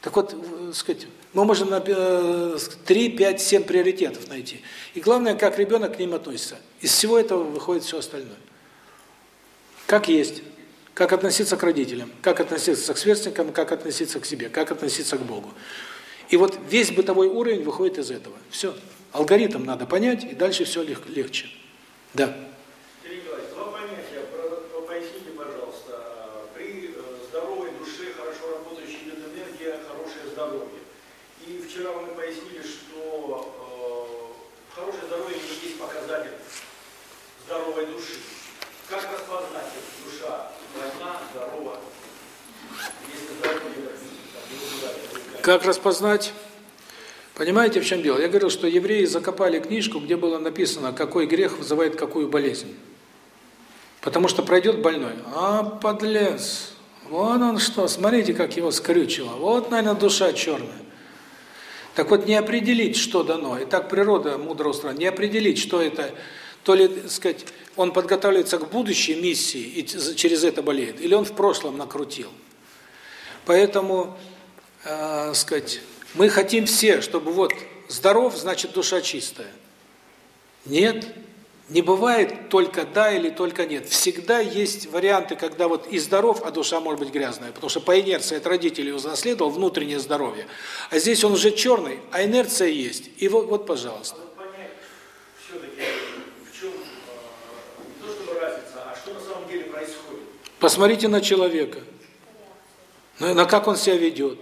Так вот, в- сказать, мы можем на 3, 5, 7 приоритетов найти. И главное, как ребенок к ним относится. Из всего этого выходит все остальное. Как есть. Как относиться к родителям, как относиться к сверстникам, как относиться к себе, как относиться к Богу. И вот весь бытовой уровень выходит из этого. Все. Алгоритм надо понять, и дальше все легче. Да. Сергей Николаевич, два понятия. Про- про- Поясните, пожалуйста. При э, здоровой душе, хорошо работающей идет энергия, хорошее здоровье. Мы пояснили, что э, хорошее здоровье не есть показатель здоровой души. Как распознать, душа больна, здорова, если здоровье? Как распознать? Понимаете, в чем дело? Я говорил, что евреи закопали книжку, где было написано, какой грех вызывает какую болезнь. Потому что пройдет больной. А, подлец! Вот он что, смотрите, как его скрючило. Вот, наверное, душа черная. Так вот, не определить, что дано. И так природа мудро устроена. Не определить, что это, то ли, так сказать, он подготавливается к будущей миссии и через это болеет, или он в прошлом накрутил. Поэтому, э, сказать, мы хотим все, чтобы вот здоров, значит душа чистая. Нет, не бывает только да или только нет. Всегда есть варианты, когда вот и здоров, а душа может быть грязная. Потому что по инерции от родителей унаследовал внутреннее здоровье. А здесь он уже черный, а инерция есть. И вот, вот пожалуйста. Надо понять, все-таки, в чем, не то чтобы разница, что на самом деле происходит. Посмотрите на человека. На как он себя ведет.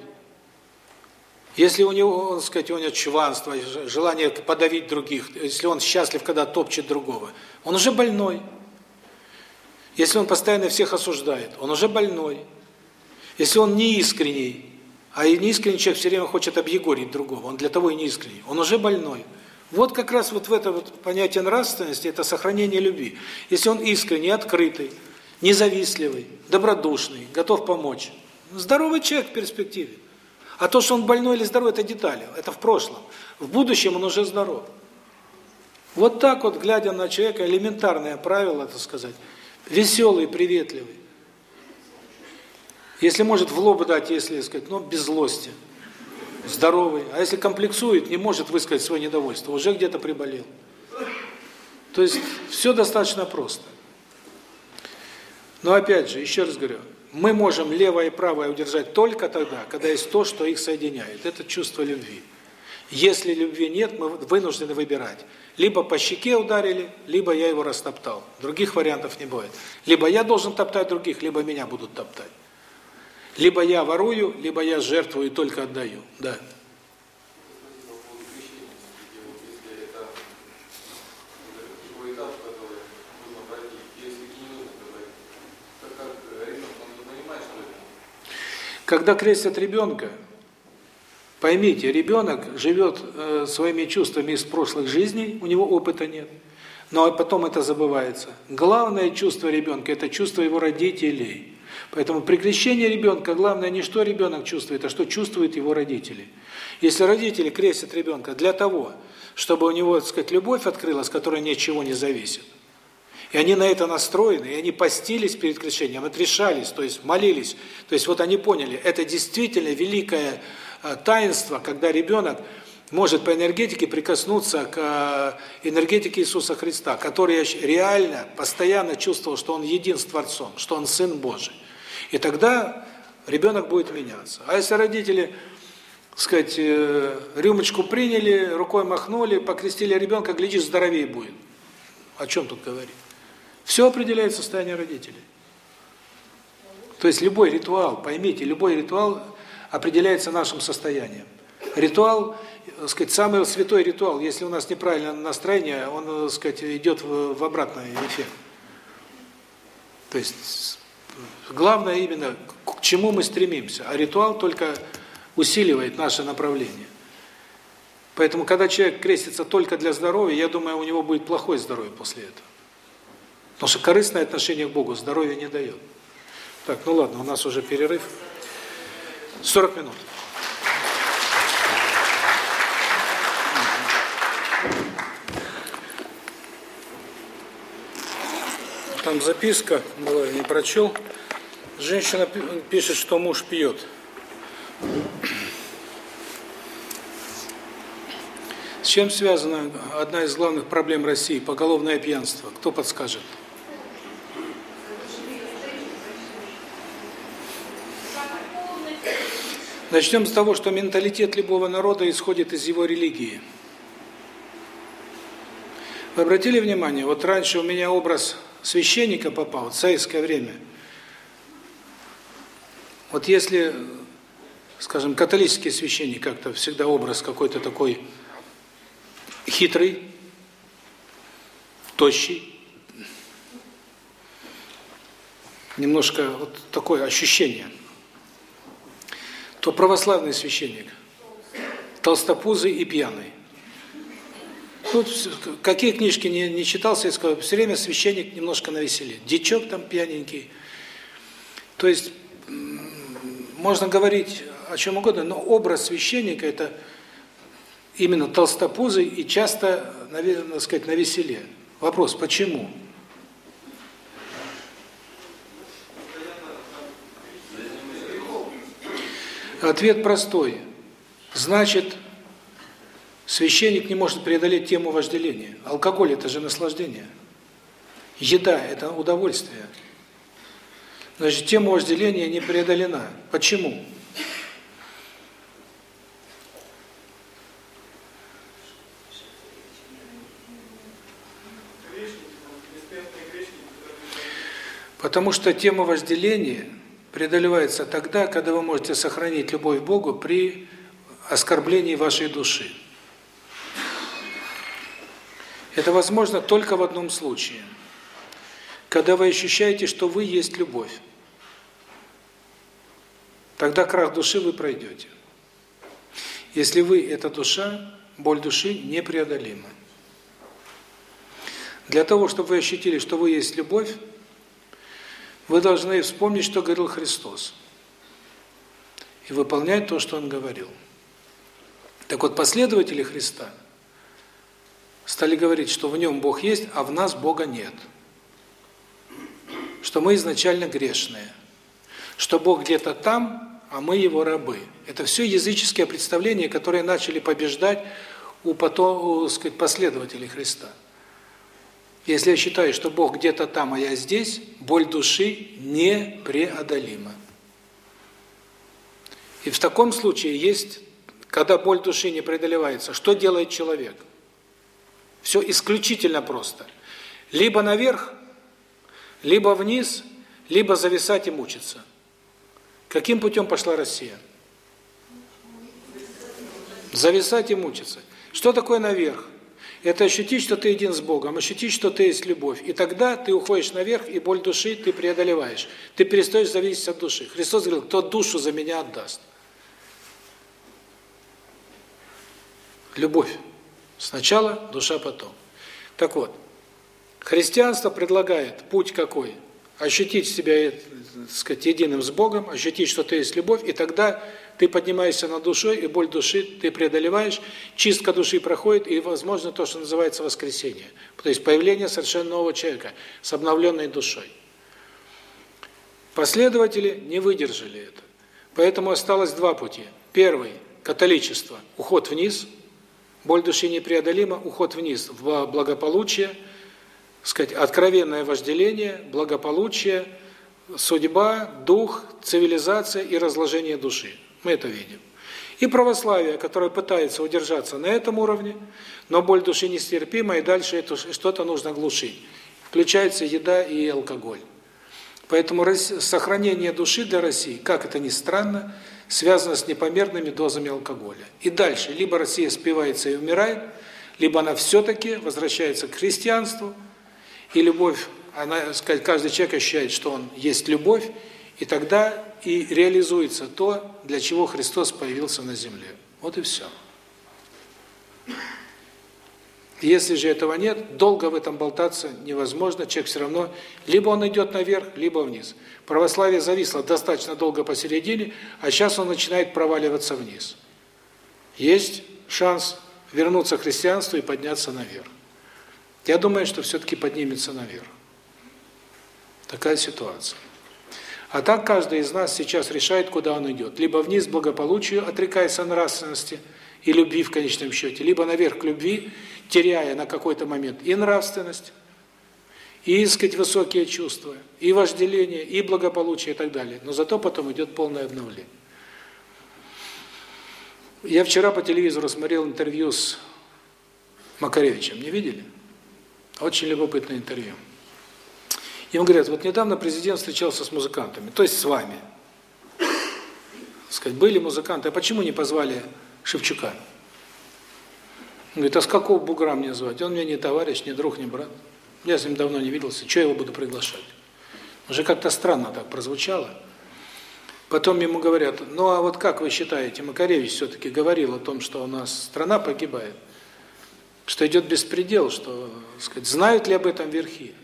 Если у него, так сказать, у него чванство, желание подавить других, если он счастлив, когда топчет другого, он уже больной. Если он постоянно всех осуждает, он уже больной. Если он неискренний, а неискренний человек все время хочет объегорить другого, он для того и неискренний, он уже больной. Вот как раз вот в это вот понятие нравственности, это сохранение любви. Если он искренний, открытый, независтливый, добродушный, готов помочь, здоровый человек в перспективе. А то, что он больной или здоровый, это детали, это в прошлом. В будущем он уже здоров. Вот так вот, глядя на человека, элементарное правило, так сказать, веселый, приветливый. Если может в лоб дать, если, сказать, ну, без злости. Здоровый. А если комплексует, не может высказать свое недовольство, уже где-то приболел. То есть, все достаточно просто. Но опять же, еще раз говорю, мы можем левое и правое удержать только тогда, когда есть то, что их соединяет. Это чувство любви. Если любви нет, мы вынуждены выбирать. Либо по щеке ударили, либо я его растоптал. Других вариантов не будет. Либо я должен топтать других, либо меня будут топтать. Либо я ворую, либо я жертвую и только отдаю. Да. по поводу крещения, где вот если это такой этап, который нужно пройти, если не нужно говорить, так как ребенок, он не понимает, что это. Когда крестят ребенка, поймите, ребенок живет э, своими чувствами из прошлых жизней, у него опыта нет, но потом это забывается. Главное чувство ребенка – это чувство его родителей. Поэтому при крещении ребенка главное не что ребенок чувствует, а что чувствуют его родители. Если родители крестят ребенка для того, чтобы у него, так сказать, любовь открылась, которая ни от чего не зависит, и они на это настроены, и они постились перед крещением, отрешались, то есть молились. То есть вот они поняли, это действительно великое э, таинство, когда ребенок может по энергетике прикоснуться к э, энергетике Иисуса Христа, который реально, постоянно чувствовал, что Он един с Творцом, что Он Сын Божий. И тогда ребенок будет меняться. А если родители, сказать, э, рюмочку приняли, рукой махнули, покрестили ребенка, глядишь, здоровее будет. О чем тут говорить? Все определяет состояние родителей. То есть любой ритуал, поймите, любой ритуал определяется нашим состоянием. Ритуал, так сказать, самый святой ритуал, если у нас неправильное настроение, он, так сказать, идет в, обратный эффект. То есть главное именно, к чему мы стремимся, а ритуал только усиливает наше направление. Поэтому, когда человек крестится только для здоровья, я думаю, у него будет плохое здоровье после этого. Потому что корыстное отношение к Богу здоровья не дает. Так, ну ладно, у нас уже перерыв. 40 минут. Там записка была, не прочел. Женщина пи- пишет, что муж пьет. С чем связана одна из главных проблем России – поголовное пьянство? Кто подскажет? Начнем с того, что менталитет любого народа исходит из его религии. Вы обратили внимание, вот раньше у меня образ священника попал, в время. Вот если, скажем, католический священник, как-то всегда образ какой-то такой хитрый, тощий, немножко вот такое ощущение, то православный священник толстопузый и пьяный. Тут вс- какие книжки не, не читал советского, все время священник немножко навеселе. Дичок там пьяненький. То есть, можно говорить о чем угодно, но образ священника – это именно толстопузый и часто, наверное, сказать, навеселе. Вопрос, почему? Ответ простой. Значит, священник не может преодолеть тему вожделения. Алкоголь – это же наслаждение. Еда – это удовольствие. Значит, тема вожделения не преодолена. Почему? Потому что тема вожделения преодолевается тогда, когда вы можете сохранить любовь к Богу при оскорблении вашей души. Это возможно только в одном случае. Когда вы ощущаете, что вы есть любовь. Тогда крах души вы пройдете. Если вы – это душа, боль души непреодолима. Для того, чтобы вы ощутили, что вы есть любовь, вы должны вспомнить, что говорил Христос. И выполнять то, что Он говорил. Так вот, последователи Христа стали говорить, что в Нем Бог есть, а в нас Бога нет. Что мы изначально грешные. Что Бог где-то там, а мы Его рабы. Это все языческие представления, которые начали побеждать у, потом, у сказать, последователей Христа. Если я считаю, что Бог где-то там, а я здесь, боль души непреодолима. И в таком случае есть, когда боль души не преодолевается, что делает человек? Все исключительно просто. Либо наверх, либо вниз, либо зависать и мучиться. Каким путем пошла Россия? Зависать и мучиться. Что такое наверх? Это ощутить, что ты един с Богом, ощутить, что ты есть любовь. И тогда ты уходишь наверх, и боль души ты преодолеваешь. Ты перестаешь зависеть от души. Христос говорил, кто душу за меня отдаст. Любовь. Сначала, душа потом. Так вот, христианство предлагает путь какой? Ощутить себя, так сказать, единым с Богом, ощутить, что ты есть любовь, и тогда ты поднимаешься над душой, и боль души ты преодолеваешь, чистка души проходит, и возможно то, что называется воскресение. То есть появление совершенно нового человека с обновленной душой. Последователи не выдержали это. Поэтому осталось два пути. Первый – католичество, уход вниз, боль души непреодолима, уход вниз в благополучие, сказать, откровенное вожделение, благополучие, судьба, дух, цивилизация и разложение души. Мы это видим. И православие, которое пытается удержаться на этом уровне, но боль души нестерпима, и дальше это что-то нужно глушить. Включается еда и алкоголь. Поэтому сохранение души для России, как это ни странно, связано с непомерными дозами алкоголя. И дальше, либо Россия спивается и умирает, либо она все-таки возвращается к христианству, и любовь, она, сказать, каждый человек ощущает, что он есть любовь, и тогда и реализуется то, для чего Христос появился на земле. Вот и все. Если же этого нет, долго в этом болтаться невозможно, человек все равно, либо он идет наверх, либо вниз. Православие зависло достаточно долго посередине, а сейчас он начинает проваливаться вниз. Есть шанс вернуться к христианству и подняться наверх. Я думаю, что все-таки поднимется наверх. Такая ситуация. А так каждый из нас сейчас решает, куда он идет. Либо вниз благополучию, отрекаясь от нравственности и любви в конечном счете, либо наверх к любви, теряя на какой-то момент и нравственность, и, так сказать, высокие чувства, и вожделение, и благополучие и так далее. Но зато потом идет полное обновление. Я вчера по телевизору смотрел интервью с Макаревичем. Не видели? Очень любопытное интервью. Ему говорят, вот недавно президент встречался с музыкантами, то есть с вами. Сказать, были музыканты, а почему не позвали Шевчука? Он говорит, а с какого бугра мне звать? Он мне не товарищ, не друг, не брат. Я с ним давно не виделся, что я его буду приглашать? Уже как-то странно так прозвучало. Потом ему говорят, ну а вот как вы считаете, Макаревич все-таки говорил о том, что у нас страна погибает, что идет беспредел, что, сказать, знают ли об этом верхи?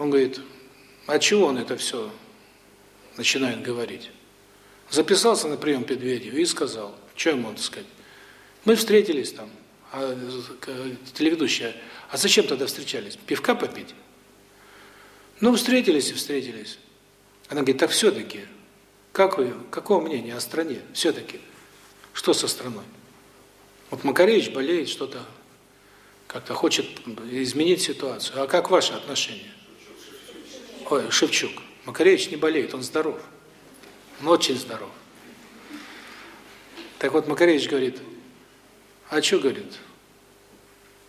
Он говорит, а чего он это все начинает говорить? Записался на прием Медведева и сказал, что ему, так сказать, мы встретились там, а телеведущая, а зачем тогда встречались? Пивка попить? Ну, встретились и встретились. Она говорит, так все-таки, как вы, какого мнения о стране? Все-таки, что со страной? Вот Макаревич болеет, что-то как-то хочет изменить ситуацию. А как ваше отношение? Ой, Шевчук. Макаревич не болеет, он здоров. Он очень здоров. Так вот, Макаревич говорит, а что, говорит,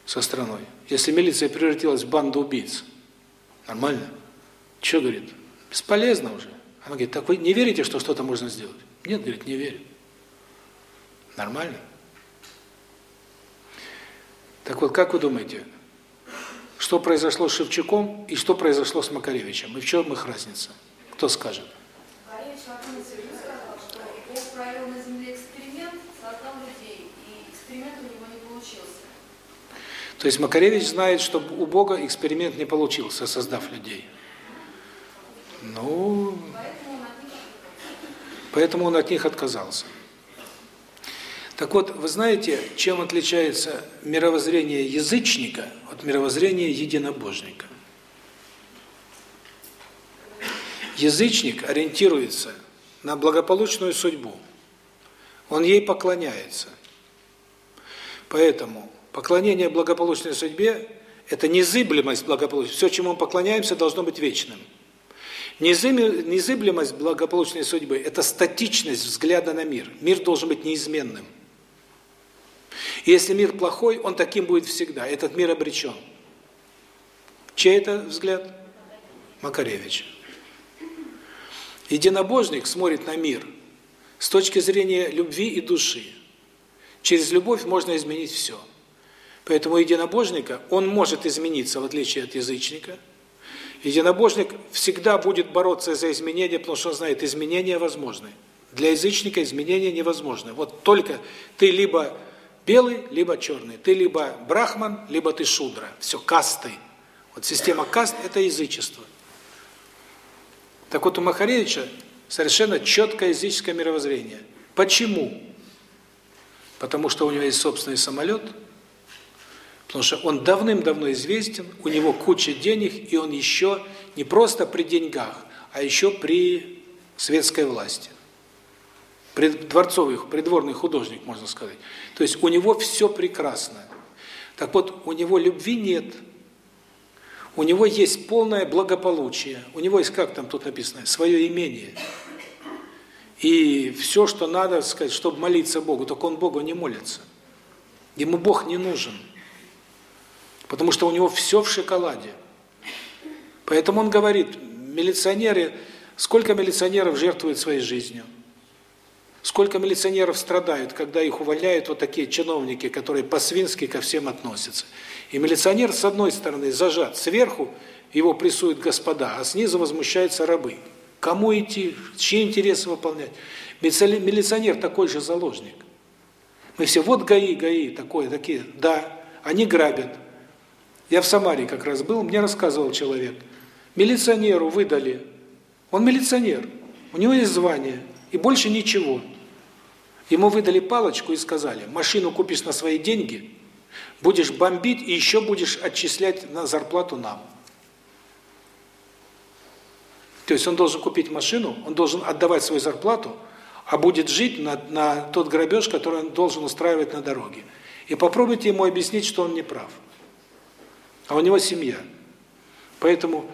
со страной? Если милиция превратилась в банду убийц, нормально? Что, говорит, бесполезно уже. Она говорит, так вы не верите, что что-то можно сделать? Нет, говорит, не верю. Нормально? Так вот, как вы думаете, что произошло с Шевчуком и что произошло с Макаревичем? И в чем их разница? Кто скажет? То есть Макаревич знает, что у Бога эксперимент не получился, создав людей. Ну, поэтому он от них отказался. Так вот, вы знаете, чем отличается мировоззрение язычника от мировоззрения единобожника? Язычник ориентируется на благополучную судьбу. Он ей поклоняется. Поэтому поклонение благополучной судьбе – это незыблемость благополучия. Все, чему мы поклоняемся, должно быть вечным. Незыблемость благополучной судьбы – это статичность взгляда на мир. Мир должен быть неизменным. И если мир плохой, он таким будет всегда. Этот мир обречен. Чей это взгляд? Макаревич. Единобожник смотрит на мир с точки зрения любви и души. Через любовь можно изменить все. Поэтому единобожника, он может измениться, в отличие от язычника. Единобожник всегда будет бороться за изменения, потому что он знает, изменения возможны. Для язычника изменения невозможны. Вот только ты либо белый, либо черный. Ты либо брахман, либо ты шудра. Все, касты. Вот система каст – это язычество. Так вот, у Махаревича совершенно четкое языческое мировоззрение. Почему? Потому что у него есть собственный самолет, потому что он давным-давно известен, у него куча денег, и он еще не просто при деньгах, а еще при светской власти. Дворцовый, придворный художник, можно сказать. То есть у него все прекрасно. Так вот, у него любви нет, у него есть полное благополучие, у него есть, как там тут написано, свое имение. И все, что надо, сказать, чтобы молиться Богу, только он Богу не молится. Ему Бог не нужен. Потому что у него все в шоколаде. Поэтому он говорит, милиционеры, сколько милиционеров жертвуют своей жизнью? Сколько милиционеров страдают, когда их увольняют вот такие чиновники, которые по-свински ко всем относятся. И милиционер, с одной стороны, зажат, сверху его прессуют господа, а снизу возмущаются рабы. Кому идти, чьи интересы выполнять? Милиционер такой же заложник. Мы все, вот ГАИ, ГАИ, такое, такие, да, они грабят. Я в Самаре как раз был, мне рассказывал человек, милиционеру выдали, он милиционер, у него есть звание, и больше ничего. Ему выдали палочку и сказали, машину купишь на свои деньги, будешь бомбить и еще будешь отчислять на зарплату нам. То есть он должен купить машину, он должен отдавать свою зарплату, а будет жить на, на тот грабеж, который он должен устраивать на дороге. И попробуйте ему объяснить, что он не прав. А у него семья. Поэтому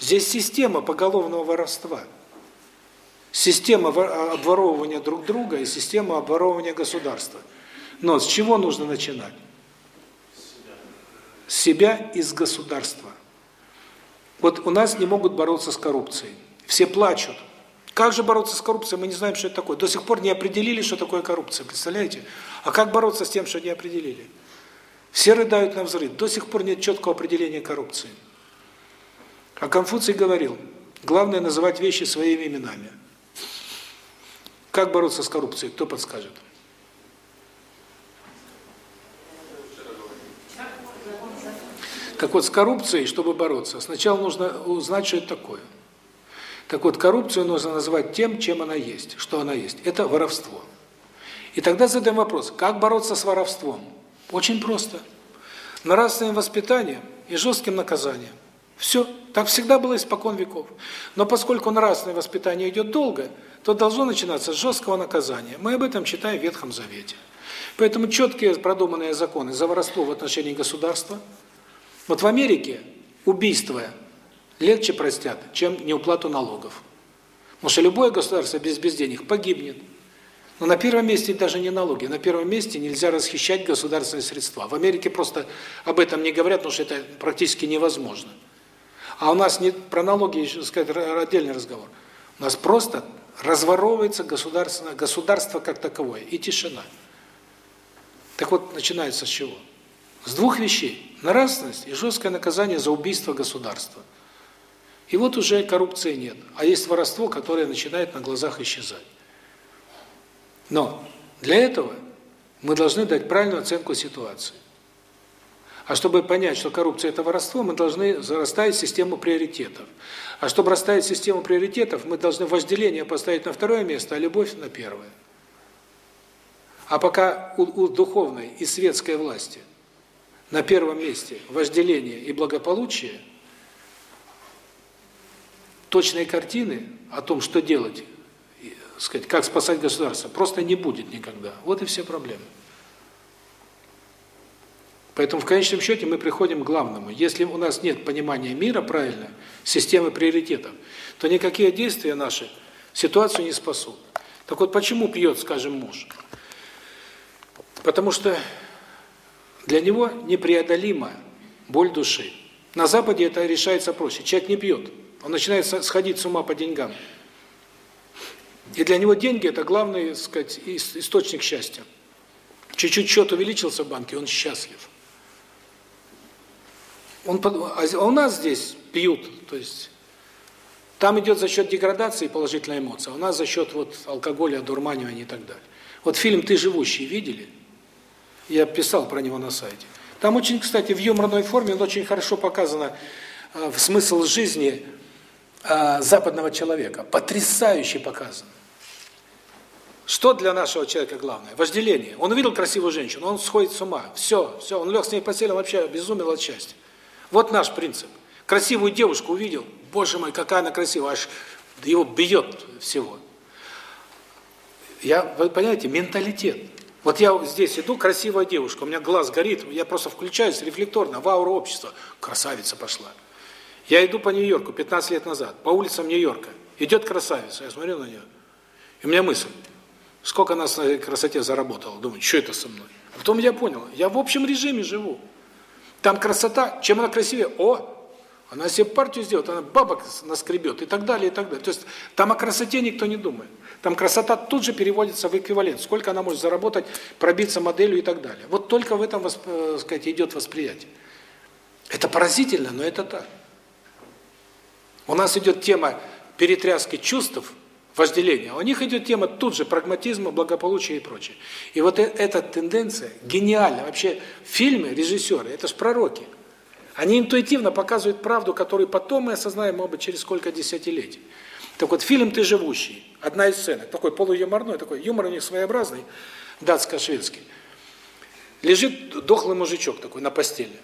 здесь система поголовного воровства. Система обворовывания друг друга и система обворовывания государства. Но с чего нужно начинать? С себя и с государства. Вот у нас не могут бороться с коррупцией. Все плачут. Как же бороться с коррупцией? Мы не знаем, что это такое. До сих пор не определили, что такое коррупция. Представляете? А как бороться с тем, что не определили? Все рыдают на взрыв. До сих пор нет четкого определения коррупции. А Конфуций говорил, главное называть вещи своими именами. Как бороться с коррупцией? Кто подскажет? Так вот, с коррупцией, чтобы бороться, сначала нужно узнать, что это такое. Так вот, коррупцию нужно назвать тем, чем она есть, что она есть. Это воровство. И тогда задаем вопрос, как бороться с воровством? Очень просто. Нравственным воспитанием и жестким наказанием. Все. Так всегда было испокон веков. Но поскольку нравственное воспитание идет долго, то должно начинаться с жесткого наказания. Мы об этом читаем в Ветхом Завете. Поэтому четкие продуманные законы за воровство в отношении государства – вот в Америке убийство легче простят, чем неуплату налогов. Потому что любое государство без, денег погибнет. Но на первом месте даже не налоги, на первом месте нельзя расхищать государственные средства. В Америке просто об этом не говорят, потому что это практически невозможно. А у нас не про налоги, еще сказать, отдельный разговор. У нас просто разворовывается государство, государство как таковое, и тишина. Так вот, начинается с чего? С двух вещей. Нравственность и жесткое наказание за убийство государства. И вот уже коррупции нет. А есть воровство, которое начинает на глазах исчезать. Но для этого мы должны дать правильную оценку ситуации. А чтобы понять, что коррупция – это воровство, мы должны расставить систему приоритетов. А чтобы расставить систему приоритетов, мы должны вожделение поставить на второе место, а любовь на первое. А пока у, у духовной и светской власти – на первом месте вожделение и благополучие, точной картины о том, что делать, сказать, как спасать государство, просто не будет никогда. Вот и все проблемы. Поэтому в конечном счете мы приходим к главному. Если у нас нет понимания мира правильно, системы приоритетов, то никакие действия наши ситуацию не спасут. Так вот, почему пьет, скажем, муж? Потому что для него непреодолима боль души. На Западе это решается проще. Человек не пьет, он начинает сходить с ума по деньгам. И для него деньги – это главный, так сказать, источник счастья. Чуть-чуть счет увеличился в банке, он счастлив. Он, а у нас здесь пьют, то есть там идет за счет деградации положительная эмоция, а у нас за счет вот алкоголя, одурманивания и так далее. Вот фильм «Ты живущий» видели? Я писал про него на сайте. Там очень, кстати, в юморной форме, он очень хорошо показано э, в смысл жизни э, западного человека. Потрясающе показано. Что для нашего человека главное? Вожделение. Он увидел красивую женщину, он сходит с ума. Все, все, он лег с ней в постель, вообще обезумел от счастья. Вот наш принцип. Красивую девушку увидел, боже мой, какая она красивая, аж его бьет всего. Я, вы понимаете, менталитет. Вот я здесь иду, красивая девушка, у меня глаз горит, я просто включаюсь рефлекторно в ауру общества. Красавица пошла. Я иду по Нью-Йорку 15 лет назад, по улицам Нью-Йорка. Идет красавица, я смотрю на нее. И у меня мысль, сколько она на красоте заработала. Думаю, что это со мной? А потом я понял, я в общем режиме живу. Там красота, чем она красивее? О, она себе партию сделает, она бабок наскребет и так далее, и так далее. То есть там о красоте никто не думает. Там красота тут же переводится в эквивалент. Сколько она может заработать, пробиться моделью и так далее. Вот только в этом, э, сказать, идет восприятие. Это поразительно, но это так. У нас идет тема перетряски чувств, вожделения. У них идет тема тут же прагматизма, благополучия и прочее. И вот э, эта тенденция гениальна. Вообще фильмы, режиссеры, это же пророки. Они интуитивно показывают правду, которую потом мы осознаем, может быть, через сколько десятилетий. Так вот, фильм «Ты живущий», одна из сценок, такой полуюморной, такой юмор у них своеобразный, датско-шведский. Лежит дохлый мужичок такой на постели.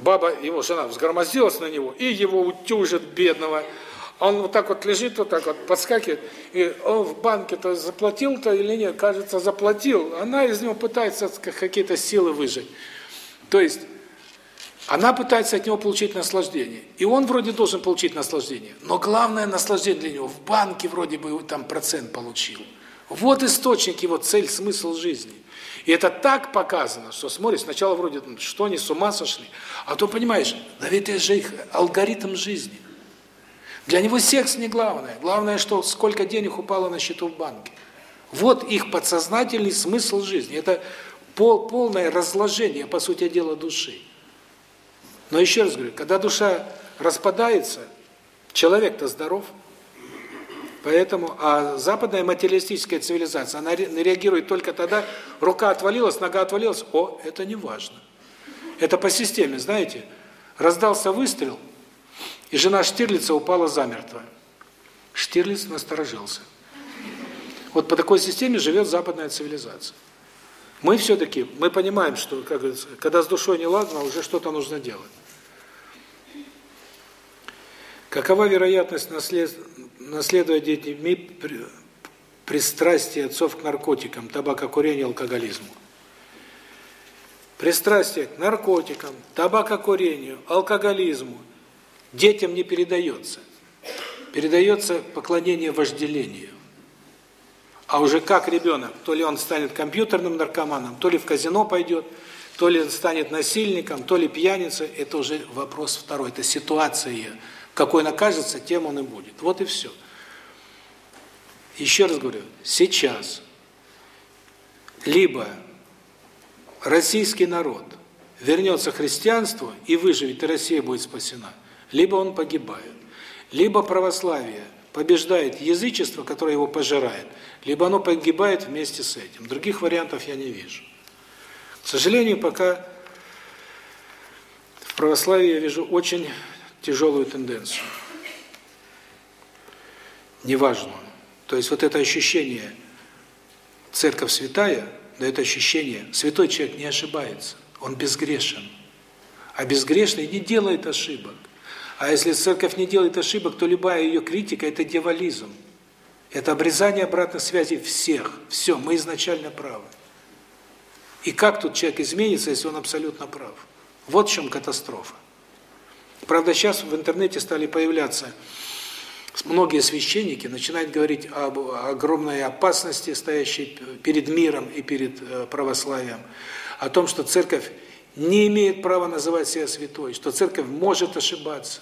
Баба, его жена взгромоздилась на него, и его утюжит, бедного. Он вот так вот лежит, вот так вот подскакивает, и он в банке-то заплатил-то или нет? Кажется, заплатил. Она из него пытается какие-то силы выжить. То есть, она пытается от него получить наслаждение. И он вроде должен получить наслаждение. Но главное наслаждение для него, в банке вроде бы там процент получил. Вот источник его, цель, смысл жизни. И это так показано, что смотришь, сначала вроде, что они с ума сошли, а то понимаешь, да ведь это же их алгоритм жизни. Для него секс не главное. Главное, что сколько денег упало на счету в банке. Вот их подсознательный смысл жизни. Это пол, полное разложение, по сути дела, души. Но еще раз говорю, когда душа распадается, человек-то здоров. Поэтому, а западная материалистическая цивилизация, она реагирует только тогда, рука отвалилась, нога отвалилась, о, это не важно. Это по системе, знаете, раздался выстрел – и жена Штирлица упала замертво. Штирлиц насторожился. Вот по такой системе живет западная цивилизация. Мы все-таки, мы понимаем, что, как когда с душой не ладно, уже что-то нужно делать. Какова вероятность наслед... наследовать детьми пристрастие отцов к наркотикам, табакокурению, алкоголизму? Пристрастие к наркотикам, табакокурению, алкоголизму – детям не передается. Передается поклонение вожделению. А уже как ребенок, то ли он станет компьютерным наркоманом, то ли в казино пойдет, то ли станет насильником, то ли пьяницей, это уже вопрос второй, это ситуация. Какой она кажется, тем он и будет. Вот и все. Еще раз говорю, сейчас либо российский народ вернется к христианству и выживет, и Россия будет спасена, либо он погибает. Либо православие побеждает язычество, которое его пожирает, либо оно погибает вместе с этим. Других вариантов я не вижу. К сожалению, пока в православии я вижу очень тяжелую тенденцию. Неважную. То есть вот это ощущение «церковь святая», да это ощущение, святой человек не ошибается, он безгрешен. А безгрешный не делает ошибок. А если церковь не делает ошибок, то любая ее критика – это дьяволизм. Это обрезание обратной связи всех. Все, мы изначально правы. И как тут человек изменится, если он абсолютно прав? Вот в чем катастрофа. Правда, сейчас в интернете стали появляться многие священники, начинают говорить об огромной опасности, стоящей перед миром и перед э, православием, о том, что церковь не имеет права называть себя святой, что церковь может ошибаться.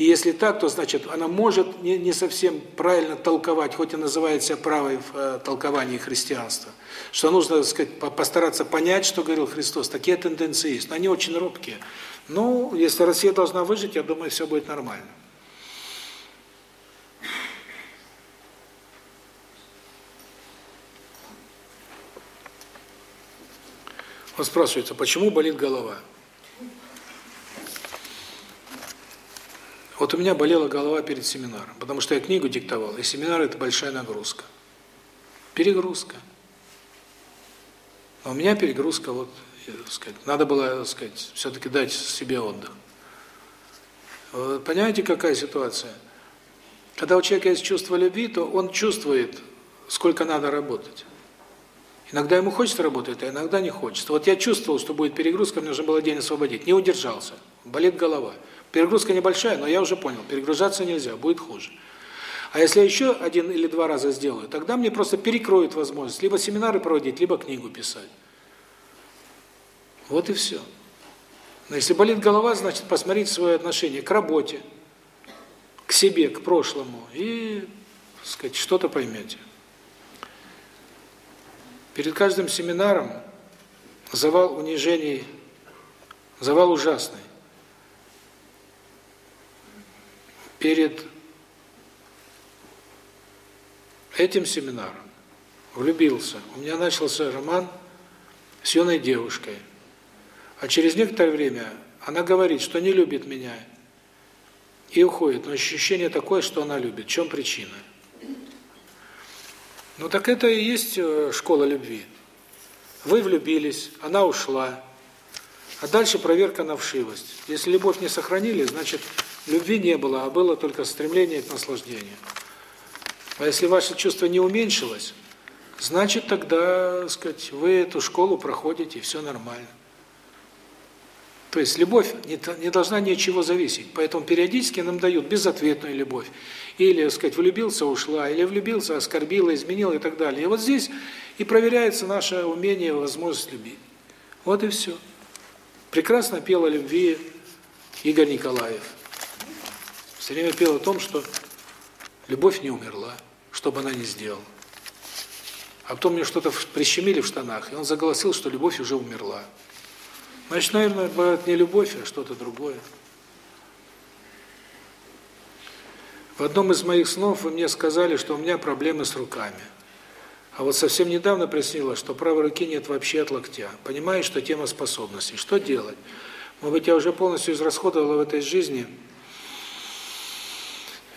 И если так, то значит, она может не, не совсем правильно толковать, хоть и называет себя правой в э, толковании христианства. Что нужно, так сказать, постараться понять, что говорил Христос. Такие тенденции есть, но они очень робкие. Ну, если Россия должна выжить, я думаю, все будет нормально. Вот спрашивается, почему болит голова? Вот у меня болела голова перед семинаром, потому что я книгу диктовал, и семинар – это большая нагрузка. Перегрузка. А у меня перегрузка, вот, сказать, надо было, сказать, все-таки дать себе отдых. Понимаете, какая ситуация? Когда у человека есть чувство любви, то он чувствует, сколько надо работать. Иногда ему хочется работать, а иногда не хочется. Вот я чувствовал, что будет перегрузка, мне нужно было день освободить. Не удержался. Болит голова. Перегрузка небольшая, но я уже понял, перегружаться нельзя, будет хуже. А если я еще один или два раза сделаю, тогда мне просто перекроют возможность либо семинары проводить, либо книгу писать. Вот и все. Но если болит голова, значит посмотреть свое отношение к работе, к себе, к прошлому, и, сказать, что-то поймете. Перед каждым семинаром завал унижений, завал ужасный. Перед этим семинаром влюбился. У меня начался роман с юной девушкой. А через некоторое время она говорит, что не любит меня, и уходит. Но ощущение такое, что она любит. В чем причина? Ну так это и есть э, школа любви. Вы влюбились, она ушла. А дальше проверка на вшивость. Если любовь не сохранили, значит, любви не было, а было только стремление к наслаждению. А если ваше чувство не уменьшилось, значит, тогда, сказать, вы эту школу проходите, и все нормально. То есть любовь не, не должна ни от чего зависеть. Поэтому периодически нам дают безответную любовь. Или, так сказать, влюбился, ушла, или влюбился, оскорбила, изменила и так далее. И вот здесь и проверяется наше умение, возможность любить. Вот и все. Прекрасно пел о любви Игорь Николаев. Все время пел о том, что любовь не умерла, что бы она ни сделала. А потом мне что-то прищемили в штанах, и он заголосил, что любовь уже умерла. Значит, наверное, бывает не любовь, а что-то другое. В одном из моих снов вы мне сказали, что у меня проблемы с руками. А вот совсем недавно приснилось, что правой руки нет вообще от локтя. Понимаю, что тема способностей. Что делать? Может быть, я уже полностью израсходовала в этой жизни,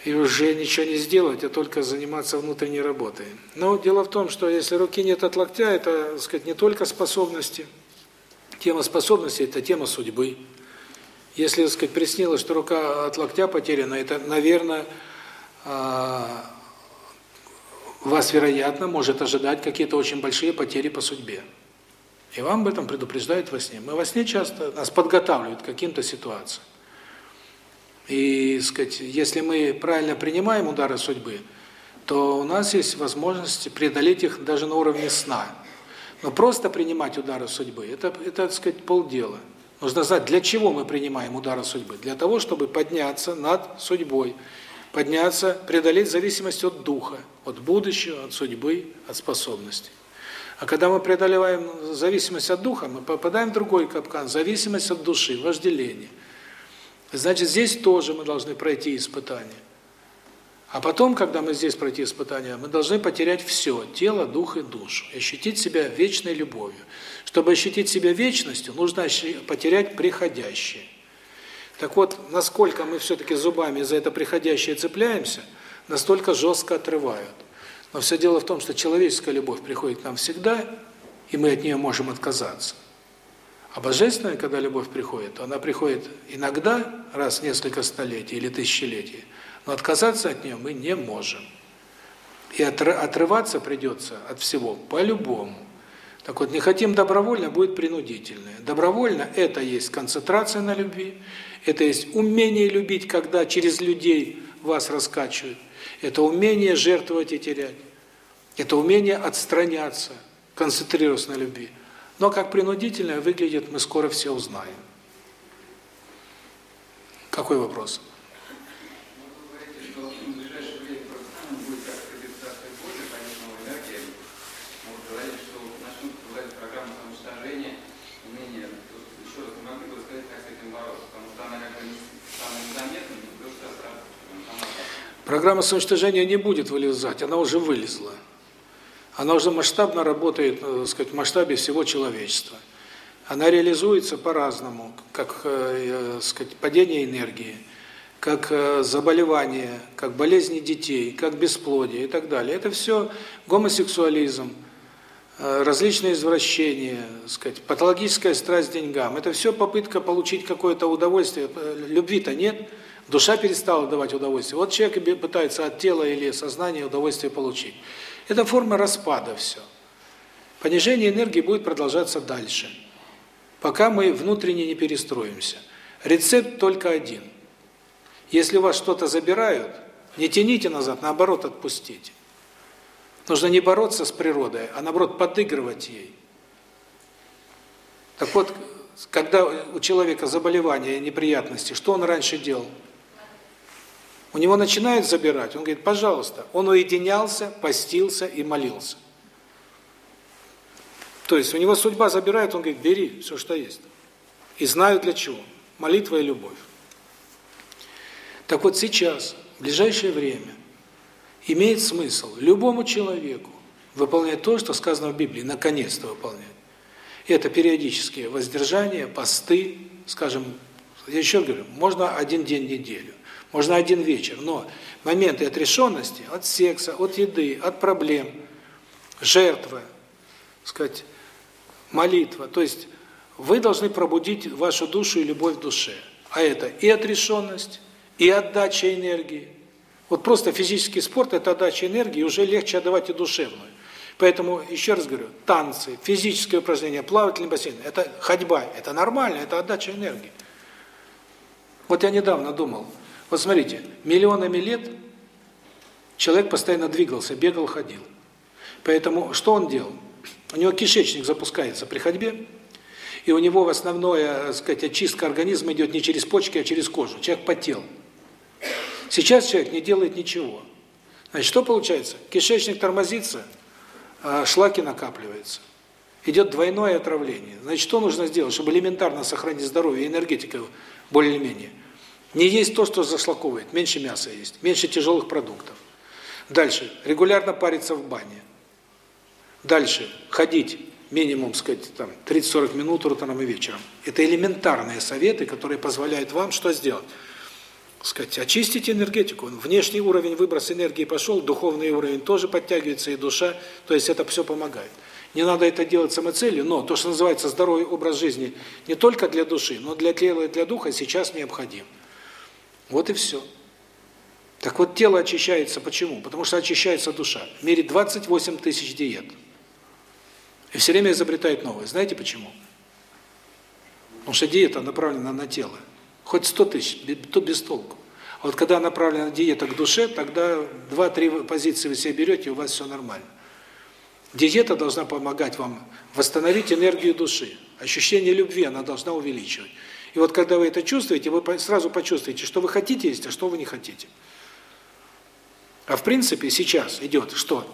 и уже ничего не сделать, а только заниматься внутренней работой. Но дело в том, что если руки нет от локтя, это, так сказать, не только способности – Тема способности – это тема судьбы. Если, так сказать, приснилось, что рука от локтя потеряна, это, наверное, а, вас, вероятно, может ожидать какие-то очень большие потери по судьбе. И вам об этом предупреждают во сне. Мы во сне часто нас подготавливают к каким-то ситуациям. И, сказать, если мы правильно принимаем удары судьбы, то у нас есть возможность преодолеть их даже на уровне сна. Но просто принимать удары судьбы это это, так сказать, полдела. Нужно знать, для чего мы принимаем удары судьбы. Для того, чтобы подняться над судьбой, подняться, преодолеть зависимость от духа, от будущего, от судьбы, от способностей. А когда мы преодолеваем зависимость от духа, мы попадаем в другой капкан, зависимость от души, вожделение. Значит, здесь тоже мы должны пройти испытание. А потом, когда мы здесь пройти испытания, мы должны потерять все – тело, дух и душу, и ощутить себя вечной любовью. Чтобы ощутить себя вечностью, нужно потерять приходящее. Так вот, насколько мы все-таки зубами за это приходящее цепляемся, настолько жестко отрывают. Но все дело в том, что человеческая любовь приходит к нам всегда, и мы от нее можем отказаться. А божественная, когда любовь приходит, она приходит иногда, раз в несколько столетий или тысячелетий, но отказаться от нее мы не можем. И отрываться придется от всего по-любому. Так вот, не хотим добровольно, будет принудительное. Добровольно – это есть концентрация на любви, это есть умение любить, когда через людей вас раскачивают, это умение жертвовать и терять, это умение отстраняться, концентрироваться на любви. Но как принудительное выглядит, мы скоро все узнаем. Какой вопрос? Программа самоуничтожения не будет вылезать, она уже вылезла. Она уже масштабно работает, э, так сказать, в масштабе всего человечества. Она реализуется по-разному, как, э, э сказать, падение энергии, как заболевания, как болезни детей, как бесплодие и так далее. Это все гомосексуализм, различные извращения, сказать, патологическая страсть к деньгам. Это все попытка получить какое-то удовольствие. Любви-то нет. Душа перестала давать удовольствие. Вот человек пытается от тела или сознания удовольствие получить. Это форма распада все. Понижение энергии будет продолжаться дальше, пока мы внутренне не перестроимся. Рецепт только один. Если у вас что-то забирают, не тяните назад, наоборот, отпустите. Нужно не бороться с природой, а наоборот подыгрывать ей. Так вот, когда у человека заболевания, неприятности, что он раньше делал? У него начинают забирать, он говорит, пожалуйста, он уединялся, постился и молился. То есть у него судьба забирает, он говорит, бери все, что есть. И знаю для чего. Молитва и любовь. Так вот сейчас, в ближайшее время, имеет смысл любому человеку выполнять то, что сказано в Библии, наконец-то выполнять. Это периодические воздержания, посты, скажем, я еще говорю, можно один день в неделю. Можно один вечер, но моменты отрешенности от секса, от еды, от проблем, жертва, сказать, молитва, то есть вы должны пробудить вашу душу и любовь в душе. А это и отрешенность, и отдача энергии. Вот просто физический спорт – это отдача энергии, уже легче отдавать и душевную. Поэтому, еще раз говорю, танцы, физические упражнения, плавательный бассейн – это ходьба, это нормально, это отдача энергии. Вот я недавно думал, вот смотрите, миллионами лет человек постоянно двигался, бегал, ходил. Поэтому что он делал? У него кишечник запускается при ходьбе, и у него в основное, так сказать, очистка организма идет не через почки, а через кожу. Человек потел. Сейчас человек не делает ничего. Значит, что получается? Кишечник тормозится, а шлаки накапливаются. Идет двойное отравление. Значит, что нужно сделать, чтобы элементарно сохранить здоровье и энергетику более-менее? Не есть то, что зашлаковывает, меньше мяса есть, меньше тяжелых продуктов. Дальше. Регулярно париться в бане. Дальше. Ходить минимум, сказать, там 30-40 минут утром и вечером. Это элементарные советы, которые позволяют вам что сделать? сказать, очистить энергетику. Внешний уровень выброс энергии пошел, духовный уровень тоже подтягивается, и душа, то есть это все помогает. Не надо это делать самоцелью, но то, что называется здоровый образ жизни, не только для души, но для тела и для духа сейчас необходим. Вот и все. Так вот, тело очищается почему? Потому что очищается душа. В мире 28 тысяч диет. И все время изобретают новые. Знаете почему? Потому что диета направлена на тело. Хоть 100 тысяч, то без толку. А вот когда направлена диета к душе, тогда 2-3 позиции вы себе берете, и у вас все нормально. Диета должна помогать вам восстановить энергию души. Ощущение любви она должна увеличивать. И вот когда вы это чувствуете, вы сразу почувствуете, что вы хотите есть, а что вы не хотите. А в принципе сейчас идет что?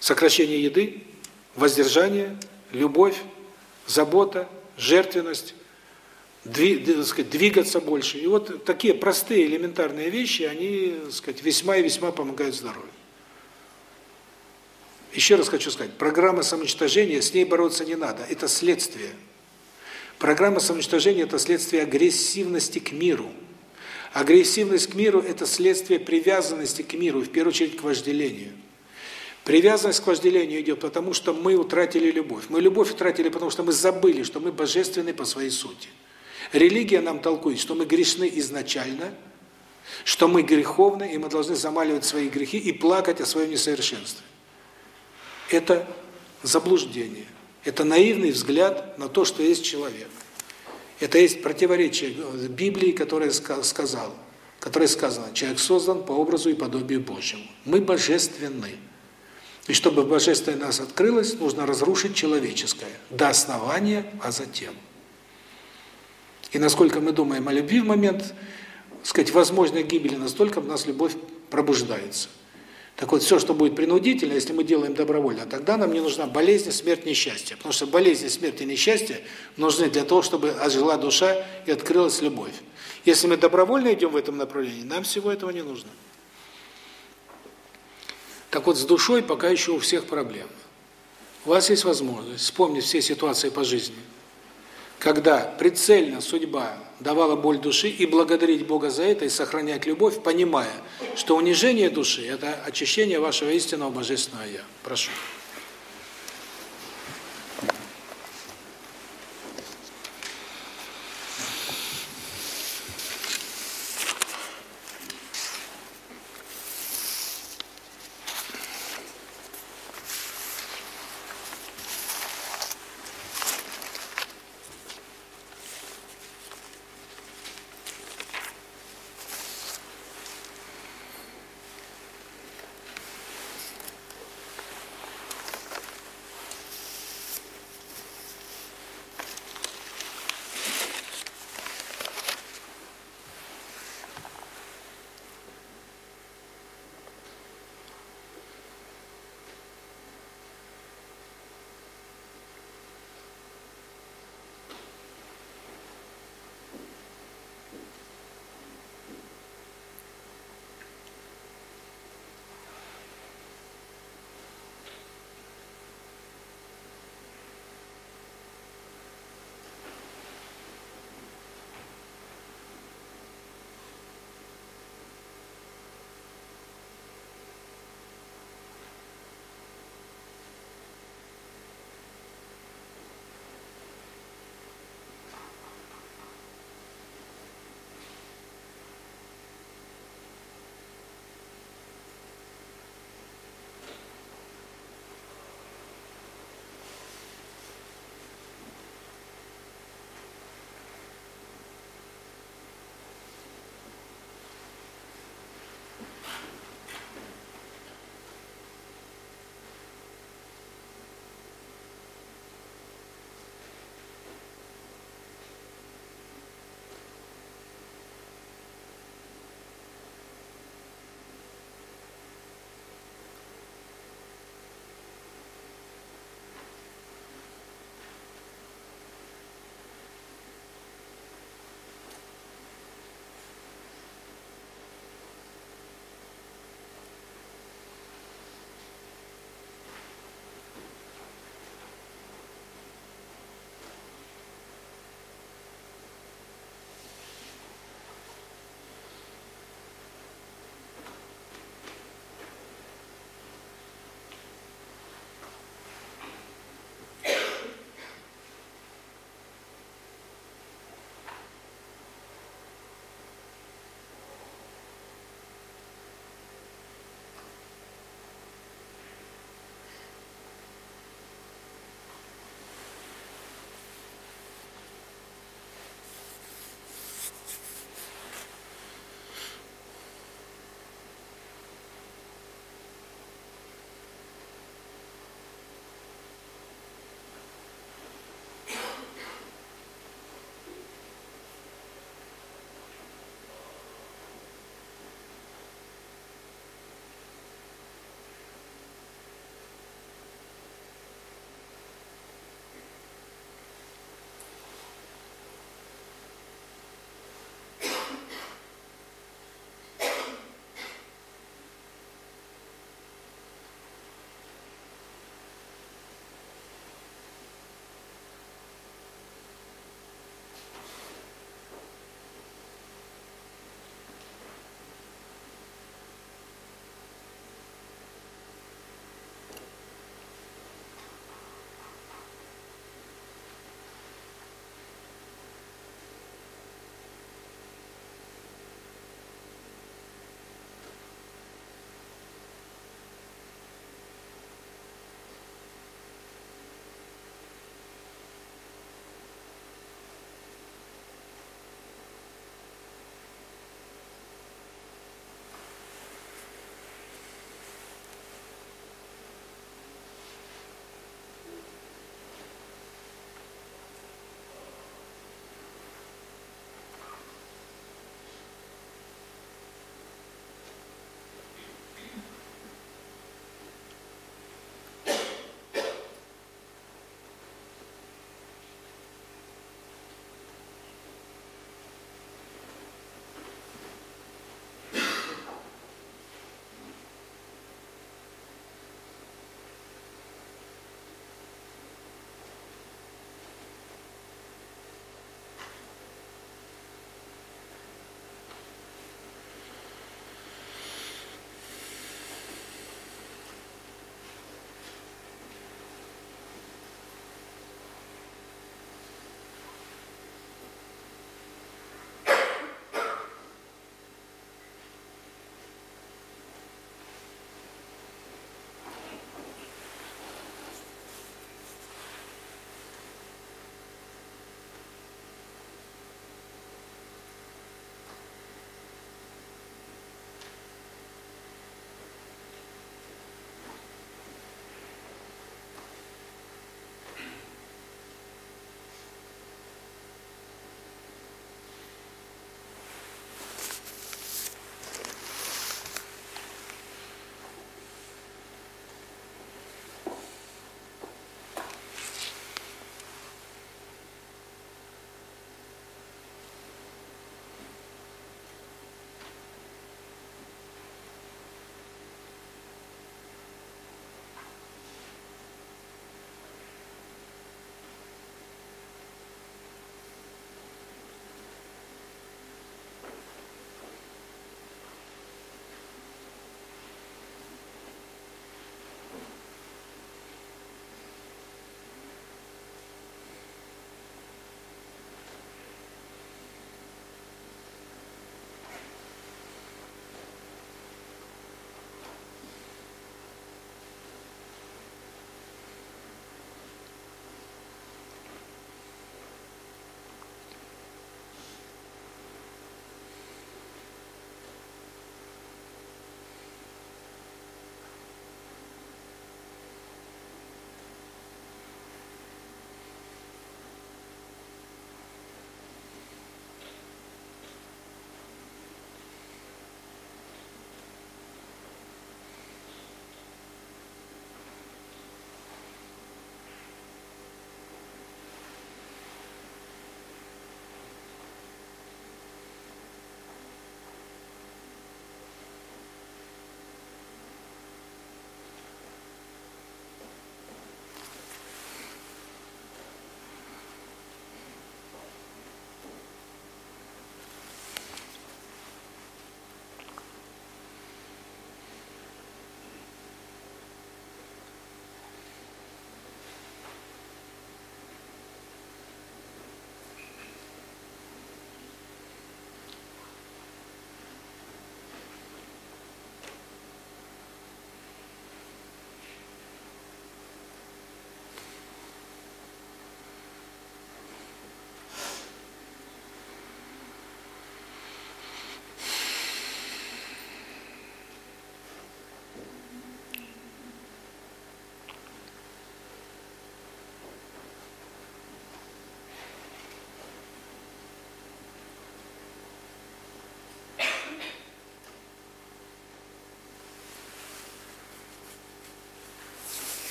Сокращение еды, воздержание, любовь, забота, жертвенность, двигаться больше. И вот такие простые элементарные вещи, они, сказать, весьма и весьма помогают здоровью. Еще раз хочу сказать, программа самоуничтожения, с ней бороться не надо, это следствие. Программа самоуничтожения – это следствие агрессивности к миру. Агрессивность к миру – это следствие привязанности к миру, в первую очередь к вожделению. Привязанность к вожделению идет потому, что мы утратили любовь. Мы любовь утратили, потому что мы забыли, что мы божественны по своей сути. Религия нам толкует, что мы грешны изначально, что мы греховны, и мы должны замаливать свои грехи и плакать о своем несовершенстве. Это заблуждение. Это наивный взгляд на то, что есть человек. Это есть противоречие Библии, которая сказала, которая сказано, человек создан по образу и подобию Божьему. Мы божественны. И чтобы божественное нас открылось, нужно разрушить человеческое до основания, а затем. И насколько мы думаем о любви в момент, сказать, возможной гибели, настолько в нас любовь пробуждается. Так вот, все, что будет принудительно, если мы делаем добровольно, тогда нам не нужна болезнь, смерть, несчастье. Потому что болезнь, смерть и несчастье нужны для того, чтобы ожила душа и открылась любовь. Если мы добровольно идем в этом направлении, нам всего этого не нужно. Так вот, с душой пока еще у всех проблемы. У вас есть возможность вспомнить все ситуации по жизни – когда прицельно судьба давала боль души, и благодарить Бога за это, и сохранять любовь, понимая, что унижение души – это очищение вашего истинного Божественного Я. Прошу.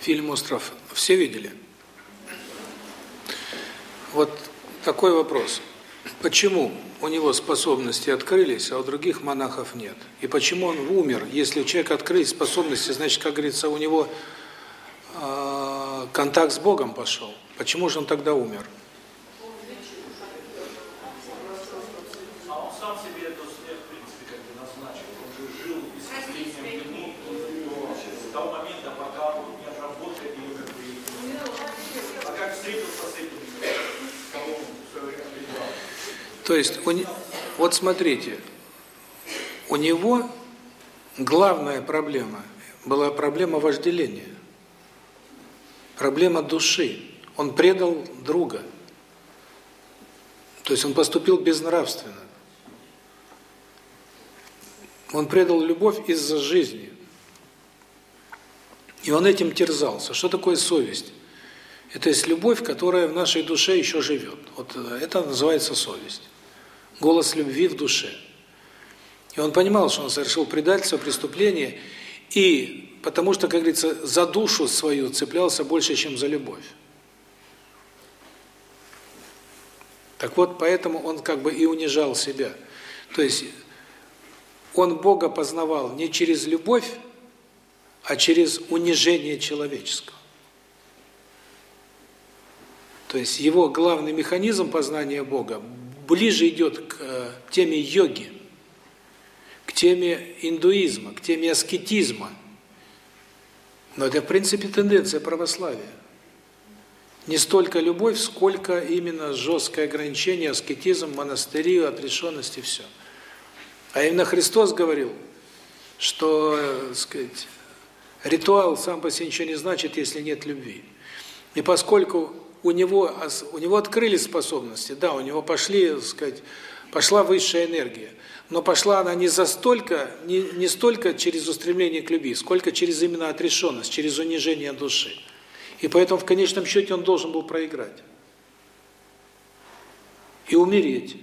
Фильм «Остров» все видели? Вот такой вопрос. Почему у него способности открылись, а у других монахов нет? И почему он умер? Если у человека открылись способности, значит, как говорится, у него э, контакт с Богом пошел. Почему же он тогда умер? А он сам себе эту смерть, в принципе, как бы назначил. Он же жил исцелением вины до того момента, пока он не отработает ее как бы... А как встретился с этим, кого он в свое время призвал? То есть, у не- вот смотрите, у него главная проблема была проблема вожделения, проблема души. Он предал друга. То есть он поступил безнравственно. Он предал любовь из-за жизни. И он этим терзался. Что такое совесть? Это есть любовь, которая в нашей душе еще живет. Вот это называется совесть. Голос любви в душе. И он понимал, что он совершил предательство, преступление, и потому что, как говорится, за душу свою цеплялся больше, чем за любовь. Так вот, поэтому он как бы и унижал себя. То есть он Бога познавал не через любовь, а через унижение человеческого. То есть его главный механизм познания Бога ближе идет к э, теме йоги, к теме индуизма, к теме аскетизма. Но это, в принципе, тенденция православия. Не столько любовь, сколько именно жесткое ограничение, аскетизм, монастыри, отрешенность и все. А именно Христос говорил, что, э, сказать, ритуал сам по себе ничего не значит, если нет любви. И поскольку у него у него открылись способности, да, у него пошли, так сказать, пошла высшая энергия, но пошла она не за столько, не, не столько через устремление к любви, сколько через именно отрешенность, через унижение души. И поэтому в конечном счете он должен был проиграть. И умереть.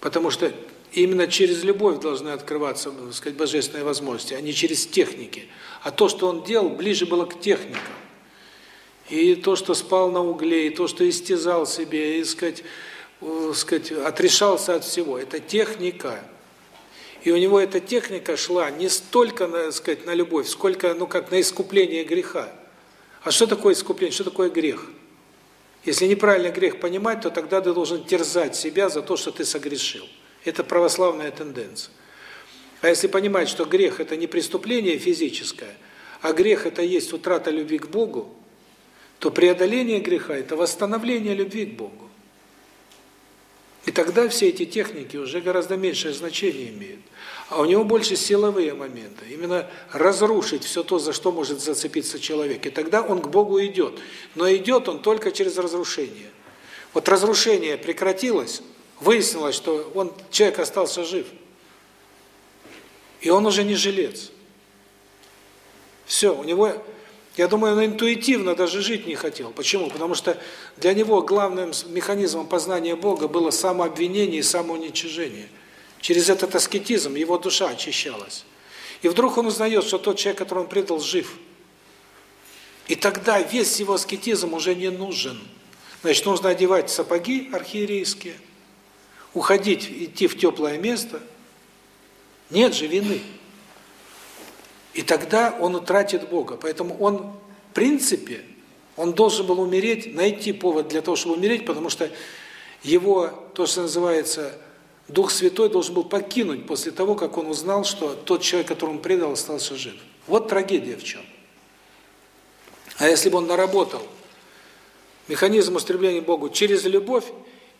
Потому что именно через любовь должны открываться, так сказать, божественные возможности, а не через техники. А то, что он делал, ближе было к техникам. И то, что спал на угле, и то, что истязал себе, и, сказать, э, сказать, отрешался от всего, это техника. И у него эта техника шла не столько, на, сказать, на любовь, сколько, ну, как на искупление греха. А что такое искупление, что такое грех? Если неправильно грех понимать, то тогда ты должен терзать себя за то, что ты согрешил. Это православная тенденция. А если понимать, что грех – это не преступление физическое, а грех – это есть утрата любви к Богу, то преодоление греха – это восстановление любви к Богу. И тогда все эти техники уже гораздо меньшее значение имеют. А у него больше силовые моменты. Именно разрушить все то, за что может зацепиться человек. И тогда он к Богу идет. Но идет он только через разрушение. Вот разрушение прекратилось, выяснилось, что он человек остался жив. И он уже не жилец. Все, у него, я думаю, он интуитивно даже жить не хотел. Почему? Потому что для него главным механизмом познания Бога было самообвинение и самоуничижение. Через этот аскетизм его душа очищалась. И вдруг он узнает, что тот человек, которого он предал, жив. И тогда весь его аскетизм уже не нужен. Значит, нужно одевать сапоги архиерейские, уходить, идти в теплое место. Нет же вины. И тогда он утратит Бога. Поэтому он, в принципе, он должен был умереть, найти повод для того, чтобы умереть, потому что его, то, что называется, Дух Святой должен был покинуть после того, как он узнал, что тот человек, которому предал, остался жив. Вот трагедия в чем. А если бы он наработал механизм устремления Богу через любовь,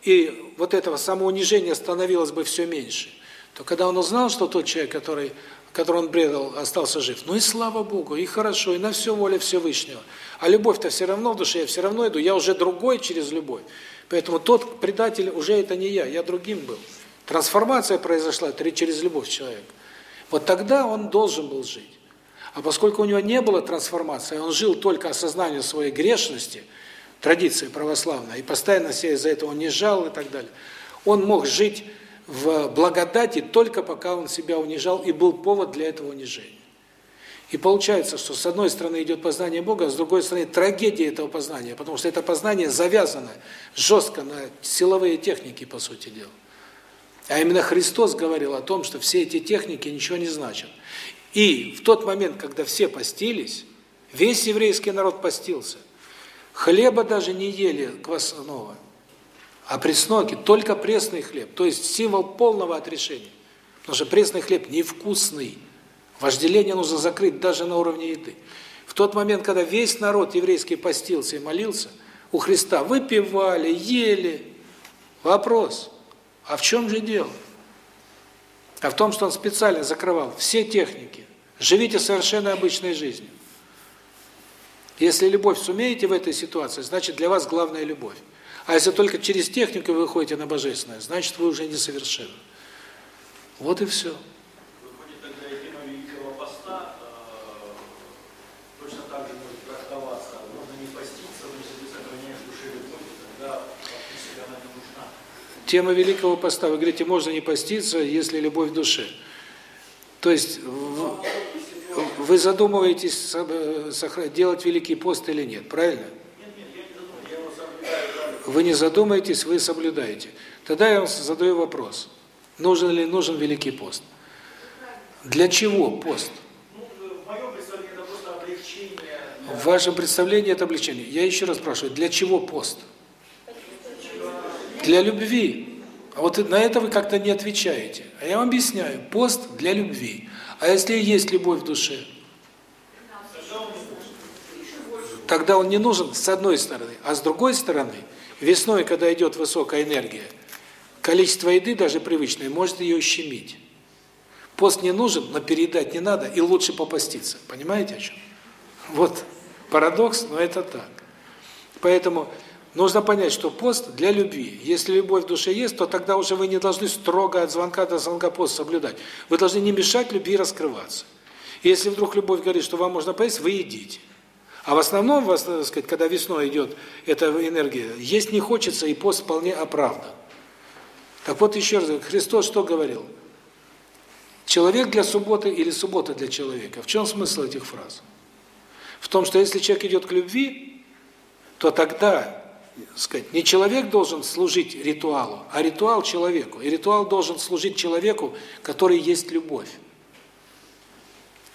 и вот этого самоунижения становилось бы все меньше, то когда он узнал, что тот человек, который, которого он предал, остался жив, ну и слава Богу, и хорошо, и на все воля Всевышнего. А любовь-то все равно в душе, я все равно иду, я уже другой через любовь. Поэтому тот предатель уже это не я, я другим был. Трансформация произошла через любовь человека. Вот тогда он должен был жить. А поскольку у него не было трансформации, он жил только осознанием своей грешности, традиции православной, и постоянно себя из-за этого унижал и так далее, он мог жить в благодати только пока он себя унижал, и был повод для этого унижения. И получается, что с одной стороны идет познание Бога, а с другой стороны трагедия этого познания, потому что это познание завязано жестко на силовые техники, по сути дела. А именно Христос говорил о том, что все эти техники ничего не значат. И в тот момент, когда все постились, весь еврейский народ постился. Хлеба даже не ели квасного, а пресноки, только пресный хлеб. То есть символ полного отрешения. Потому что пресный хлеб невкусный. Вожделение нужно закрыть даже на уровне еды. В тот момент, когда весь народ еврейский постился и молился, у Христа выпивали, ели. Вопрос, а в чем же дело? А в том, что он специально закрывал все техники. Живите совершенно обычной жизнью. Если любовь сумеете в этой ситуации, значит для вас главная любовь. А если только через технику вы выходите на божественное, значит вы уже несовершенны. Вот и все. Выходит, тогда и тема Великого Поста э, точно так же может трактоваться. Можно не поститься, но если ты сохраняешь в душе любовь, тогда она не нужна. Тема Великого Поста. Вы говорите, можно не поститься, если любовь в душе. То есть в- вы задумываетесь делать Великий пост или нет, правильно? Нет, нет, я не задумал, я его соблюдаю правильно. Вы не задумаетесь, вы соблюдаете. Тогда я вам задаю вопрос. Нужен ли нужен Великий пост? Для чего пост? Ну, в моем представлении это просто облегчение. для- В вашем представлении это облегчение. Я еще раз спрашиваю, для чего пост? Для любви. А вот на это вы как-то не отвечаете. А я вам объясняю. Пост для любви. А если есть любовь в душе? Тогда он не нужен с одной стороны. А с другой стороны, весной, когда идет высокая энергия, количество еды, даже привычной, может ее щемить. Пост не нужен, но переедать не надо, и лучше попаститься. Понимаете о чем? Вот парадокс, но это так. Поэтому нужно понять, что пост для любви. Если любовь в душе есть, то тогда уже вы не должны строго от звонка до звонка пост соблюдать. Вы должны не мешать любви раскрываться. Если вдруг любовь говорит, что вам можно поесть, вы едите. А в основном, так сказать, когда весной идет эта энергия, есть не хочется, и пост вполне оправдан. Так вот еще раз, Христос что говорил? Человек для субботы или суббота для человека? В чем смысл этих фраз? В том, что если человек идет к любви, то тогда, сказать, не человек должен служить ритуалу, а ритуал человеку. И ритуал должен служить человеку, который есть любовь.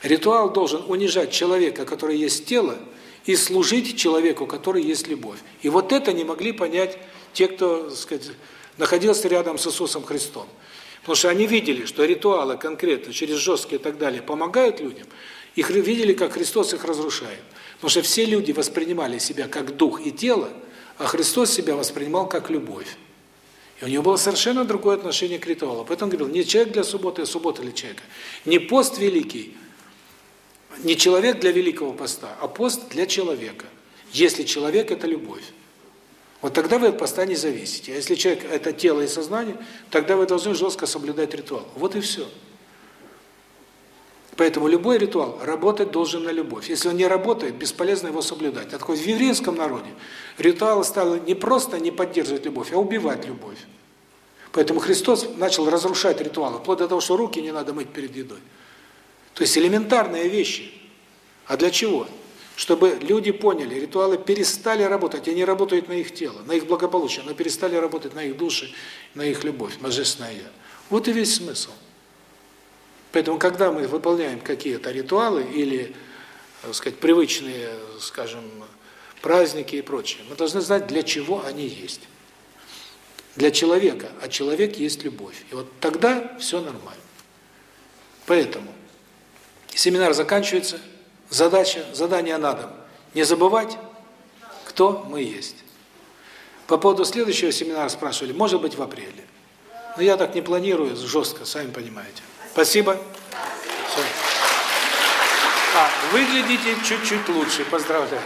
Ритуал должен унижать человека, который есть тело, и служить человеку, который есть любовь. И вот это не могли понять те, кто, так сказать, находился рядом с Иисусом Христом. Потому что они видели, что ритуалы конкретно, через жесткие и так далее, помогают людям, их видели, как Христос их разрушает. Потому что все люди воспринимали себя как дух и тело, а Христос себя воспринимал как любовь. И у него было совершенно другое отношение к ритуалу. Поэтому он говорил, не человек для субботы, а суббота для человека. Не пост великий, не человек для великого поста, а пост для человека. Если человек – это любовь. Вот тогда вы от поста не зависите. А если человек – это тело и сознание, тогда вы должны жестко соблюдать ритуал. Вот и все. Поэтому любой ритуал работать должен на любовь. Если он не работает, бесполезно его соблюдать. Так вот, в еврейском народе ритуал стал не просто не поддерживать любовь, а убивать любовь. Поэтому Христос начал разрушать ритуалы, вплоть до того, что руки не надо мыть перед едой. То есть элементарные вещи. А для чего? Чтобы люди поняли, ритуалы перестали работать, они работают на их тело, на их благополучие, но перестали работать на их души, на их любовь, божественное Я. Вот и весь смысл. Поэтому, когда мы выполняем какие-то ритуалы или, так сказать, привычные, скажем, праздники и прочее, мы должны знать, для чего они есть. Для человека, а человек есть любовь. И вот тогда все нормально. Поэтому семинар заканчивается, задача, задание на дом. Не забывать, кто мы есть. По поводу следующего семинара спрашивали, может быть в апреле. Но я так не планирую жестко, сами понимаете. Спасибо. Все. А, выглядите чуть-чуть лучше, поздравляю.